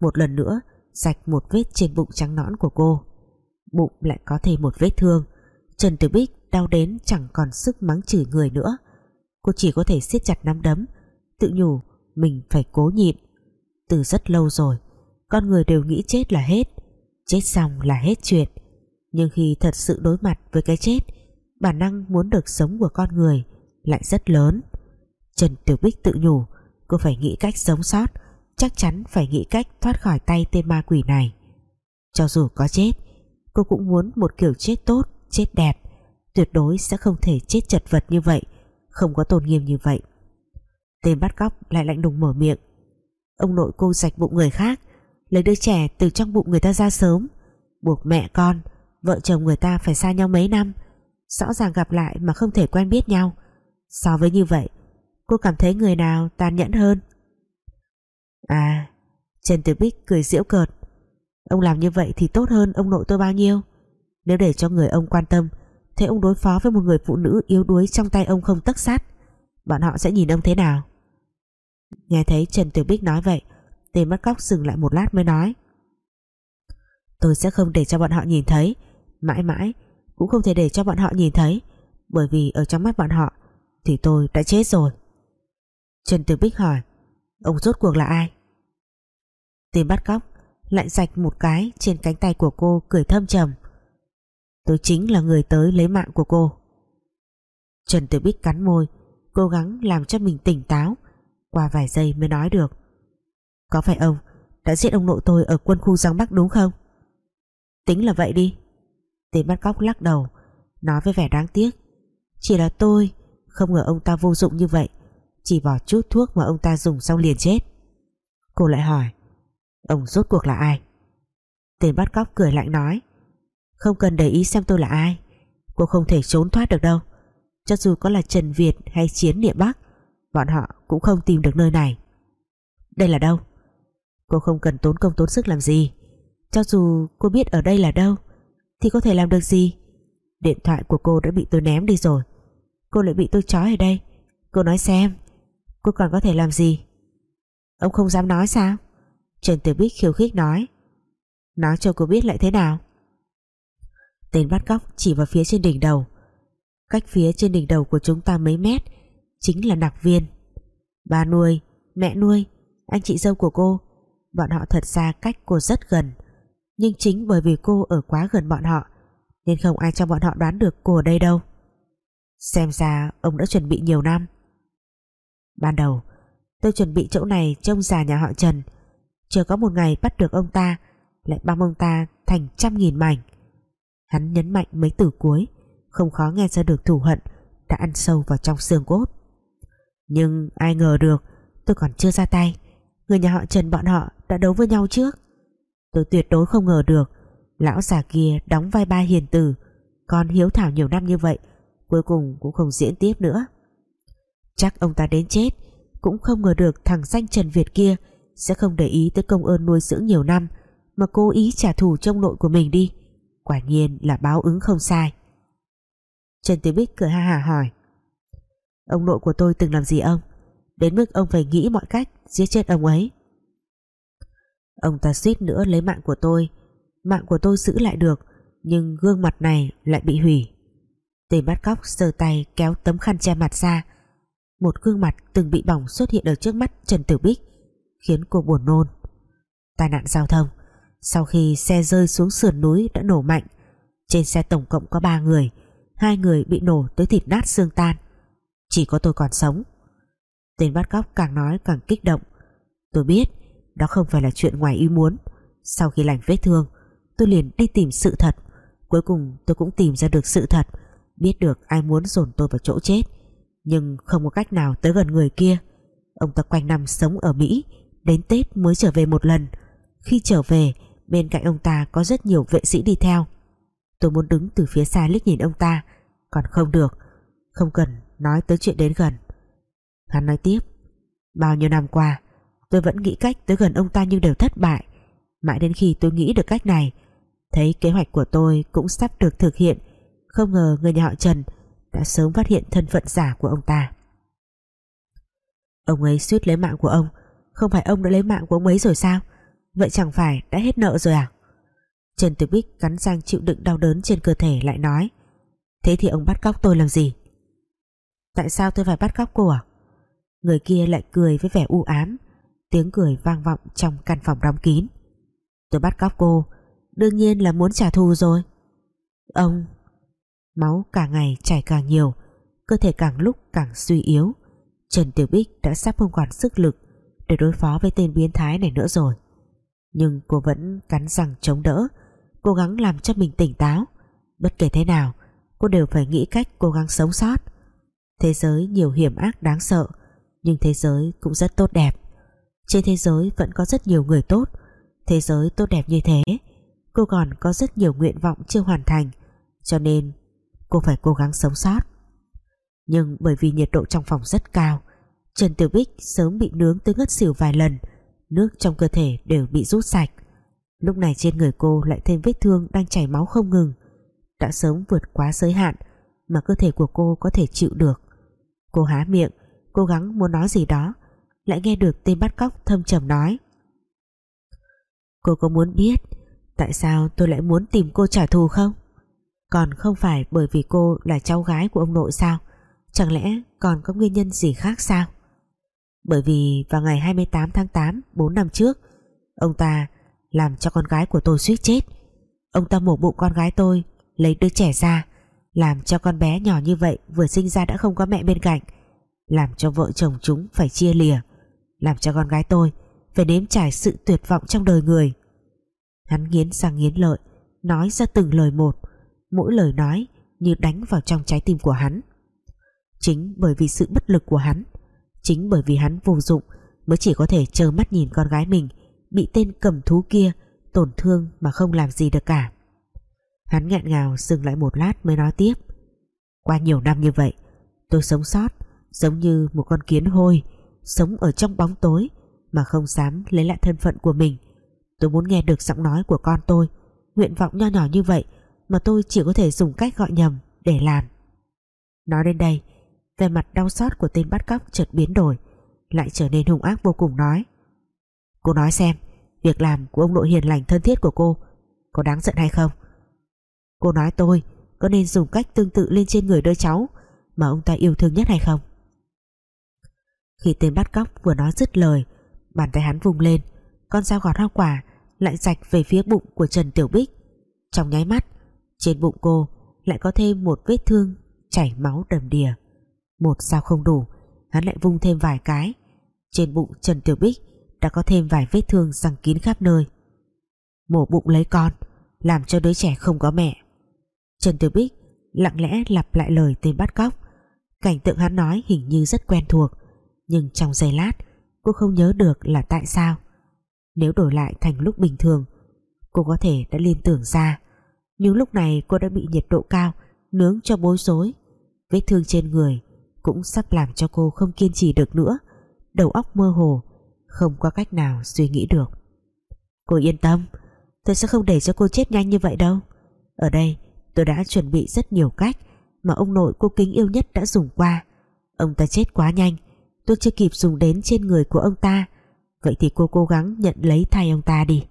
Một lần nữa sạch một vết trên bụng trắng nõn của cô. Bụng lại có thêm một vết thương. Trần tiểu Bích đau đến chẳng còn sức mắng chửi người nữa. Cô chỉ có thể siết chặt nắm đấm, tự nhủ mình phải cố nhịn. Từ rất lâu rồi, con người đều nghĩ chết là hết. Chết xong là hết chuyện. Nhưng khi thật sự đối mặt với cái chết bản năng muốn được sống của con người lại rất lớn. Trần Tiểu Bích tự nhủ, cô phải nghĩ cách sống sót, chắc chắn phải nghĩ cách thoát khỏi tay tên ma quỷ này. Cho dù có chết, cô cũng muốn một kiểu chết tốt, chết đẹp. Tuyệt đối sẽ không thể chết chật vật như vậy, không có tôn nghiêm như vậy. Tên bắt cóc lại lạnh lùng mở miệng, ông nội cô sạch bụng người khác, lấy đứa trẻ từ trong bụng người ta ra sớm. Buộc mẹ con, vợ chồng người ta phải xa nhau mấy năm rõ ràng gặp lại mà không thể quen biết nhau. So với như vậy, cô cảm thấy người nào tàn nhẫn hơn? À Trần Tử Bích cười giễu cợt. Ông làm như vậy thì tốt hơn ông nội tôi bao nhiêu? Nếu để cho người ông quan tâm, thế ông đối phó với một người phụ nữ yếu đuối trong tay ông không tất sát, bọn họ sẽ nhìn ông thế nào? Nghe thấy Trần Tử Bích nói vậy, tên bắt cóc dừng lại một lát mới nói. Tôi sẽ không để cho bọn họ nhìn thấy, mãi mãi cũng không thể để cho bọn họ nhìn thấy, bởi vì ở trong mắt bọn họ thì tôi đã chết rồi. Trần Tử Bích hỏi, ông rốt cuộc là ai? Tên bắt cóc lạnh sạch một cái trên cánh tay của cô, cười thâm trầm. Tôi chính là người tới lấy mạng của cô. Trần Tử Bích cắn môi, cố gắng làm cho mình tỉnh táo, qua vài giây mới nói được, có phải ông đã giết ông nội tôi ở quân khu Giang Bắc đúng không? Tính là vậy đi tên bắt cóc lắc đầu, nói với vẻ đáng tiếc. Chỉ là tôi, không ngờ ông ta vô dụng như vậy, chỉ bỏ chút thuốc mà ông ta dùng xong liền chết. Cô lại hỏi, ông rốt cuộc là ai? Tên bắt cóc cười lạnh nói, không cần để ý xem tôi là ai, Cô không thể trốn thoát được đâu. Cho dù có là Trần Việt hay Chiến Địa Bắc, Bọn họ cũng không tìm được nơi này. Đây là đâu? Cô không cần tốn công tốn sức làm gì. Cho dù cô biết ở đây là đâu thì có thể làm được gì? Điện thoại của cô đã bị tôi ném đi rồi. Cô lại bị tôi trói ở đây. Cô nói xem Cô còn có thể làm gì? Ông không dám nói sao? Trần Tử Bích khiêu khích nói. Nói cho cô biết lại thế nào? Tên bắt cóc chỉ vào phía trên đỉnh đầu. Cách phía trên đỉnh đầu của chúng ta mấy mét Chính là nặc viên. Ba nuôi, mẹ nuôi Anh chị dâu của cô Bọn họ thật ra cách cô rất gần. Nhưng chính bởi vì cô ở quá gần bọn họ, Nên không ai cho bọn họ đoán được cô ở đây đâu. Xem ra ông đã chuẩn bị nhiều năm. Ban đầu, Tôi chuẩn bị chỗ này trông già nhà họ Trần. Chờ có một ngày bắt được ông ta, Lại băm ông ta thành trăm nghìn mảnh. Hắn nhấn mạnh mấy từ cuối, Không khó nghe ra được thủ hận Đã ăn sâu vào trong xương cốt Nhưng ai ngờ được, Tôi còn chưa ra tay. Người nhà họ Trần bọn họ đã đấu với nhau trước. Tôi tuyệt đối không ngờ được. Lão già kia đóng vai ba hiền tử. Con hiếu thảo nhiều năm như vậy, Cuối cùng cũng không diễn tiếp nữa. Chắc ông ta đến chết, Cũng không ngờ được thằng danh Trần Việt kia Sẽ không để ý tới công ơn nuôi dưỡng nhiều năm Mà cố ý trả thù trong nội của mình đi. Quả nhiên là báo ứng không sai. Trần Tiểu Bích cười ha hà hỏi. Ông nội của tôi từng làm gì ông? Đến mức ông phải nghĩ mọi cách Giết chết ông ấy. Ông ta suýt nữa lấy mạng của tôi. Mạng của tôi giữ lại được, Nhưng gương mặt này lại bị hủy. Tên bắt cóc giơ tay kéo tấm khăn che mặt ra. Một gương mặt từng bị bỏng xuất hiện ở trước mắt Trần Tử Bích, Khiến cô buồn nôn. Tai nạn giao thông. Sau khi xe rơi xuống sườn núi đã nổ mạnh, Trên xe tổng cộng có 3 người, Hai người bị nổ tới thịt nát xương tan. Chỉ có tôi còn sống. Tên bắt cóc càng nói càng kích động. Tôi biết đó không phải là chuyện ngoài ý muốn. Sau khi lành vết thương, Tôi liền đi tìm sự thật. Cuối cùng tôi cũng tìm ra được sự thật, Biết được ai muốn dồn tôi vào chỗ chết. Nhưng không có cách nào tới gần người kia. Ông ta quanh năm sống ở Mỹ, Đến Tết mới trở về một lần. Khi trở về, Bên cạnh ông ta có rất nhiều vệ sĩ đi theo. Tôi muốn đứng từ phía xa liếc nhìn ông ta, Còn không được. Không cần nói tới chuyện đến gần. Hắn nói tiếp, Bao nhiêu năm qua Tôi vẫn nghĩ cách tới gần ông ta nhưng đều thất bại. Mãi đến khi tôi nghĩ được cách này, Thấy kế hoạch của tôi cũng sắp được thực hiện. Không ngờ người nhà họ Trần Đã sớm phát hiện thân phận giả của ông ta. Ông ấy suýt lấy mạng của ông. Không phải ông đã lấy mạng của ông ấy rồi sao? Vậy chẳng phải đã hết nợ rồi à? Trần Tử Bích cắn răng chịu đựng đau đớn trên cơ thể lại nói, Thế thì ông bắt cóc tôi làm gì? Tại sao tôi phải bắt cóc cô à? Người kia lại cười với vẻ u ám. Tiếng cười vang vọng trong căn phòng đóng kín. Tôi bắt cóc cô, Đương nhiên là muốn trả thù rồi. Ông, Máu càng ngày chảy càng nhiều, Cơ thể càng lúc càng suy yếu. Trần Tiểu Bích đã sắp không còn sức lực Để đối phó với tên biến thái này nữa rồi. Nhưng cô vẫn cắn răng chống đỡ, Cố gắng làm cho mình tỉnh táo. Bất kể thế nào, Cô đều phải nghĩ cách cố gắng sống sót. Thế giới nhiều hiểm ác đáng sợ, Nhưng thế giới cũng rất tốt đẹp trên thế giới vẫn có rất nhiều người tốt. Thế giới tốt đẹp như thế, Cô còn có rất nhiều nguyện vọng chưa hoàn thành, Cho nên cô phải cố gắng sống sót. Nhưng bởi vì nhiệt độ trong phòng rất cao, Trần Tiểu Bích sớm bị nướng tới ngất xỉu vài lần, Nước trong cơ thể đều bị rút sạch. Lúc này trên người cô lại thêm vết thương đang chảy máu không ngừng. Đã sớm vượt quá giới hạn Mà cơ thể của cô có thể chịu được. Cô há miệng, Cố gắng muốn nói gì đó lại nghe được tên bắt cóc thâm trầm nói. Cô có muốn biết Tại sao tôi lại muốn tìm cô trả thù không? Còn không phải bởi vì cô là cháu gái của ông nội sao? Chẳng lẽ còn có nguyên nhân gì khác sao? Bởi vì vào ngày 28 tháng 8 4 năm trước, Ông ta làm cho con gái của tôi suýt chết. Ông ta mổ bụng con gái tôi, Lấy đứa trẻ ra, Làm cho con bé nhỏ như vậy Vừa sinh ra đã không có mẹ bên cạnh, Làm cho vợ chồng chúng phải chia lìa làm cho con gái tôi phải nếm trải sự tuyệt vọng trong đời người. Hắn nghiến răng nghiến lợi, nói ra từng lời một, mỗi lời nói như đánh vào trong trái tim của hắn. Chính bởi vì sự bất lực của hắn, chính bởi vì hắn vô dụng mới chỉ có thể trơ mắt nhìn con gái mình bị tên cầm thú kia tổn thương mà không làm gì được cả. Hắn nghẹn ngào dừng lại một lát mới nói tiếp, qua nhiều năm như vậy, tôi sống sót giống như một con kiến hôi sống ở trong bóng tối mà không dám lấy lại thân phận của mình. Tôi muốn nghe được giọng nói của con tôi. Nguyện vọng nho nhỏ như vậy mà tôi chỉ có thể dùng cách gọi nhầm để làm. Nói đến đây, vẻ mặt đau xót của tên bắt cóc chợt biến đổi, lại trở nên hung ác vô cùng nói. Cô nói xem, việc làm của ông nội hiền lành thân thiết của cô có đáng giận hay không? Cô nói tôi có nên dùng cách tương tự lên trên người đứa cháu mà ông ta yêu thương nhất hay không? Khi tên bắt cóc vừa nói dứt lời Bàn tay hắn vùng lên Con dao gọt hoa quả lại rạch về phía bụng của Trần Tiểu Bích Trong nháy mắt Trên bụng cô lại có thêm một vết thương Chảy máu đầm đìa Một dao không đủ Hắn lại vung thêm vài cái Trên bụng Trần Tiểu Bích đã có thêm vài vết thương răng kín khắp nơi. Mổ bụng lấy con, làm cho đứa trẻ không có mẹ. Trần Tiểu Bích lặng lẽ lặp lại lời tên bắt cóc. Cảnh tượng hắn nói hình như rất quen thuộc, nhưng trong giây lát cô không nhớ được là tại sao. Nếu đổi lại thành lúc bình thường, cô có thể đã liên tưởng ra. Nhưng lúc này cô đã bị nhiệt độ cao nướng cho bối rối. Vết thương trên người cũng sắp làm cho cô không kiên trì được nữa. Đầu óc mơ hồ, không có cách nào suy nghĩ được. Cô yên tâm, tôi sẽ không để cho cô chết nhanh như vậy đâu. Ở đây tôi đã chuẩn bị rất nhiều cách mà ông nội cô kính yêu nhất đã dùng qua. Ông ta chết quá nhanh, tôi chưa kịp dùng đến trên người của ông ta. Vậy thì cô cố gắng nhận lấy thay ông ta đi.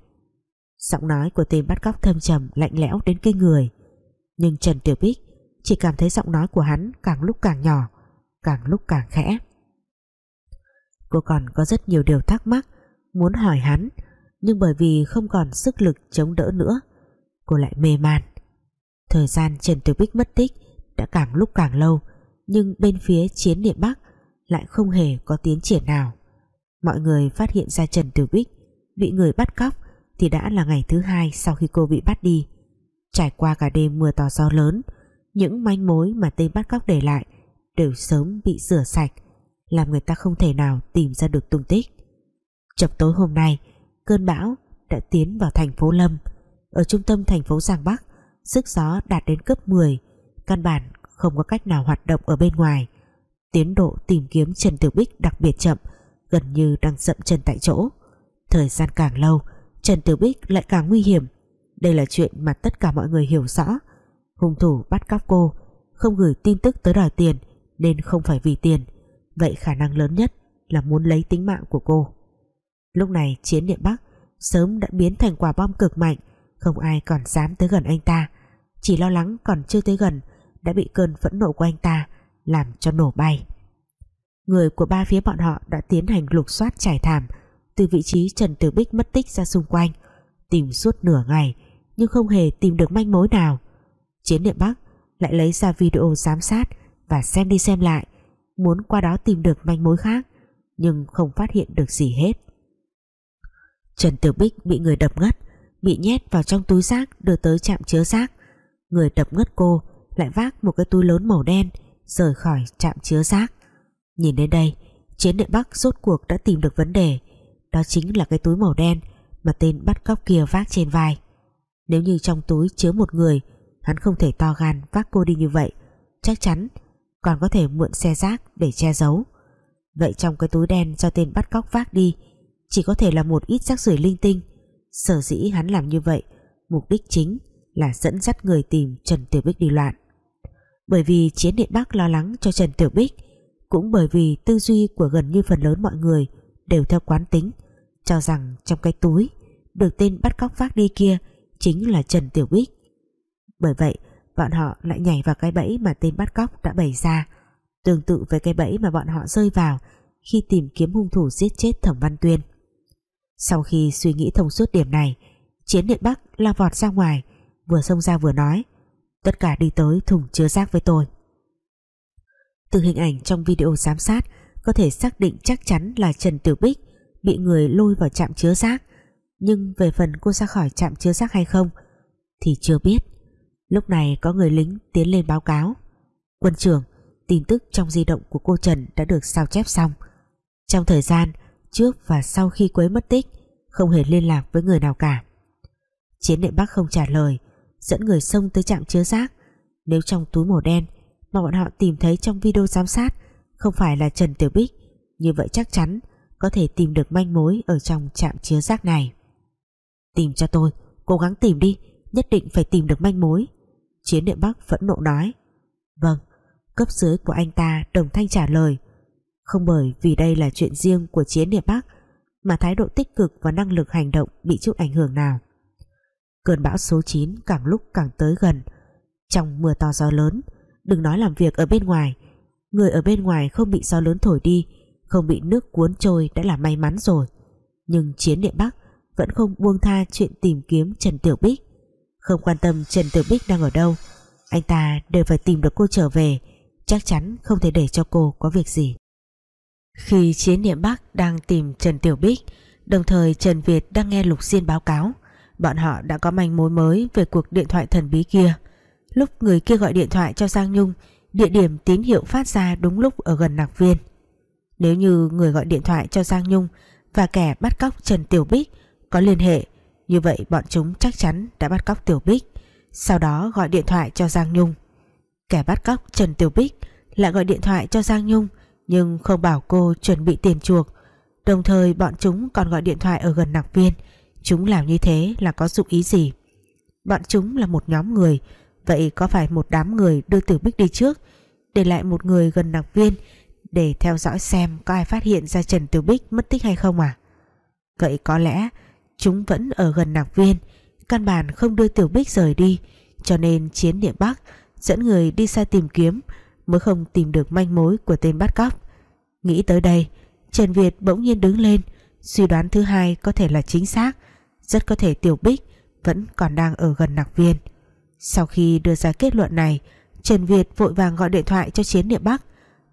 Giọng nói của tên bắt cóc thâm trầm lạnh lẽo đến kinh người. Nhưng Trần Tiểu Bích chỉ cảm thấy giọng nói của hắn càng lúc càng nhỏ, càng lúc càng khẽ. Cô còn có rất nhiều điều thắc mắc muốn hỏi hắn nhưng bởi vì không còn sức lực chống đỡ nữa cô lại mê man. Thời gian Trần Tiểu Bích mất tích đã càng lúc càng lâu nhưng bên phía chiến địa Bắc lại không hề có tiến triển nào. Mọi người phát hiện ra Trần Tiểu Bích, bị người bắt cóc thì đã là ngày thứ hai sau khi cô bị bắt đi. Trải qua cả đêm mưa to gió lớn, những manh mối mà tên bắt cóc để lại đều sớm bị rửa sạch, làm người ta không thể nào tìm ra được tung tích. Chập tối hôm nay, cơn bão đã tiến vào thành phố Lâm ở trung tâm thành phố Giang Bắc, sức gió đạt đến cấp 10 căn bản không có cách nào hoạt động ở bên ngoài tiến độ tìm kiếm Trần Tiểu Bích đặc biệt chậm, gần như đang dậm chân tại chỗ. Thời gian càng lâu, Trần Tiểu Bích lại càng nguy hiểm. Đây là chuyện mà tất cả mọi người hiểu rõ. Hung thủ bắt cóc cô, không gửi tin tức tới đòi tiền, nên không phải vì tiền. Vậy khả năng lớn nhất là muốn lấy tính mạng của cô. Lúc này, chiến địa Bắc sớm đã biến thành quả bom cực mạnh, không ai còn dám tới gần anh ta. Chỉ lo lắng còn chưa tới gần, đã bị cơn phẫn nộ của anh ta làm cho nổ bay. Người của ba phía bọn họ đã tiến hành lục soát trải thảm, từ vị trí Trần Tử Bích mất tích ra xung quanh, tìm suốt nửa ngày, nhưng không hề tìm được manh mối nào. Chiến địa Bắc lại lấy ra video giám sát và xem đi xem lại, muốn qua đó tìm được manh mối khác, nhưng không phát hiện được gì hết. Trần Tử Bích bị người đập ngất, bị nhét vào trong túi rác đưa tới trạm chứa rác. Người đập ngất cô lại vác một cái túi lớn màu đen rời khỏi trạm chứa rác. Nhìn đến đây, chiến điện Bắc rốt cuộc đã tìm được vấn đề. Đó chính là cái túi màu đen mà tên bắt cóc kia vác trên vai. Nếu như trong túi chứa một người, hắn không thể to gan vác cô đi như vậy. Chắc chắn còn có thể mượn xe rác để che giấu. Vậy trong cái túi đen do tên bắt cóc vác đi, chỉ có thể là một ít rác rưởi linh tinh. Sở dĩ hắn làm như vậy, mục đích chính là dẫn dắt người tìm Trần Tiểu Bích đi loạn bởi vì chiến điện Bắc lo lắng cho Trần Tiểu Bích, cũng bởi vì tư duy của gần như phần lớn mọi người đều theo quán tính, cho rằng trong cái túi được tên bắt cóc vác đi kia chính là Trần Tiểu Bích. Bởi vậy, bọn họ lại nhảy vào cái bẫy mà tên bắt cóc đã bày ra, tương tự với cái bẫy mà bọn họ rơi vào khi tìm kiếm hung thủ giết chết Thẩm Văn Tuyên. Sau khi suy nghĩ thông suốt điểm này, Chiến Điện Bắc la vọt ra ngoài, vừa xông ra vừa nói tất cả đi tới thùng chứa rác với tôi. Từ hình ảnh trong video giám sát, có thể xác định chắc chắn là Trần Tiểu Bích bị người lôi vào trạm chứa rác. Nhưng về phần cô ra khỏi trạm chứa rác hay không, thì chưa biết. Lúc này có người lính tiến lên báo cáo. Quân trưởng, tin tức trong di động của cô Trần đã được sao chép xong. Trong thời gian trước và sau khi Quế mất tích, không hề liên lạc với người nào cả. Chiến đệ Bắc không trả lời dẫn người xông tới trạm chứa rác. Nếu trong túi màu đen mà bọn họ tìm thấy trong video giám sát không phải là Trần Tiểu Bích, như vậy chắc chắn có thể tìm được manh mối ở trong trạm chứa rác này. Tìm cho tôi, cố gắng tìm đi, nhất định phải tìm được manh mối. Chiến địa Bắc phẫn nộ nói. Vâng cấp dưới của anh ta đồng thanh trả lời. Không bởi vì đây là chuyện riêng của chiến địa Bắc mà thái độ tích cực và năng lực hành động bị chút ảnh hưởng nào cơn bão số 9 càng lúc càng tới gần. Trong mưa to gió lớn, đừng nói làm việc ở bên ngoài. Người ở bên ngoài không bị gió lớn thổi đi, không bị nước cuốn trôi đã là may mắn rồi. Nhưng chiến địa Bắc vẫn không buông tha chuyện tìm kiếm Trần Tiểu Bích. Không quan tâm Trần Tiểu Bích đang ở đâu, anh ta đều phải tìm được cô trở về. Chắc chắn không thể để cho cô có việc gì. Khi Chiến Niệm Bắc đang tìm Trần Tiểu Bích, Đồng thời Trần Việt đang nghe Lục Diên báo cáo Bọn họ đã có manh mối mới về cuộc điện thoại thần bí kia. Lúc người kia gọi điện thoại cho Giang Nhung, Địa điểm tín hiệu phát ra đúng lúc ở gần nạc viên. Nếu như người gọi điện thoại cho Giang Nhung Và kẻ bắt cóc Trần Tiểu Bích Có liên hệ, Như vậy bọn chúng chắc chắn đã bắt cóc Tiểu Bích. Sau đó gọi điện thoại cho Giang Nhung. Kẻ bắt cóc Trần Tiểu Bích Lại gọi điện thoại cho Giang Nhung, Nhưng không bảo cô chuẩn bị tiền chuộc. Đồng thời bọn chúng còn gọi điện thoại ở gần nạc viên. Chúng làm như thế là có dụng ý gì? Bọn chúng là một nhóm người. Vậy có phải một đám người đưa Tiểu Bích đi trước, Để lại một người gần đặc viên Để theo dõi xem có ai phát hiện ra Trần Tiểu Bích mất tích hay không à? Vậy có lẽ Chúng vẫn ở gần nạc viên, Căn bản không đưa Tiểu Bích rời đi, Cho nên chiến địa Bắc Dẫn người đi xa tìm kiếm Mới không tìm được manh mối của tên bắt cóc. Nghĩ tới đây, Trần Việt bỗng nhiên đứng lên, Suy đoán thứ hai có thể là chính xác. Rất có thể Tiểu Bích Vẫn còn đang ở gần nạc viên. Sau khi đưa ra kết luận này, Trần Việt vội vàng gọi điện thoại cho Chiến Địa Bắc.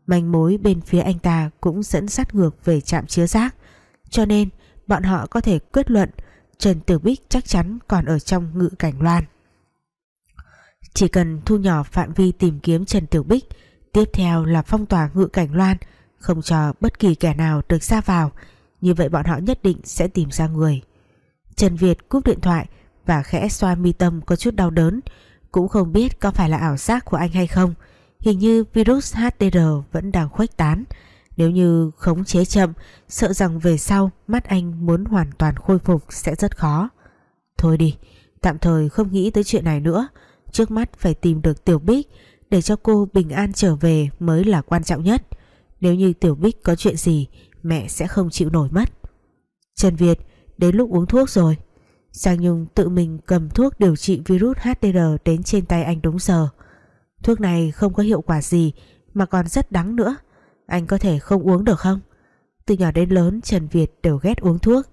Manh mối bên phía anh ta Cũng dẫn sát ngược về trạm chứa rác, Cho nên bọn họ có thể kết luận Trần Tiểu Bích chắc chắn còn ở trong ngự cảnh loan. Chỉ cần thu nhỏ phạm vi tìm kiếm Trần Tiểu Bích, Tiếp theo là phong tỏa ngự cảnh loan, không cho bất kỳ kẻ nào được ra vào, như vậy bọn họ nhất định sẽ tìm ra người. Trần Việt cúp điện thoại và khẽ xoa mi tâm có chút đau đớn. Cũng không biết có phải là ảo giác của anh hay không. Hình như virus HDR vẫn đang khuếch tán. Nếu như khống chế chậm, sợ rằng về sau mắt anh muốn hoàn toàn khôi phục sẽ rất khó. Thôi đi, tạm thời không nghĩ tới chuyện này nữa. Trước mắt phải tìm được Tiểu Bích để cho cô bình an trở về mới là quan trọng nhất. Nếu như Tiểu Bích có chuyện gì, Mẹ sẽ không chịu nổi mất. Trần Việt đến lúc uống thuốc rồi. Giang Nhung tự mình cầm thuốc điều trị virus HDR đến trên tay anh đúng giờ. Thuốc này không có hiệu quả gì Mà còn rất đắng nữa. Anh có thể không uống được không? Từ nhỏ đến lớn Trần Việt đều ghét uống thuốc.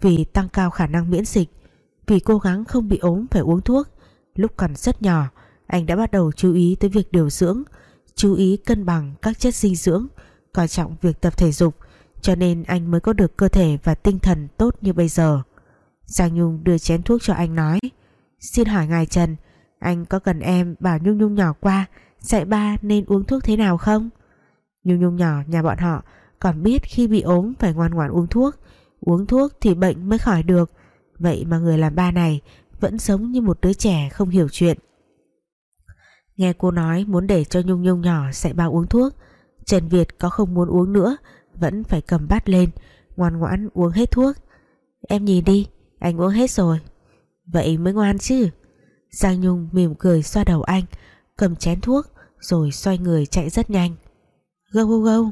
Vì tăng cao khả năng miễn dịch Vì cố gắng không bị ốm phải uống thuốc Lúc còn rất nhỏ Anh đã bắt đầu chú ý tới việc điều dưỡng chú ý cân bằng các chất dinh dưỡng, coi trọng việc tập thể dục, cho nên anh mới có được cơ thể và tinh thần tốt như bây giờ. Giang Nhung đưa chén thuốc cho anh nói, xin hỏi ngài Trần, anh có cần em bảo Nhung Nhung nhỏ qua dạy ba nên uống thuốc thế nào không? Nhung Nhung nhỏ nhà bọn họ còn biết khi bị ốm phải ngoan ngoãn uống thuốc, uống thuốc thì bệnh mới khỏi được. Vậy mà người làm ba này vẫn giống như một đứa trẻ không hiểu chuyện. Nghe cô nói muốn để cho Nhung Nhung nhỏ dạy ba uống thuốc Trần Việt có không muốn uống nữa vẫn phải cầm bát lên, Ngoan ngoãn uống hết thuốc. Em nhìn đi, anh uống hết rồi. Vậy mới ngoan chứ. Giang Nhung mỉm cười xoa đầu anh, Cầm chén thuốc Rồi xoay người chạy rất nhanh. Gâu gâu gâu.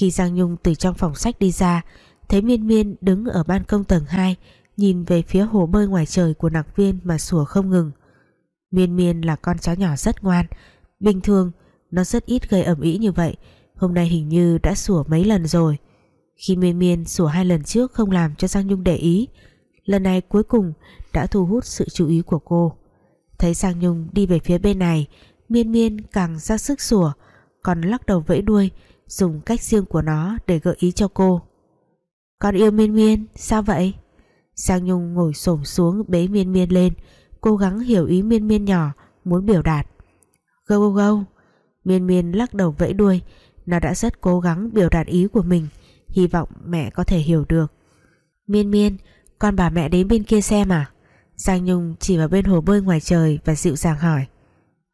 Khi Giang Nhung từ trong phòng sách đi ra, Thấy Miên Miên đứng ở ban công tầng 2 Nhìn về phía hồ bơi ngoài trời của nạc viên Mà sủa không ngừng. Miên Miên là con chó nhỏ rất ngoan. Bình thường, nó rất ít gây ẩm ý như vậy Hôm nay hình như đã sủa mấy lần rồi. Khi Miên Miên sủa hai lần trước không làm cho Giang Nhung để ý, Lần này cuối cùng đã thu hút sự chú ý của cô. Thấy Giang Nhung đi về phía bên này, Miên Miên càng ra sức sủa, Còn lắc đầu vẫy đuôi, Dùng cách riêng của nó để gợi ý cho cô. Con yêu Miên Miên, Sao vậy? Giang Nhung ngồi xổm xuống bế Miên Miên lên, cố gắng hiểu ý miên miên nhỏ, muốn biểu đạt. Gâu gâu gâu. Miên miên lắc đầu vẫy đuôi nó đã rất cố gắng biểu đạt ý của mình. Hy vọng mẹ có thể hiểu được. Miên miên, con bà mẹ đến bên kia xem à? Giang Nhung chỉ vào bên hồ bơi ngoài trời và dịu dàng hỏi.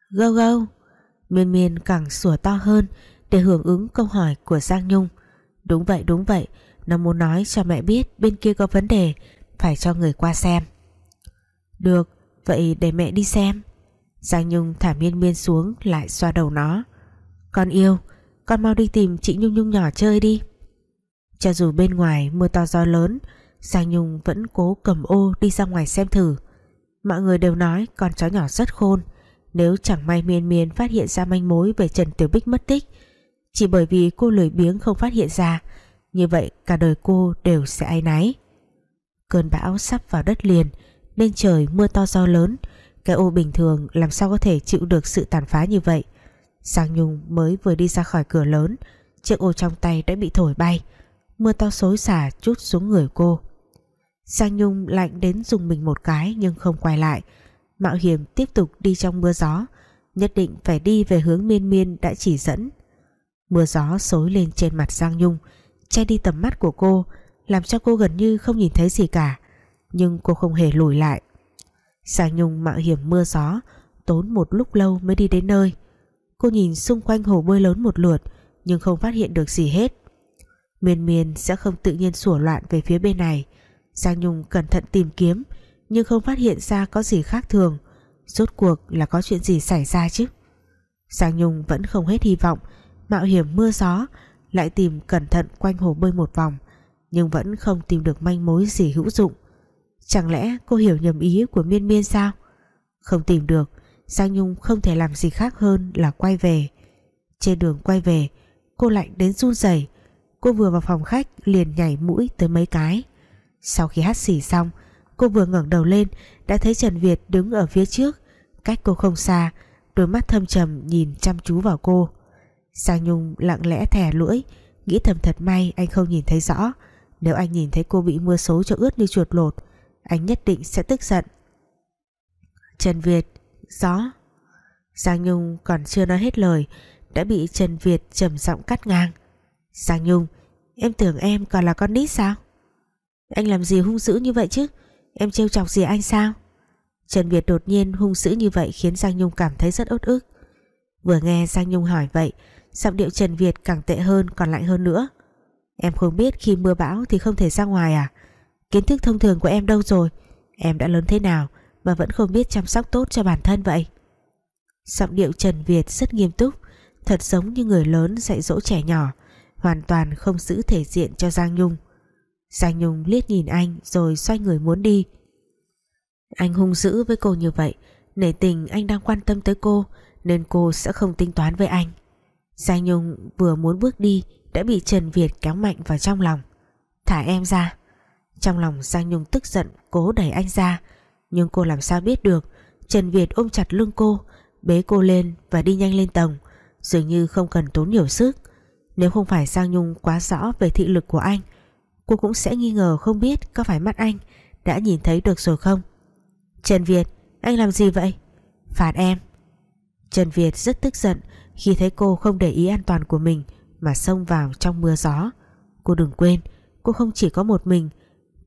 Gâu gâu. Miên miên càng sủa to hơn để hưởng ứng câu hỏi của Giang Nhung. Đúng vậy đúng vậy. Nó muốn nói cho mẹ biết bên kia có vấn đề, phải cho người qua xem. Được, Vậy để mẹ đi xem. Giang Nhung thả miên miên xuống, Lại xoa đầu nó. Con yêu con mau đi tìm chị Nhung Nhung nhỏ chơi đi. Cho dù bên ngoài mưa to gió lớn Giang Nhung vẫn cố cầm ô đi ra ngoài xem thử. Mọi người đều nói con chó nhỏ rất khôn. Nếu chẳng may miên miên phát hiện ra manh mối về Trần Tiểu Bích mất tích, Chỉ bởi vì cô lười biếng không phát hiện ra, Như vậy cả đời cô đều sẽ ai náy. Cơn bão sắp vào đất liền, nên trời mưa to gió lớn, cái ô bình thường làm sao có thể chịu được sự tàn phá như vậy? Giang Nhung mới vừa đi ra khỏi cửa lớn, chiếc ô trong tay đã bị thổi bay. Mưa to xối xả chút xuống người cô. Giang Nhung lạnh đến dùng mình một cái nhưng không quay lại. Mạo hiểm tiếp tục đi trong mưa gió, nhất định phải đi về hướng miên miên đã chỉ dẫn. Mưa gió xối lên trên mặt Giang Nhung, che đi tầm mắt của cô, làm cho cô gần như không nhìn thấy gì cả. Nhưng cô không hề lùi lại. Giang Nhung mạo hiểm mưa gió, tốn một lúc lâu mới đi đến nơi cô nhìn xung quanh hồ bơi lớn một lượt, nhưng không phát hiện được gì hết. Miên miên sẽ không tự nhiên sủa loạn về phía bên này. Giang Nhung cẩn thận tìm kiếm, nhưng không phát hiện ra có gì khác thường. Rốt cuộc là có chuyện gì xảy ra chứ? Giang Nhung vẫn không hết hy vọng. Mạo hiểm mưa gió, lại tìm cẩn thận quanh hồ bơi một vòng, nhưng vẫn không tìm được manh mối gì hữu dụng. Chẳng lẽ cô hiểu nhầm ý của miên miên sao? Không tìm được Giang Nhung không thể làm gì khác hơn là quay về. Trên đường quay về, cô lạnh đến run rẩy. Cô vừa vào phòng khách liền nhảy mũi tới mấy cái. Sau khi hát xỉ xong, cô vừa ngẩng đầu lên, đã thấy Trần Việt đứng ở phía trước, cách cô không xa, đôi mắt thâm trầm nhìn chăm chú vào cô. Giang Nhung lặng lẽ thè lưỡi, nghĩ thầm thật may anh không nhìn thấy rõ. Nếu anh nhìn thấy cô bị mưa xối cho ướt như chuột lột, anh nhất định sẽ tức giận. Trần Việt gió Giang Nhung còn chưa nói hết lời, đã bị Trần Việt trầm giọng cắt ngang. Giang Nhung, em tưởng em còn là con nít sao? Anh làm gì hung dữ như vậy chứ? Em trêu chọc gì anh sao? Trần Việt đột nhiên hung dữ như vậy khiến Giang Nhung cảm thấy rất ốt ức. Vừa nghe Giang Nhung hỏi vậy, giọng điệu Trần Việt càng tệ hơn, còn lạnh hơn nữa. Em không biết khi mưa bão thì không thể ra ngoài à? Kiến thức thông thường của em đâu rồi? Em đã lớn thế nào? Mà vẫn không biết chăm sóc tốt cho bản thân vậy. Giọng điệu Trần Việt rất nghiêm túc, thật giống như người lớn dạy dỗ trẻ nhỏ, hoàn toàn không giữ thể diện cho Giang Nhung. Giang Nhung liếc nhìn anh rồi xoay người muốn đi. Anh hung dữ với cô như vậy, nể tình anh đang quan tâm tới cô, nên cô sẽ không tính toán với anh. Giang Nhung vừa muốn bước đi, đã bị Trần Việt kéo mạnh vào trong lòng. Thả em ra. Trong lòng Giang Nhung tức giận, cố đẩy anh ra nhưng cô làm sao biết được? Trần Việt ôm chặt lưng cô, bế cô lên và đi nhanh lên tầng, dường như không cần tốn nhiều sức. Nếu không phải Giang Nhung quá rõ về thị lực của anh, cô cũng sẽ nghi ngờ không biết có phải mắt anh đã nhìn thấy được rồi không. Trần Việt, anh làm gì vậy? Phạt em. Trần Việt rất tức giận khi thấy cô không để ý an toàn của mình mà xông vào trong mưa gió. Cô đừng quên, cô không chỉ có một mình,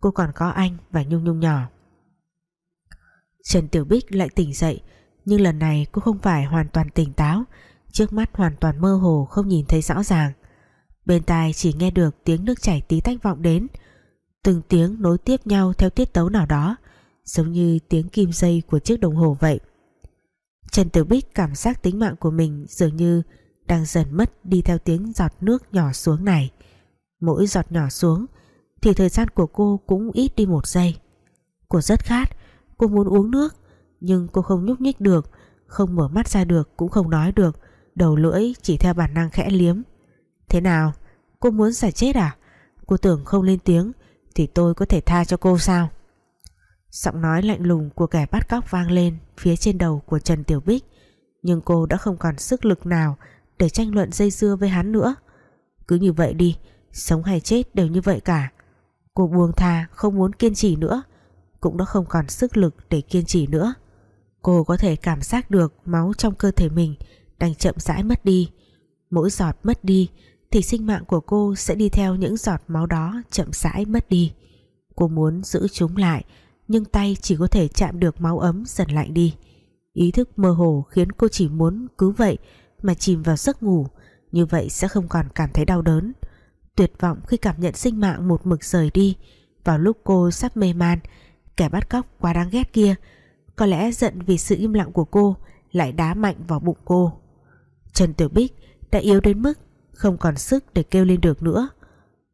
cô còn có anh và Nhung Nhung nhỏ. Trần Tiểu Bích lại tỉnh dậy, nhưng lần này cô không phải hoàn toàn tỉnh táo. Trước mắt hoàn toàn mơ hồ, không nhìn thấy rõ ràng. Bên tai chỉ nghe được tiếng nước chảy tí tách vọng đến, từng tiếng nối tiếp nhau theo tiết tấu nào đó, giống như tiếng kim dây của chiếc đồng hồ vậy. Trần Tiểu Bích cảm giác tính mạng của mình dường như đang dần mất đi theo tiếng giọt nước nhỏ xuống này. Mỗi giọt nhỏ xuống, thì thời gian của cô cũng ít đi một giây. Cô rất khát cô muốn uống nước, nhưng cô không nhúc nhích được, không mở mắt ra được, cũng không nói được. Đầu lưỡi chỉ theo bản năng khẽ liếm. Thế nào? Cô muốn giải chết à? Cô tưởng không lên tiếng, thì tôi có thể tha cho cô sao? Giọng nói lạnh lùng của kẻ bắt cóc vang lên phía trên đầu của Trần Tiểu Bích, nhưng cô đã không còn sức lực nào để tranh luận dây dưa với hắn nữa. Cứ như vậy đi, sống hay chết đều như vậy cả. Cô buông tha, không muốn kiên trì nữa cũng đã không còn sức lực để kiên trì nữa. Cô có thể cảm giác được máu trong cơ thể mình đang chậm rãi mất đi. Mỗi giọt mất đi thì sinh mạng của cô sẽ đi theo những giọt máu đó chậm rãi mất đi. Cô muốn giữ chúng lại, nhưng tay chỉ có thể chạm được máu ấm dần lạnh đi. Ý thức mơ hồ khiến cô chỉ muốn cứ vậy mà chìm vào giấc ngủ, như vậy sẽ không còn cảm thấy đau đớn. Tuyệt vọng khi cảm nhận sinh mạng một mực rời đi, vào lúc cô sắp mê man kẻ bắt cóc quá đáng ghét kia. Có lẽ giận vì sự im lặng của cô lại đá mạnh vào bụng cô. Trần Tiểu Bích đã yếu đến mức không còn sức để kêu lên được nữa.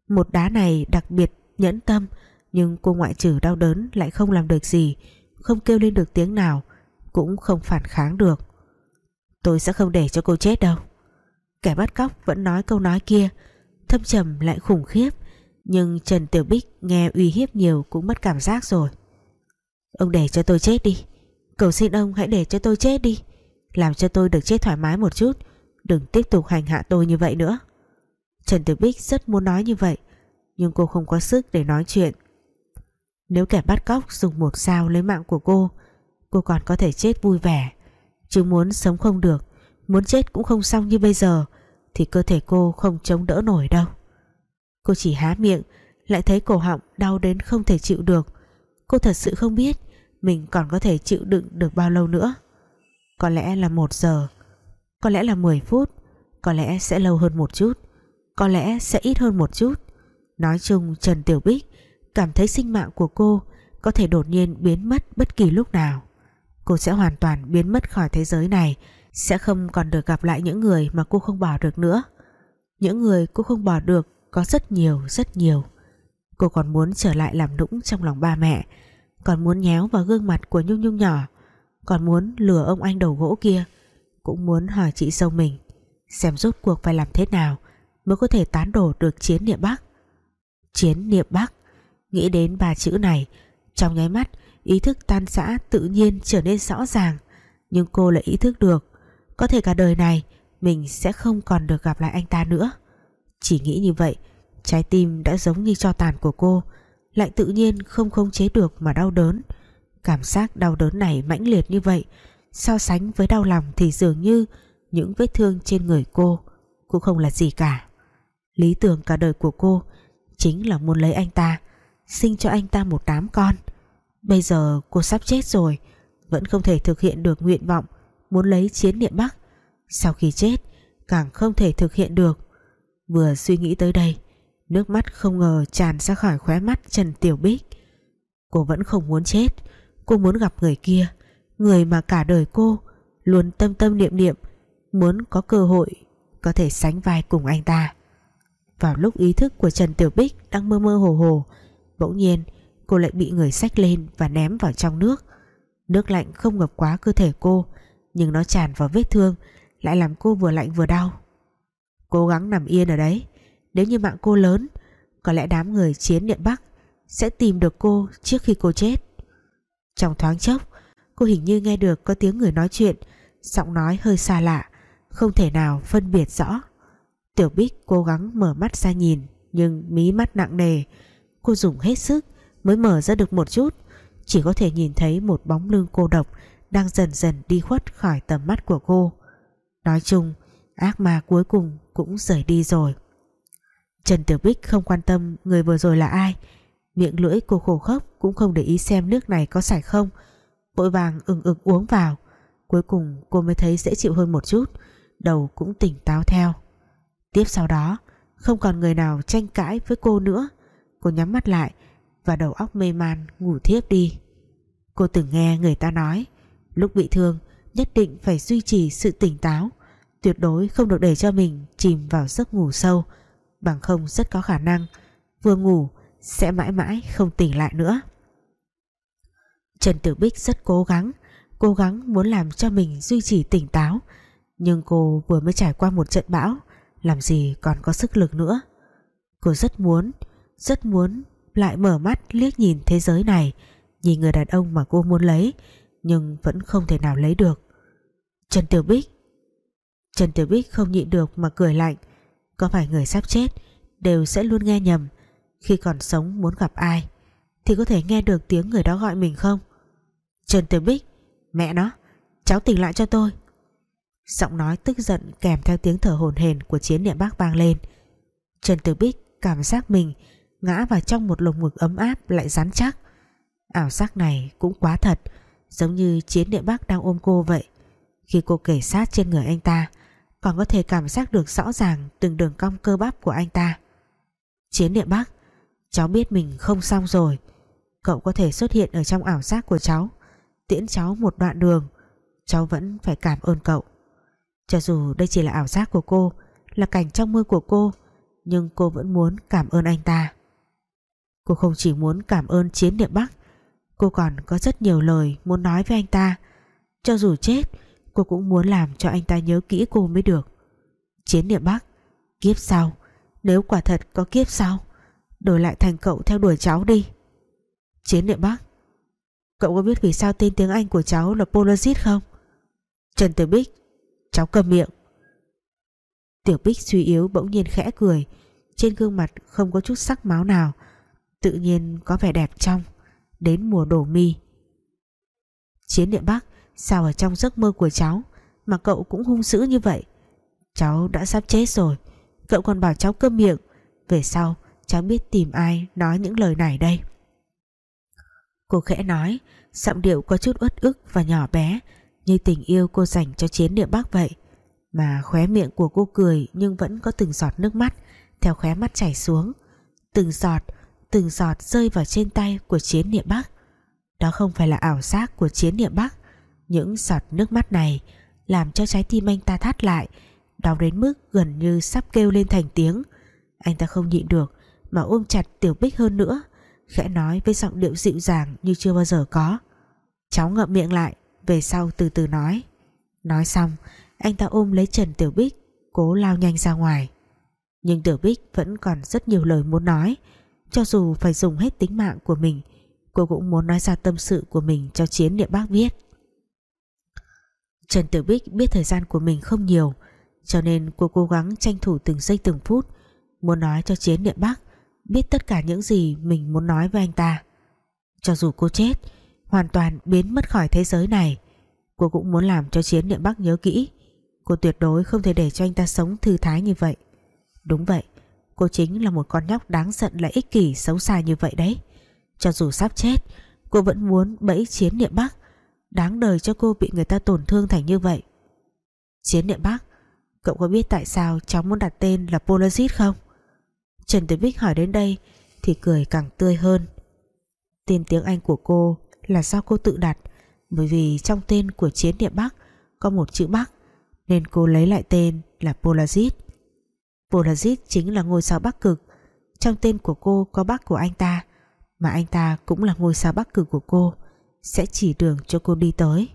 Một đá này đặc biệt nhẫn tâm, nhưng cô ngoại trừ đau đớn lại không làm được gì, không kêu lên được tiếng nào, cũng không phản kháng được. Tôi sẽ không để cho cô chết đâu. Kẻ bắt cóc vẫn nói câu nói kia, thâm trầm lại khủng khiếp, nhưng Trần Tiểu Bích nghe uy hiếp nhiều cũng mất cảm giác rồi ông để cho tôi chết đi. Cầu xin ông hãy để cho tôi chết đi. Làm cho tôi được chết thoải mái một chút. Đừng tiếp tục hành hạ tôi như vậy nữa. Trần Tử Bích rất muốn nói như vậy, nhưng cô không có sức để nói chuyện. Nếu kẻ bắt cóc dùng một dao lấy mạng của cô cô còn có thể chết vui vẻ. Chứ muốn sống không được, muốn chết cũng không xong như bây giờ, thì cơ thể cô không chống đỡ nổi đâu. Cô chỉ há miệng, lại thấy cổ họng đau đến không thể chịu được. Cô thật sự không biết mình còn có thể chịu đựng được bao lâu nữa? Có lẽ là một giờ, có lẽ là 10 phút, có lẽ sẽ lâu hơn một chút, có lẽ sẽ ít hơn một chút. Nói chung, Trần Tiểu Bích cảm thấy sinh mạng của cô có thể đột nhiên biến mất bất kỳ lúc nào. Cô sẽ hoàn toàn biến mất khỏi thế giới này, sẽ không còn được gặp lại những người mà cô không bỏ được nữa. Những người cô không bỏ được có rất nhiều rất nhiều. Cô còn muốn trở lại làm nũng trong lòng ba mẹ còn muốn nhéo vào gương mặt của Nhung Nhung nhỏ, còn muốn lừa ông anh đầu gỗ kia, cũng muốn hỏi chị sâu mình, xem rốt cuộc phải làm thế nào mới có thể tán đổ được chiến niệm Bắc. Chiến niệm Bắc? Nghĩ đến ba chữ này, trong nháy mắt, ý thức tan rã tự nhiên trở nên rõ ràng, nhưng cô lại ý thức được, có thể cả đời này mình sẽ không còn được gặp lại anh ta nữa. Chỉ nghĩ như vậy, trái tim đã giống như cho tàn của cô lại tự nhiên không khống chế được mà đau đớn. Cảm giác đau đớn này mãnh liệt như vậy, so sánh với đau lòng thì dường như những vết thương trên người cô cũng không là gì cả. Lý tưởng cả đời của cô chính là muốn lấy anh ta, sinh cho anh ta một đám con. Bây giờ cô sắp chết rồi, vẫn không thể thực hiện được nguyện vọng muốn lấy chiến niệm Bắc. Sau khi chết, càng không thể thực hiện được. Vừa suy nghĩ tới đây nước mắt không ngờ tràn ra khỏi khóe mắt Trần Tiểu Bích. Cô vẫn không muốn chết. Cô muốn gặp người kia, người mà cả đời cô luôn tâm tâm niệm niệm, muốn có cơ hội có thể sánh vai cùng anh ta. Vào lúc ý thức của Trần Tiểu Bích đang mơ mơ hồ hồ, bỗng nhiên cô lại bị người xách lên và ném vào trong nước. Nước lạnh không ngập quá cơ thể cô, nhưng nó tràn vào vết thương, lại làm cô vừa lạnh vừa đau. Cố gắng nằm yên ở đấy nếu như mạng cô lớn, có lẽ đám người chiến điện Bắc sẽ tìm được cô trước khi cô chết. Trong thoáng chốc, cô hình như nghe được có tiếng người nói chuyện, giọng nói hơi xa lạ, không thể nào phân biệt rõ. Tiểu Bích cố gắng mở mắt ra nhìn, nhưng mí mắt nặng nề. Cô dùng hết sức mới mở ra được một chút, chỉ có thể nhìn thấy một bóng lưng cô độc đang dần dần đi khuất khỏi tầm mắt của cô. Nói chung, ác ma cuối cùng cũng rời đi rồi. Trần Tiểu Bích không quan tâm người vừa rồi là ai. Miệng lưỡi cô khổ khốc cũng không để ý xem nước này có sạch không. Vội vàng ừng ực uống vào. Cuối cùng cô mới thấy dễ chịu hơn một chút. Đầu cũng tỉnh táo theo. Tiếp sau đó, không còn người nào tranh cãi với cô nữa. Cô nhắm mắt lại và đầu óc mê man, ngủ thiếp đi. Cô từng nghe người ta nói, lúc bị thương, nhất định phải duy trì sự tỉnh táo. Tuyệt đối không được để cho mình chìm vào giấc ngủ sâu bằng không rất có khả năng. Vừa ngủ, sẽ mãi mãi không tỉnh lại nữa. Trần Tiểu Bích rất cố gắng cố gắng muốn làm cho mình duy trì tỉnh táo. Nhưng cô vừa mới trải qua một trận bão, làm gì còn có sức lực nữa. Cô rất muốn rất muốn lại mở mắt liếc nhìn thế giới này, nhìn người đàn ông mà cô muốn lấy, nhưng vẫn không thể nào lấy được. Trần Tiểu Bích, Trần Tiểu Bích không nhịn được mà cười lạnh có phải người sắp chết, đều sẽ luôn nghe nhầm. Khi còn sống muốn gặp ai, thì có thể nghe được tiếng người đó gọi mình không? Trần Tiểu Bích, mẹ nó, cháu tỉnh lại cho tôi. Giọng nói tức giận kèm theo tiếng thở hổn hển của chiến niệm bác vang lên. Trần Tiểu Bích cảm giác mình ngã vào trong một lồng ngực ấm áp lại rắn chắc. Ảo giác này cũng quá thật, giống như chiến địa bắc đang ôm cô vậy. Khi cô kể sát trên người anh ta còn có thể cảm giác được rõ ràng từng đường cong cơ bắp của anh ta. Chiến địa bắc cháu biết mình không xong rồi. Cậu có thể xuất hiện ở trong ảo giác của cháu, tiễn cháu một đoạn đường. Cháu vẫn phải cảm ơn cậu. Cho dù đây chỉ là ảo giác của cô, là cảnh trong mơ của cô, nhưng cô vẫn muốn cảm ơn anh ta. Cô không chỉ muốn cảm ơn Chiến Niệm Bắc Cô còn có rất nhiều lời muốn nói với anh ta. Cho dù chết Cô cũng muốn làm cho anh ta nhớ kỹ cô mới được. Chiến Niệm Bắc Kiếp sau, Nếu quả thật có kiếp sau, Đổi lại thành cậu theo đuổi cháu đi. Chiến Niệm Bắc Cậu có biết vì sao tên tiếng Anh của cháu là Polosit không? Trần Tiểu Bích, Cháu cầm miệng. Tiểu Bích suy yếu bỗng nhiên khẽ cười, Trên gương mặt không có chút sắc máu nào, Tự nhiên có vẻ đẹp trong, Đến mùa đổ mi. Chiến địa Bắc Sao ở trong giấc mơ của cháu Mà cậu cũng hung dữ như vậy? Cháu đã sắp chết rồi. Cậu còn bảo cháu câm miệng. Về sau cháu biết tìm ai nói những lời này đây. Cô khẽ nói Giọng điệu có chút uất ức và nhỏ bé Như tình yêu cô dành cho chiến địa Bắc vậy. Mà khóe miệng của cô cười Nhưng vẫn có từng giọt nước mắt Theo khóe mắt chảy xuống. Từng giọt, từng giọt rơi vào trên tay của chiến địa Bắc Đó không phải là ảo giác của chiến địa Bắc những giọt nước mắt này, Làm cho trái tim anh ta thắt lại, Đau đến mức gần như sắp kêu lên thành tiếng. Anh ta không nhịn được Mà ôm chặt Tiểu Bích hơn nữa, Khẽ nói với giọng điệu dịu dàng như chưa bao giờ có. Cháu ngậm miệng lại, Về sau từ từ nói. Nói xong, anh ta ôm lấy Trần Tiểu Bích, Cố lao nhanh ra ngoài. Nhưng Tiểu Bích vẫn còn rất nhiều lời muốn nói, Cho dù phải dùng hết tính mạng của mình, Cô cũng muốn nói ra tâm sự của mình Cho Chiến Địa Bác biết. Trần Tử Bích biết thời gian của mình không nhiều, Cho nên cô cố gắng tranh thủ từng giây từng phút, Muốn nói cho Chiến Điện Bắc Biết tất cả những gì mình muốn nói với anh ta. Cho dù cô chết, hoàn toàn biến mất khỏi thế giới này, cô cũng muốn làm cho chiến niệm bắc nhớ kỹ, cô tuyệt đối không thể để cho anh ta sống thư thái như vậy. Đúng vậy, cô chính là một con nhóc đáng giận lại ích kỷ xấu xa như vậy đấy. Cho dù sắp chết, cô vẫn muốn bẫy chiến niệm bắc đáng đời cho cô bị người ta tổn thương thành như vậy. Chiến niệm bắc, cậu có biết tại sao cháu muốn đặt tên là Polaris không? Trần Tử Bích hỏi đến đây thì cười càng tươi hơn. Tên tiếng Anh của cô là do cô tự đặt, bởi vì trong tên của chiến địa Bắc có một chữ Bắc, nên cô lấy lại tên là Polaris. Polaris chính là ngôi sao Bắc Cực. Trong tên của cô có Bắc của anh ta, mà anh ta cũng là ngôi sao Bắc Cực của cô sẽ chỉ đường cho cô đi tới.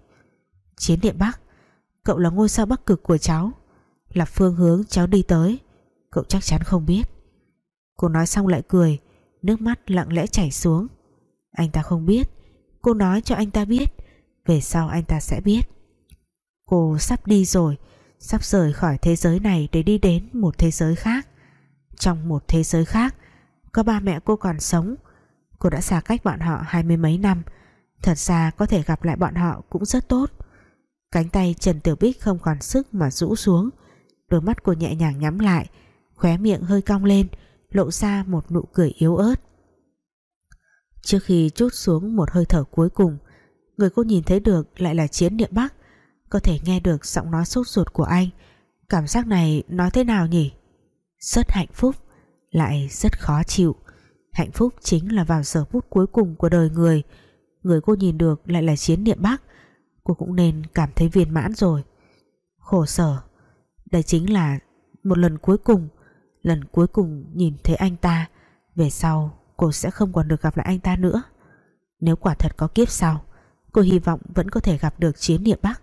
Chiến địa Bắc, cậu là ngôi sao Bắc Cực của cháu, là phương hướng cháu đi tới, cậu chắc chắn không biết. Cô nói xong lại cười, nước mắt lặng lẽ chảy xuống anh ta không biết, Cô nói cho anh ta biết, Về sau anh ta sẽ biết Cô sắp đi rồi, Sắp rời khỏi thế giới này Để đi đến một thế giới khác Trong một thế giới khác, Có ba mẹ cô còn sống, Cô đã xa cách bọn họ hai mươi mấy năm Thật ra có thể gặp lại bọn họ Cũng rất tốt. Cánh tay Trần Tiểu Bích không còn sức mà rũ xuống. Đôi mắt cô nhẹ nhàng nhắm lại, Khóe miệng hơi cong lên, Lộ ra một nụ cười yếu ớt. Trước khi chút xuống một hơi thở cuối cùng, Người cô nhìn thấy được lại là Chiến Niệm Bắc. Có thể nghe được giọng nói sốt ruột của anh. Cảm giác này nói thế nào nhỉ? Rất hạnh phúc, Lại rất khó chịu. Hạnh phúc chính là vào giờ phút cuối cùng của đời người. Người người cô nhìn được lại là Chiến Niệm Bắc Cô cũng nên cảm thấy viên mãn rồi. Khổ sở. Đây chính là một lần cuối cùng, Lần cuối cùng nhìn thấy anh ta. Về sau, cô sẽ không còn được gặp lại anh ta nữa. Nếu quả thật có kiếp sau, cô hy vọng vẫn có thể gặp được chiến địa Bắc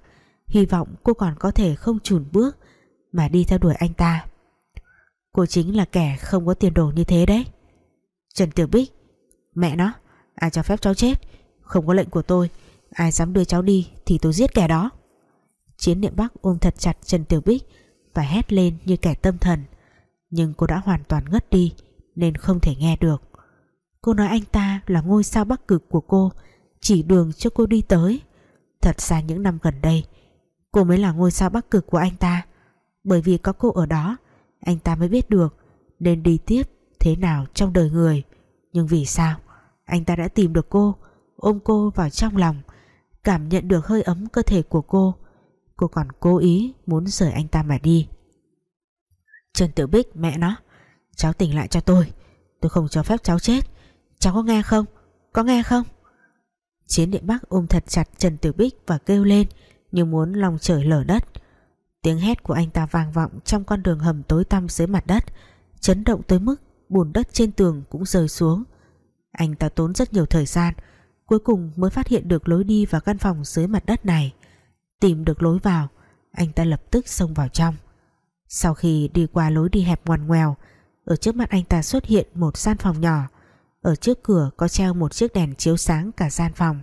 hy vọng cô còn có thể không chùn bước mà đi theo đuổi anh ta. Cô chính là kẻ không có tiền đồ như thế đấy. Trần Tiểu Bích, mẹ nó, ai cho phép cháu chết? Không có lệnh của tôi. Ai dám đưa cháu đi thì tôi giết kẻ đó. Chiến niệm Bắc ôm thật chặt Trần Tiểu Bích và hét lên như kẻ tâm thần. Nhưng cô đã hoàn toàn ngất đi, nên không thể nghe được. Cô nói anh ta là ngôi sao bắc cực của cô, Chỉ đường cho cô đi tới. Thật ra những năm gần đây, Cô mới là ngôi sao bắc cực của anh ta. Bởi vì có cô ở đó, Anh ta mới biết được Nên đi tiếp thế nào trong đời người. Nhưng vì sao? Anh ta đã tìm được cô Ôm cô vào trong lòng Cảm nhận được hơi ấm cơ thể của cô Cô còn cố ý muốn rời anh ta mà đi Trần Tiểu Bích mẹ nó Cháu tỉnh lại cho tôi Tôi không cho phép cháu chết Cháu có nghe không? Có nghe không? Chiến địa Bắc ôm thật chặt Trần Tử Bích và kêu lên như muốn lòng trời lở đất. Tiếng hét của anh ta vang vọng trong con đường hầm tối tăm dưới mặt đất, chấn động tới mức bùn đất trên tường cũng rơi xuống. Anh ta tốn rất nhiều thời gian, cuối cùng mới phát hiện được lối đi vào căn phòng dưới mặt đất này. Tìm được lối vào, anh ta lập tức xông vào trong. Sau khi đi qua lối đi hẹp ngoằn ngoèo, ở trước mặt anh ta xuất hiện một gian phòng nhỏ, ở trước cửa có treo một chiếc đèn chiếu sáng cả gian phòng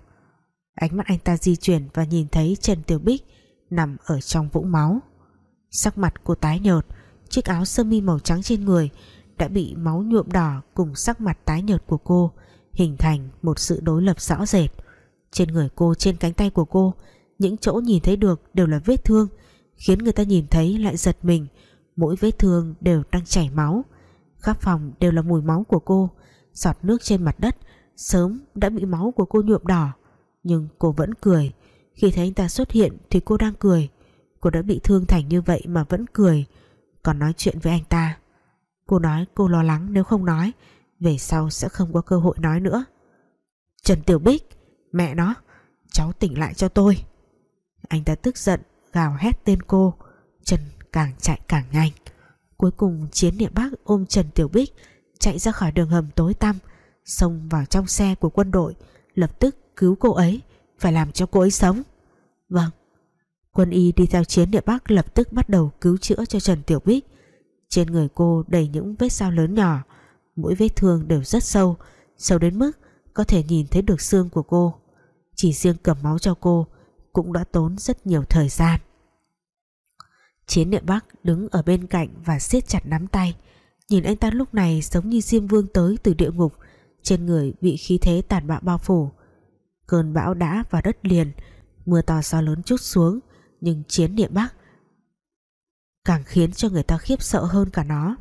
Ánh mắt anh ta di chuyển và nhìn thấy Trần Tiểu Bích nằm ở trong vũng máu Sắc mặt cô tái nhợt chiếc áo sơ mi màu trắng trên người đã bị máu nhuộm đỏ cùng sắc mặt tái nhợt của cô hình thành một sự đối lập rõ rệt. Trên người cô, trên cánh tay của cô, những chỗ nhìn thấy được đều là vết thương, khiến người ta nhìn thấy lại giật mình. Mỗi vết thương đều đang chảy máu. Khắp phòng đều là mùi máu của cô, giọt nước trên mặt đất sớm đã bị máu của cô nhuộm đỏ. Nhưng cô vẫn cười. Khi thấy anh ta xuất hiện thì cô đang cười. Cô đã bị thương thành như vậy mà vẫn cười. Còn nói chuyện với anh ta. Cô nói cô lo lắng nếu không nói về sau sẽ không có cơ hội nói nữa. Trần Tiểu Bích, Mẹ nó, Cháu tỉnh lại cho tôi. Anh ta tức giận, gào hét tên cô. Trần càng chạy càng nhanh. Cuối cùng Chiến Niệm Bắc ôm Trần Tiểu Bích, Chạy ra khỏi đường hầm tối tăm, Xông vào trong xe của quân đội, Lập tức cứu cô ấy, Phải làm cho cô ấy sống. Vâng. Quân y đi theo Chiến Niệm Bắc lập tức bắt đầu cứu chữa cho Trần Tiểu Bích. Trên người cô đầy những vết sao lớn nhỏ mỗi vết thương đều rất sâu sâu đến mức có thể nhìn thấy được xương của cô. Chỉ riêng cầm máu cho cô cũng đã tốn rất nhiều thời gian. Chiến niệm bắc đứng ở bên cạnh và siết chặt nắm tay. Nhìn anh ta lúc này giống như diêm vương tới từ địa ngục. Trên người bị khí thế tàn bạo bao phủ. Cơn bão đã vào đất liền, mưa to gió lớn chút xuống, nhưng chiến niệm bắc càng khiến cho người ta khiếp sợ hơn cả nó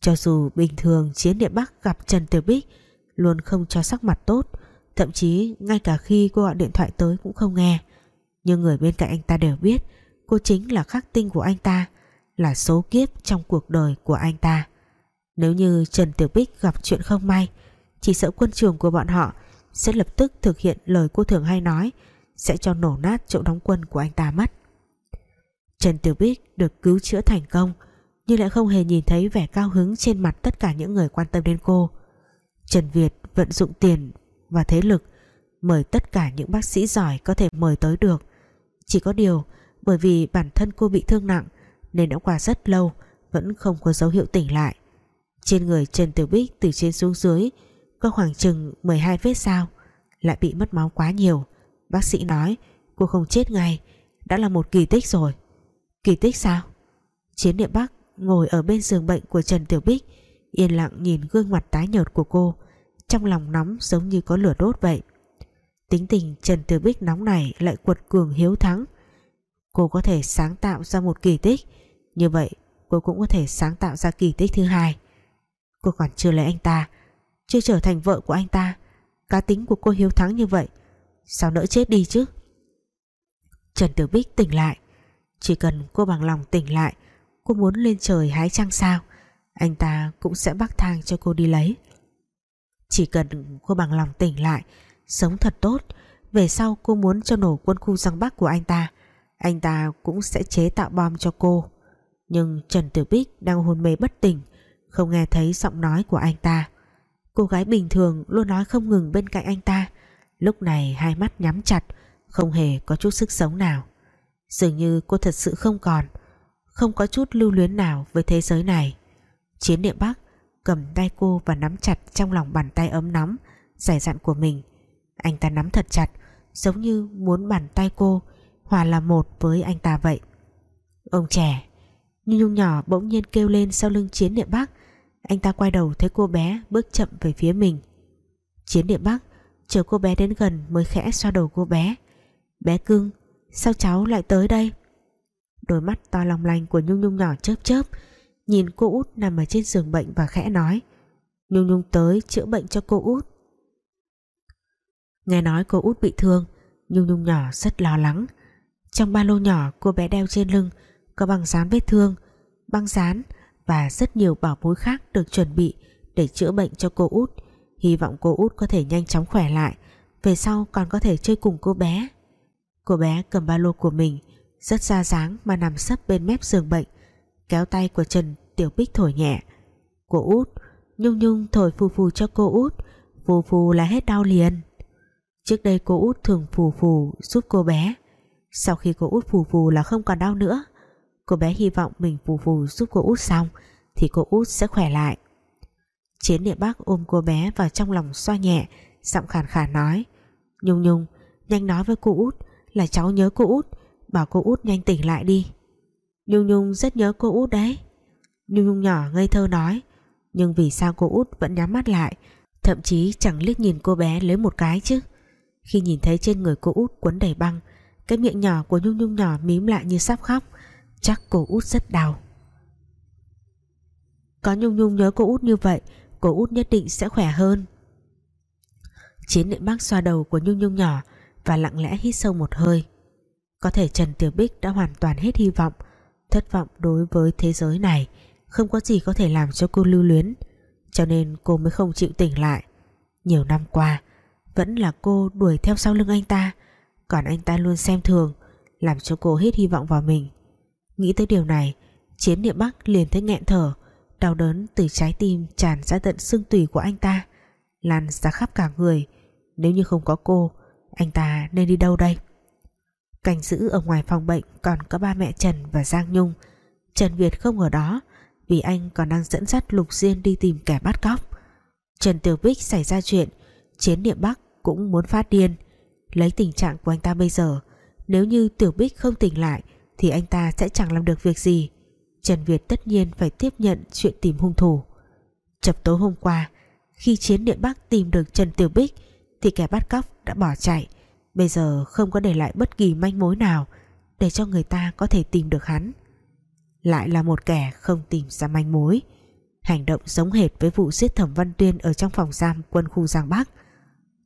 cho dù bình thường Chiến địa Bắc gặp Trần Tiểu Bích luôn không cho sắc mặt tốt, thậm chí ngay cả khi cô gọi điện thoại tới cũng không nghe. Nhưng người bên cạnh anh ta đều biết cô chính là khắc tinh của anh ta, là số kiếp trong cuộc đời của anh ta. Nếu như Trần Tiểu Bích gặp chuyện không may, chỉ sợ quân trường của bọn họ sẽ lập tức thực hiện lời cô thường hay nói, sẽ cho nổ nát chỗ đóng quân của anh ta mất. Trần Tiểu Bích được cứu chữa thành công, nhưng lại không hề nhìn thấy vẻ cao hứng trên mặt tất cả những người quan tâm đến cô. Trần Việt vận dụng tiền và thế lực, mời tất cả những bác sĩ giỏi có thể mời tới được. Chỉ có điều, bởi vì bản thân cô bị thương nặng, nên đã qua rất lâu, vẫn không có dấu hiệu tỉnh lại. Trên người Trần Tiểu Bích từ trên xuống dưới, có khoảng chừng 12 vết sao lại bị mất máu quá nhiều. Bác sĩ nói, cô không chết ngay, đã là một kỳ tích rồi. Kỳ tích sao? Chiến địa Bắc ngồi ở bên giường bệnh của Trần Tiểu Bích, yên lặng nhìn gương mặt tái nhợt của cô, trong lòng nóng giống như có lửa đốt vậy. Tính tình Trần Tiểu Bích nóng này lại quật cường hiếu thắng. Cô có thể sáng tạo ra một kỳ tích, như vậy cô cũng có thể sáng tạo ra kỳ tích thứ hai. Cô còn chưa lấy anh ta, chưa trở thành vợ của anh ta, cá tính của cô hiếu thắng như vậy, sao nỡ chết đi chứ? Trần Tiểu Bích tỉnh lại, chỉ cần cô bằng lòng tỉnh lại cô muốn lên trời hái trăng sao? Anh ta cũng sẽ bắc thang cho cô đi lấy. Chỉ cần cô bằng lòng tỉnh lại, sống thật tốt, về sau cô muốn cho nổ quân khu giang bắc của anh ta anh ta cũng sẽ chế tạo bom cho cô. Nhưng Trần Tử Bích đang hôn mê bất tỉnh, không nghe thấy giọng nói của anh ta. Cô gái bình thường luôn nói không ngừng bên cạnh anh ta. Lúc này hai mắt nhắm chặt, không hề có chút sức sống nào. Dường như cô thật sự không còn không có chút lưu luyến nào với thế giới này. Chiến địa bắc cầm tay cô và nắm chặt trong lòng bàn tay ấm nóng, giải dặn của mình. Anh ta nắm thật chặt, giống như muốn bàn tay cô, hòa là một với anh ta vậy. Ông trẻ như nhung nhỏ bỗng nhiên kêu lên sau lưng chiến địa bắc. Anh ta quay đầu thấy cô bé bước chậm về phía mình. Chiến địa bắc, chờ cô bé đến gần mới khẽ xoa đầu cô bé. Bé cưng, sao cháu lại tới đây? Đôi mắt to long lanh của Nhung Nhung nhỏ chớp chớp, Nhìn cô út nằm ở trên giường bệnh và khẽ nói, Nhung Nhung tới chữa bệnh cho cô út. Nghe nói cô út bị thương, Nhung Nhung nhỏ rất lo lắng. Trong ba lô nhỏ cô bé đeo trên lưng Có băng dán vết thương, Băng dán và rất nhiều bảo bối khác được chuẩn bị để chữa bệnh cho cô út. Hy vọng cô út có thể nhanh chóng khỏe lại, về sau còn có thể chơi cùng cô bé. Cô bé cầm ba lô của mình rất ra dáng mà nằm sấp bên mép giường bệnh, kéo tay của Trần Tiểu Bích thổi nhẹ. Cô út, Nhung Nhung thổi phù phù cho cô út, phù phù là hết đau liền. Trước đây cô út thường phù phù giúp cô bé, sau khi cô út phù phù là không còn đau nữa. Cô bé hy vọng mình phù phù giúp cô út xong thì cô út sẽ khỏe lại. Chiến địa bác ôm cô bé vào trong lòng xoa nhẹ, giọng khàn khàn nói, Nhung Nhung, nhanh nói với cô út là cháu nhớ cô út Bảo cô út nhanh tỉnh lại đi. Nhung Nhung rất nhớ cô út đấy. Nhung Nhung nhỏ ngây thơ nói, Nhưng vì sao cô út vẫn nhắm mắt lại, Thậm chí chẳng liếc nhìn cô bé lấy một cái chứ? Khi nhìn thấy trên người cô út quấn đầy băng, Cái miệng nhỏ của Nhung Nhung nhỏ mím lại như sắp khóc, Chắc cô út rất đau. Có Nhung Nhung nhớ cô út như vậy, Cô út nhất định sẽ khỏe hơn. Chiến niệm bác xoa đầu của Nhung Nhung nhỏ Và lặng lẽ hít sâu một hơi. Có thể Trần Tiểu Bích đã hoàn toàn hết hy vọng, Thất vọng đối với thế giới này. Không có gì có thể làm cho cô lưu luyến. Cho nên cô mới không chịu tỉnh lại. Nhiều năm qua, Vẫn là cô đuổi theo sau lưng anh ta. Còn anh ta luôn xem thường, Làm cho cô hết hy vọng vào mình. Nghĩ tới điều này, Chiến địa Bắc liền thấy nghẹn thở, Đau đớn từ trái tim tràn ra tận xương tủy của anh ta, Lan ra khắp cả người. Nếu như không có cô, Anh ta nên đi đâu đây? Cảnh giữ ở ngoài phòng bệnh Còn có ba mẹ Trần và Giang Nhung. Trần Việt không ở đó, Vì anh còn đang dẫn dắt Lục Diên đi tìm kẻ bắt cóc. Trần Tiểu Bích xảy ra chuyện, Chiến niệm Bắc cũng muốn phát điên. Lấy tình trạng của anh ta bây giờ, Nếu như Tiểu Bích không tỉnh lại Thì anh ta sẽ chẳng làm được việc gì. Trần Việt tất nhiên phải tiếp nhận chuyện tìm hung thủ. Chập tối hôm qua, Khi Chiến Niệm Bắc tìm được Trần Tiểu Bích Thì kẻ bắt cóc đã bỏ chạy. Bây giờ không có để lại bất kỳ manh mối nào Để cho người ta có thể tìm được hắn. Lại là một kẻ không tìm ra manh mối. Hành động giống hệt với vụ giết thẩm Văn Tuyên Ở trong phòng giam quân khu Giang Bắc.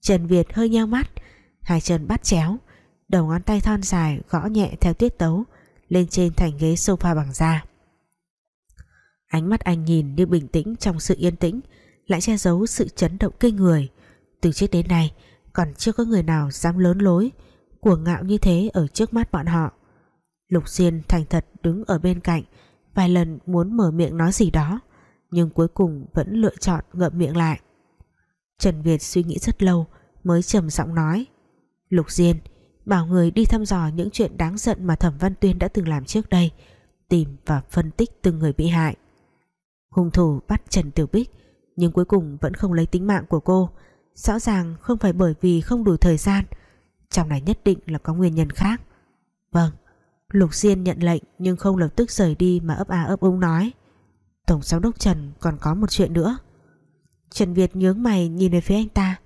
Trần Việt hơi nheo mắt, Hai chân bắt chéo, Đầu ngón tay thon dài gõ nhẹ theo tiết tấu Lên trên thành ghế sofa bằng da. Ánh mắt anh nhìn như bình tĩnh trong sự yên tĩnh, lại che giấu sự chấn động kinh người. Từ trước đến nay còn chưa có người nào dám lớn lối, cuồng ngạo như thế ở trước mắt bọn họ. Lục Diên thành thật đứng ở bên cạnh, vài lần muốn mở miệng nói gì đó, nhưng cuối cùng vẫn lựa chọn ngậm miệng lại. Trần Việt suy nghĩ rất lâu mới trầm giọng nói, Lục Diên bảo người đi thăm dò những chuyện đáng giận mà Thẩm Văn Tuyên đã từng làm trước đây, tìm và phân tích từng người bị hại Hung thủ bắt Trần Tiểu Bích, nhưng cuối cùng vẫn không lấy tính mạng của cô. Rõ ràng không phải bởi vì không đủ thời gian. Trong này nhất định là có nguyên nhân khác. Vâng, Lục Diên nhận lệnh nhưng không lập tức rời đi mà ấp à ấp úng nói. Tổng giám đốc Trần còn có một chuyện nữa. Trần Việt nhướng mày nhìn về phía anh ta.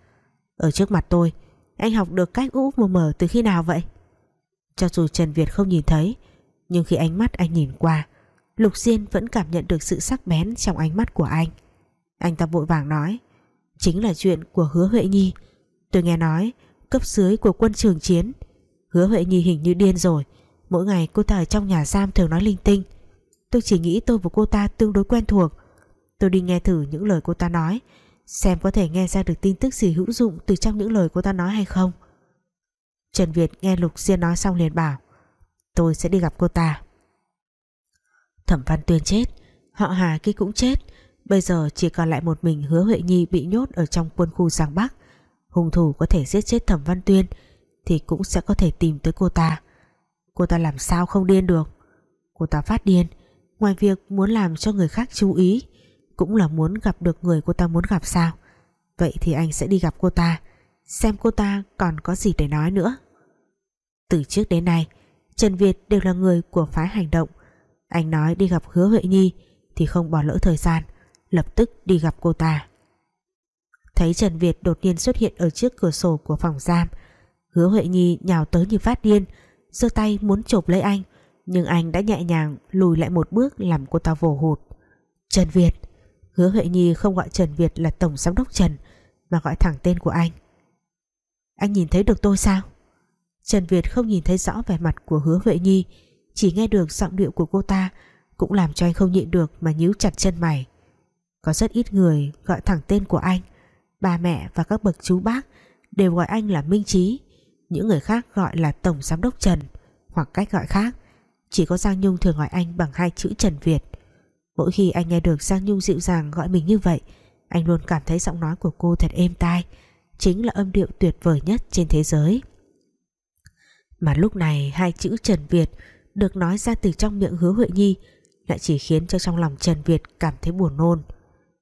Ở trước mặt tôi, anh học được cách úp mờ mờ từ khi nào vậy? Cho dù Trần Việt không nhìn thấy, nhưng khi ánh mắt anh nhìn qua, Lục Diên vẫn cảm nhận được sự sắc bén trong ánh mắt của anh Anh ta vội vàng nói Chính là chuyện của hứa Huệ Nhi. Tôi nghe nói, Cấp dưới của quân trường chiến, Hứa Huệ Nhi hình như điên rồi. Mỗi ngày cô ta ở trong nhà giam thường nói linh tinh. Tôi chỉ nghĩ tôi và cô ta tương đối quen thuộc. Tôi đi nghe thử những lời cô ta nói, Xem có thể nghe ra được tin tức gì hữu dụng Từ trong những lời cô ta nói hay không. Trần Việt nghe Lục Diên nói xong liền bảo, Tôi sẽ đi gặp cô ta. Thẩm Văn Tuyên chết, Họ Hà kia cũng chết Bây giờ chỉ còn lại một mình hứa Huệ Nhi bị nhốt ở trong quân khu Giang Bắc. Hung thủ có thể giết chết Thẩm Văn Tuyên Thì cũng sẽ có thể tìm tới cô ta. Cô ta làm sao không điên được? Cô ta phát điên. Ngoài việc muốn làm cho người khác chú ý, Cũng là muốn gặp được người cô ta muốn gặp sao? Vậy thì anh sẽ đi gặp cô ta, Xem cô ta còn có gì để nói nữa. Từ trước đến nay, Trần Việt đều là người của phái hành động. Anh nói đi gặp hứa Huệ Nhi Thì không bỏ lỡ thời gian. Lập tức đi gặp cô ta. Thấy Trần Việt đột nhiên xuất hiện Ở trước cửa sổ của phòng giam, Hứa Huệ Nhi nhào tới như phát điên, giơ tay muốn chộp lấy anh, Nhưng anh đã nhẹ nhàng lùi lại một bước Làm cô ta vồ hụt. Trần Việt. Hứa Huệ Nhi không gọi Trần Việt là Tổng Giám đốc Trần, Mà gọi thẳng tên của anh. Anh nhìn thấy được tôi sao? Trần Việt không nhìn thấy rõ vẻ mặt của hứa Huệ Nhi, chỉ nghe được giọng điệu của cô ta cũng làm cho anh không nhịn được mà nhíu chặt chân mày. Có rất ít người gọi thẳng tên của anh, ba mẹ và các bậc chú bác đều gọi anh là Minh Trí, những người khác gọi là Tổng Giám đốc Trần hoặc cách gọi khác. Chỉ có Giang Nhung thường gọi anh bằng hai chữ Trần Việt. Mỗi khi anh nghe được Giang Nhung dịu dàng gọi mình như vậy, anh luôn cảm thấy giọng nói của cô thật êm tai, chính là âm điệu tuyệt vời nhất trên thế giới. Mà lúc này hai chữ Trần Việt được nói ra từ trong miệng hứa Huệ Nhi lại chỉ khiến cho trong lòng Trần Việt cảm thấy buồn nôn.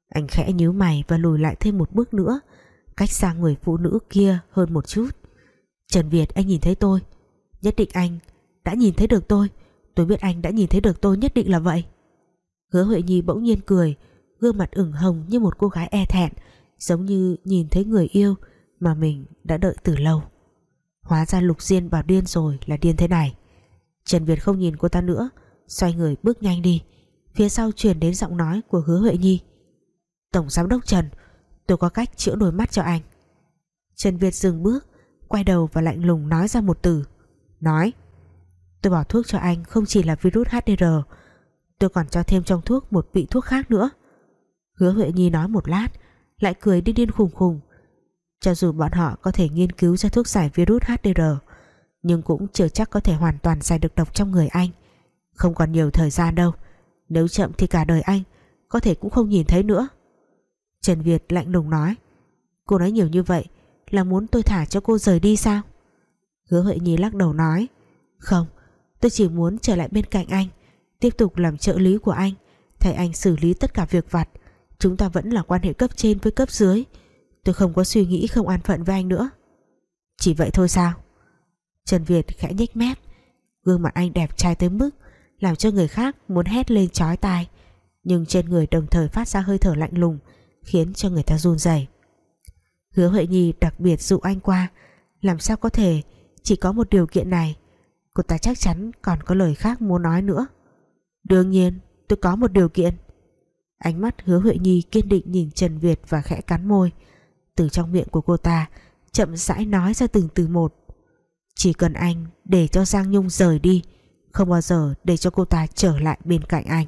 Anh khẽ nhíu mày và lùi lại thêm một bước nữa, cách xa người phụ nữ kia hơn một chút. Trần Việt anh nhìn thấy tôi, nhất định anh đã nhìn thấy được tôi, Tôi biết anh đã nhìn thấy được tôi nhất định là vậy. Hứa Huệ Nhi bỗng nhiên cười Gương mặt ửng hồng như một cô gái e thẹn Giống như nhìn thấy người yêu Mà mình đã đợi từ lâu. Hóa ra Lục Diên bảo điên rồi là điên thế này. Trần Việt không nhìn cô ta nữa Xoay người bước nhanh đi. Phía sau truyền đến giọng nói của hứa Huệ Nhi. Tổng giám đốc Trần. Tôi có cách chữa đôi mắt cho anh. Trần Việt dừng bước, Quay đầu và lạnh lùng nói ra một từ. Nói, Tôi bỏ thuốc cho anh không chỉ là virus HDR Tôi còn cho thêm trong thuốc một vị thuốc khác nữa. Hứa Huệ Nhi nói một lát, Lại cười điên điên khùng khùng. Cho dù bọn họ có thể nghiên cứu ra thuốc giải virus HDR Nhưng cũng chưa chắc có thể hoàn toàn giải được độc trong người anh. Không còn nhiều thời gian đâu, Nếu chậm thì cả đời anh Có thể cũng không nhìn thấy nữa. Trần Việt lạnh lùng nói. Cô nói nhiều như vậy, Là muốn tôi thả cho cô rời đi sao? Hứa Huệ Nhi lắc đầu nói. Không, Tôi chỉ muốn trở lại bên cạnh anh, Tiếp tục làm trợ lý của anh, Thay anh xử lý tất cả việc vặt. Chúng ta vẫn là quan hệ cấp trên với cấp dưới. Tôi không có suy nghĩ không an phận với anh nữa. Chỉ vậy thôi sao? Trần Việt khẽ nhếch mép. Gương mặt anh đẹp trai tới mức Làm cho người khác muốn hét lên chói tai. Nhưng trên người đồng thời phát ra hơi thở lạnh lùng Khiến cho người ta run rẩy. Hứa Huệ Nhi đặc biệt dụ anh qua, Làm sao có thể, Chỉ có một điều kiện này, Cô ta chắc chắn còn có lời khác muốn nói nữa. Đương nhiên, tôi có một điều kiện. Ánh mắt hứa Huệ Nhi kiên định nhìn Trần Việt và khẽ cắn môi. Từ trong miệng của cô ta, Chậm rãi nói ra từng từ một. Chỉ cần anh để cho Giang Nhung rời đi, Không bao giờ để cho cô ta trở lại bên cạnh anh.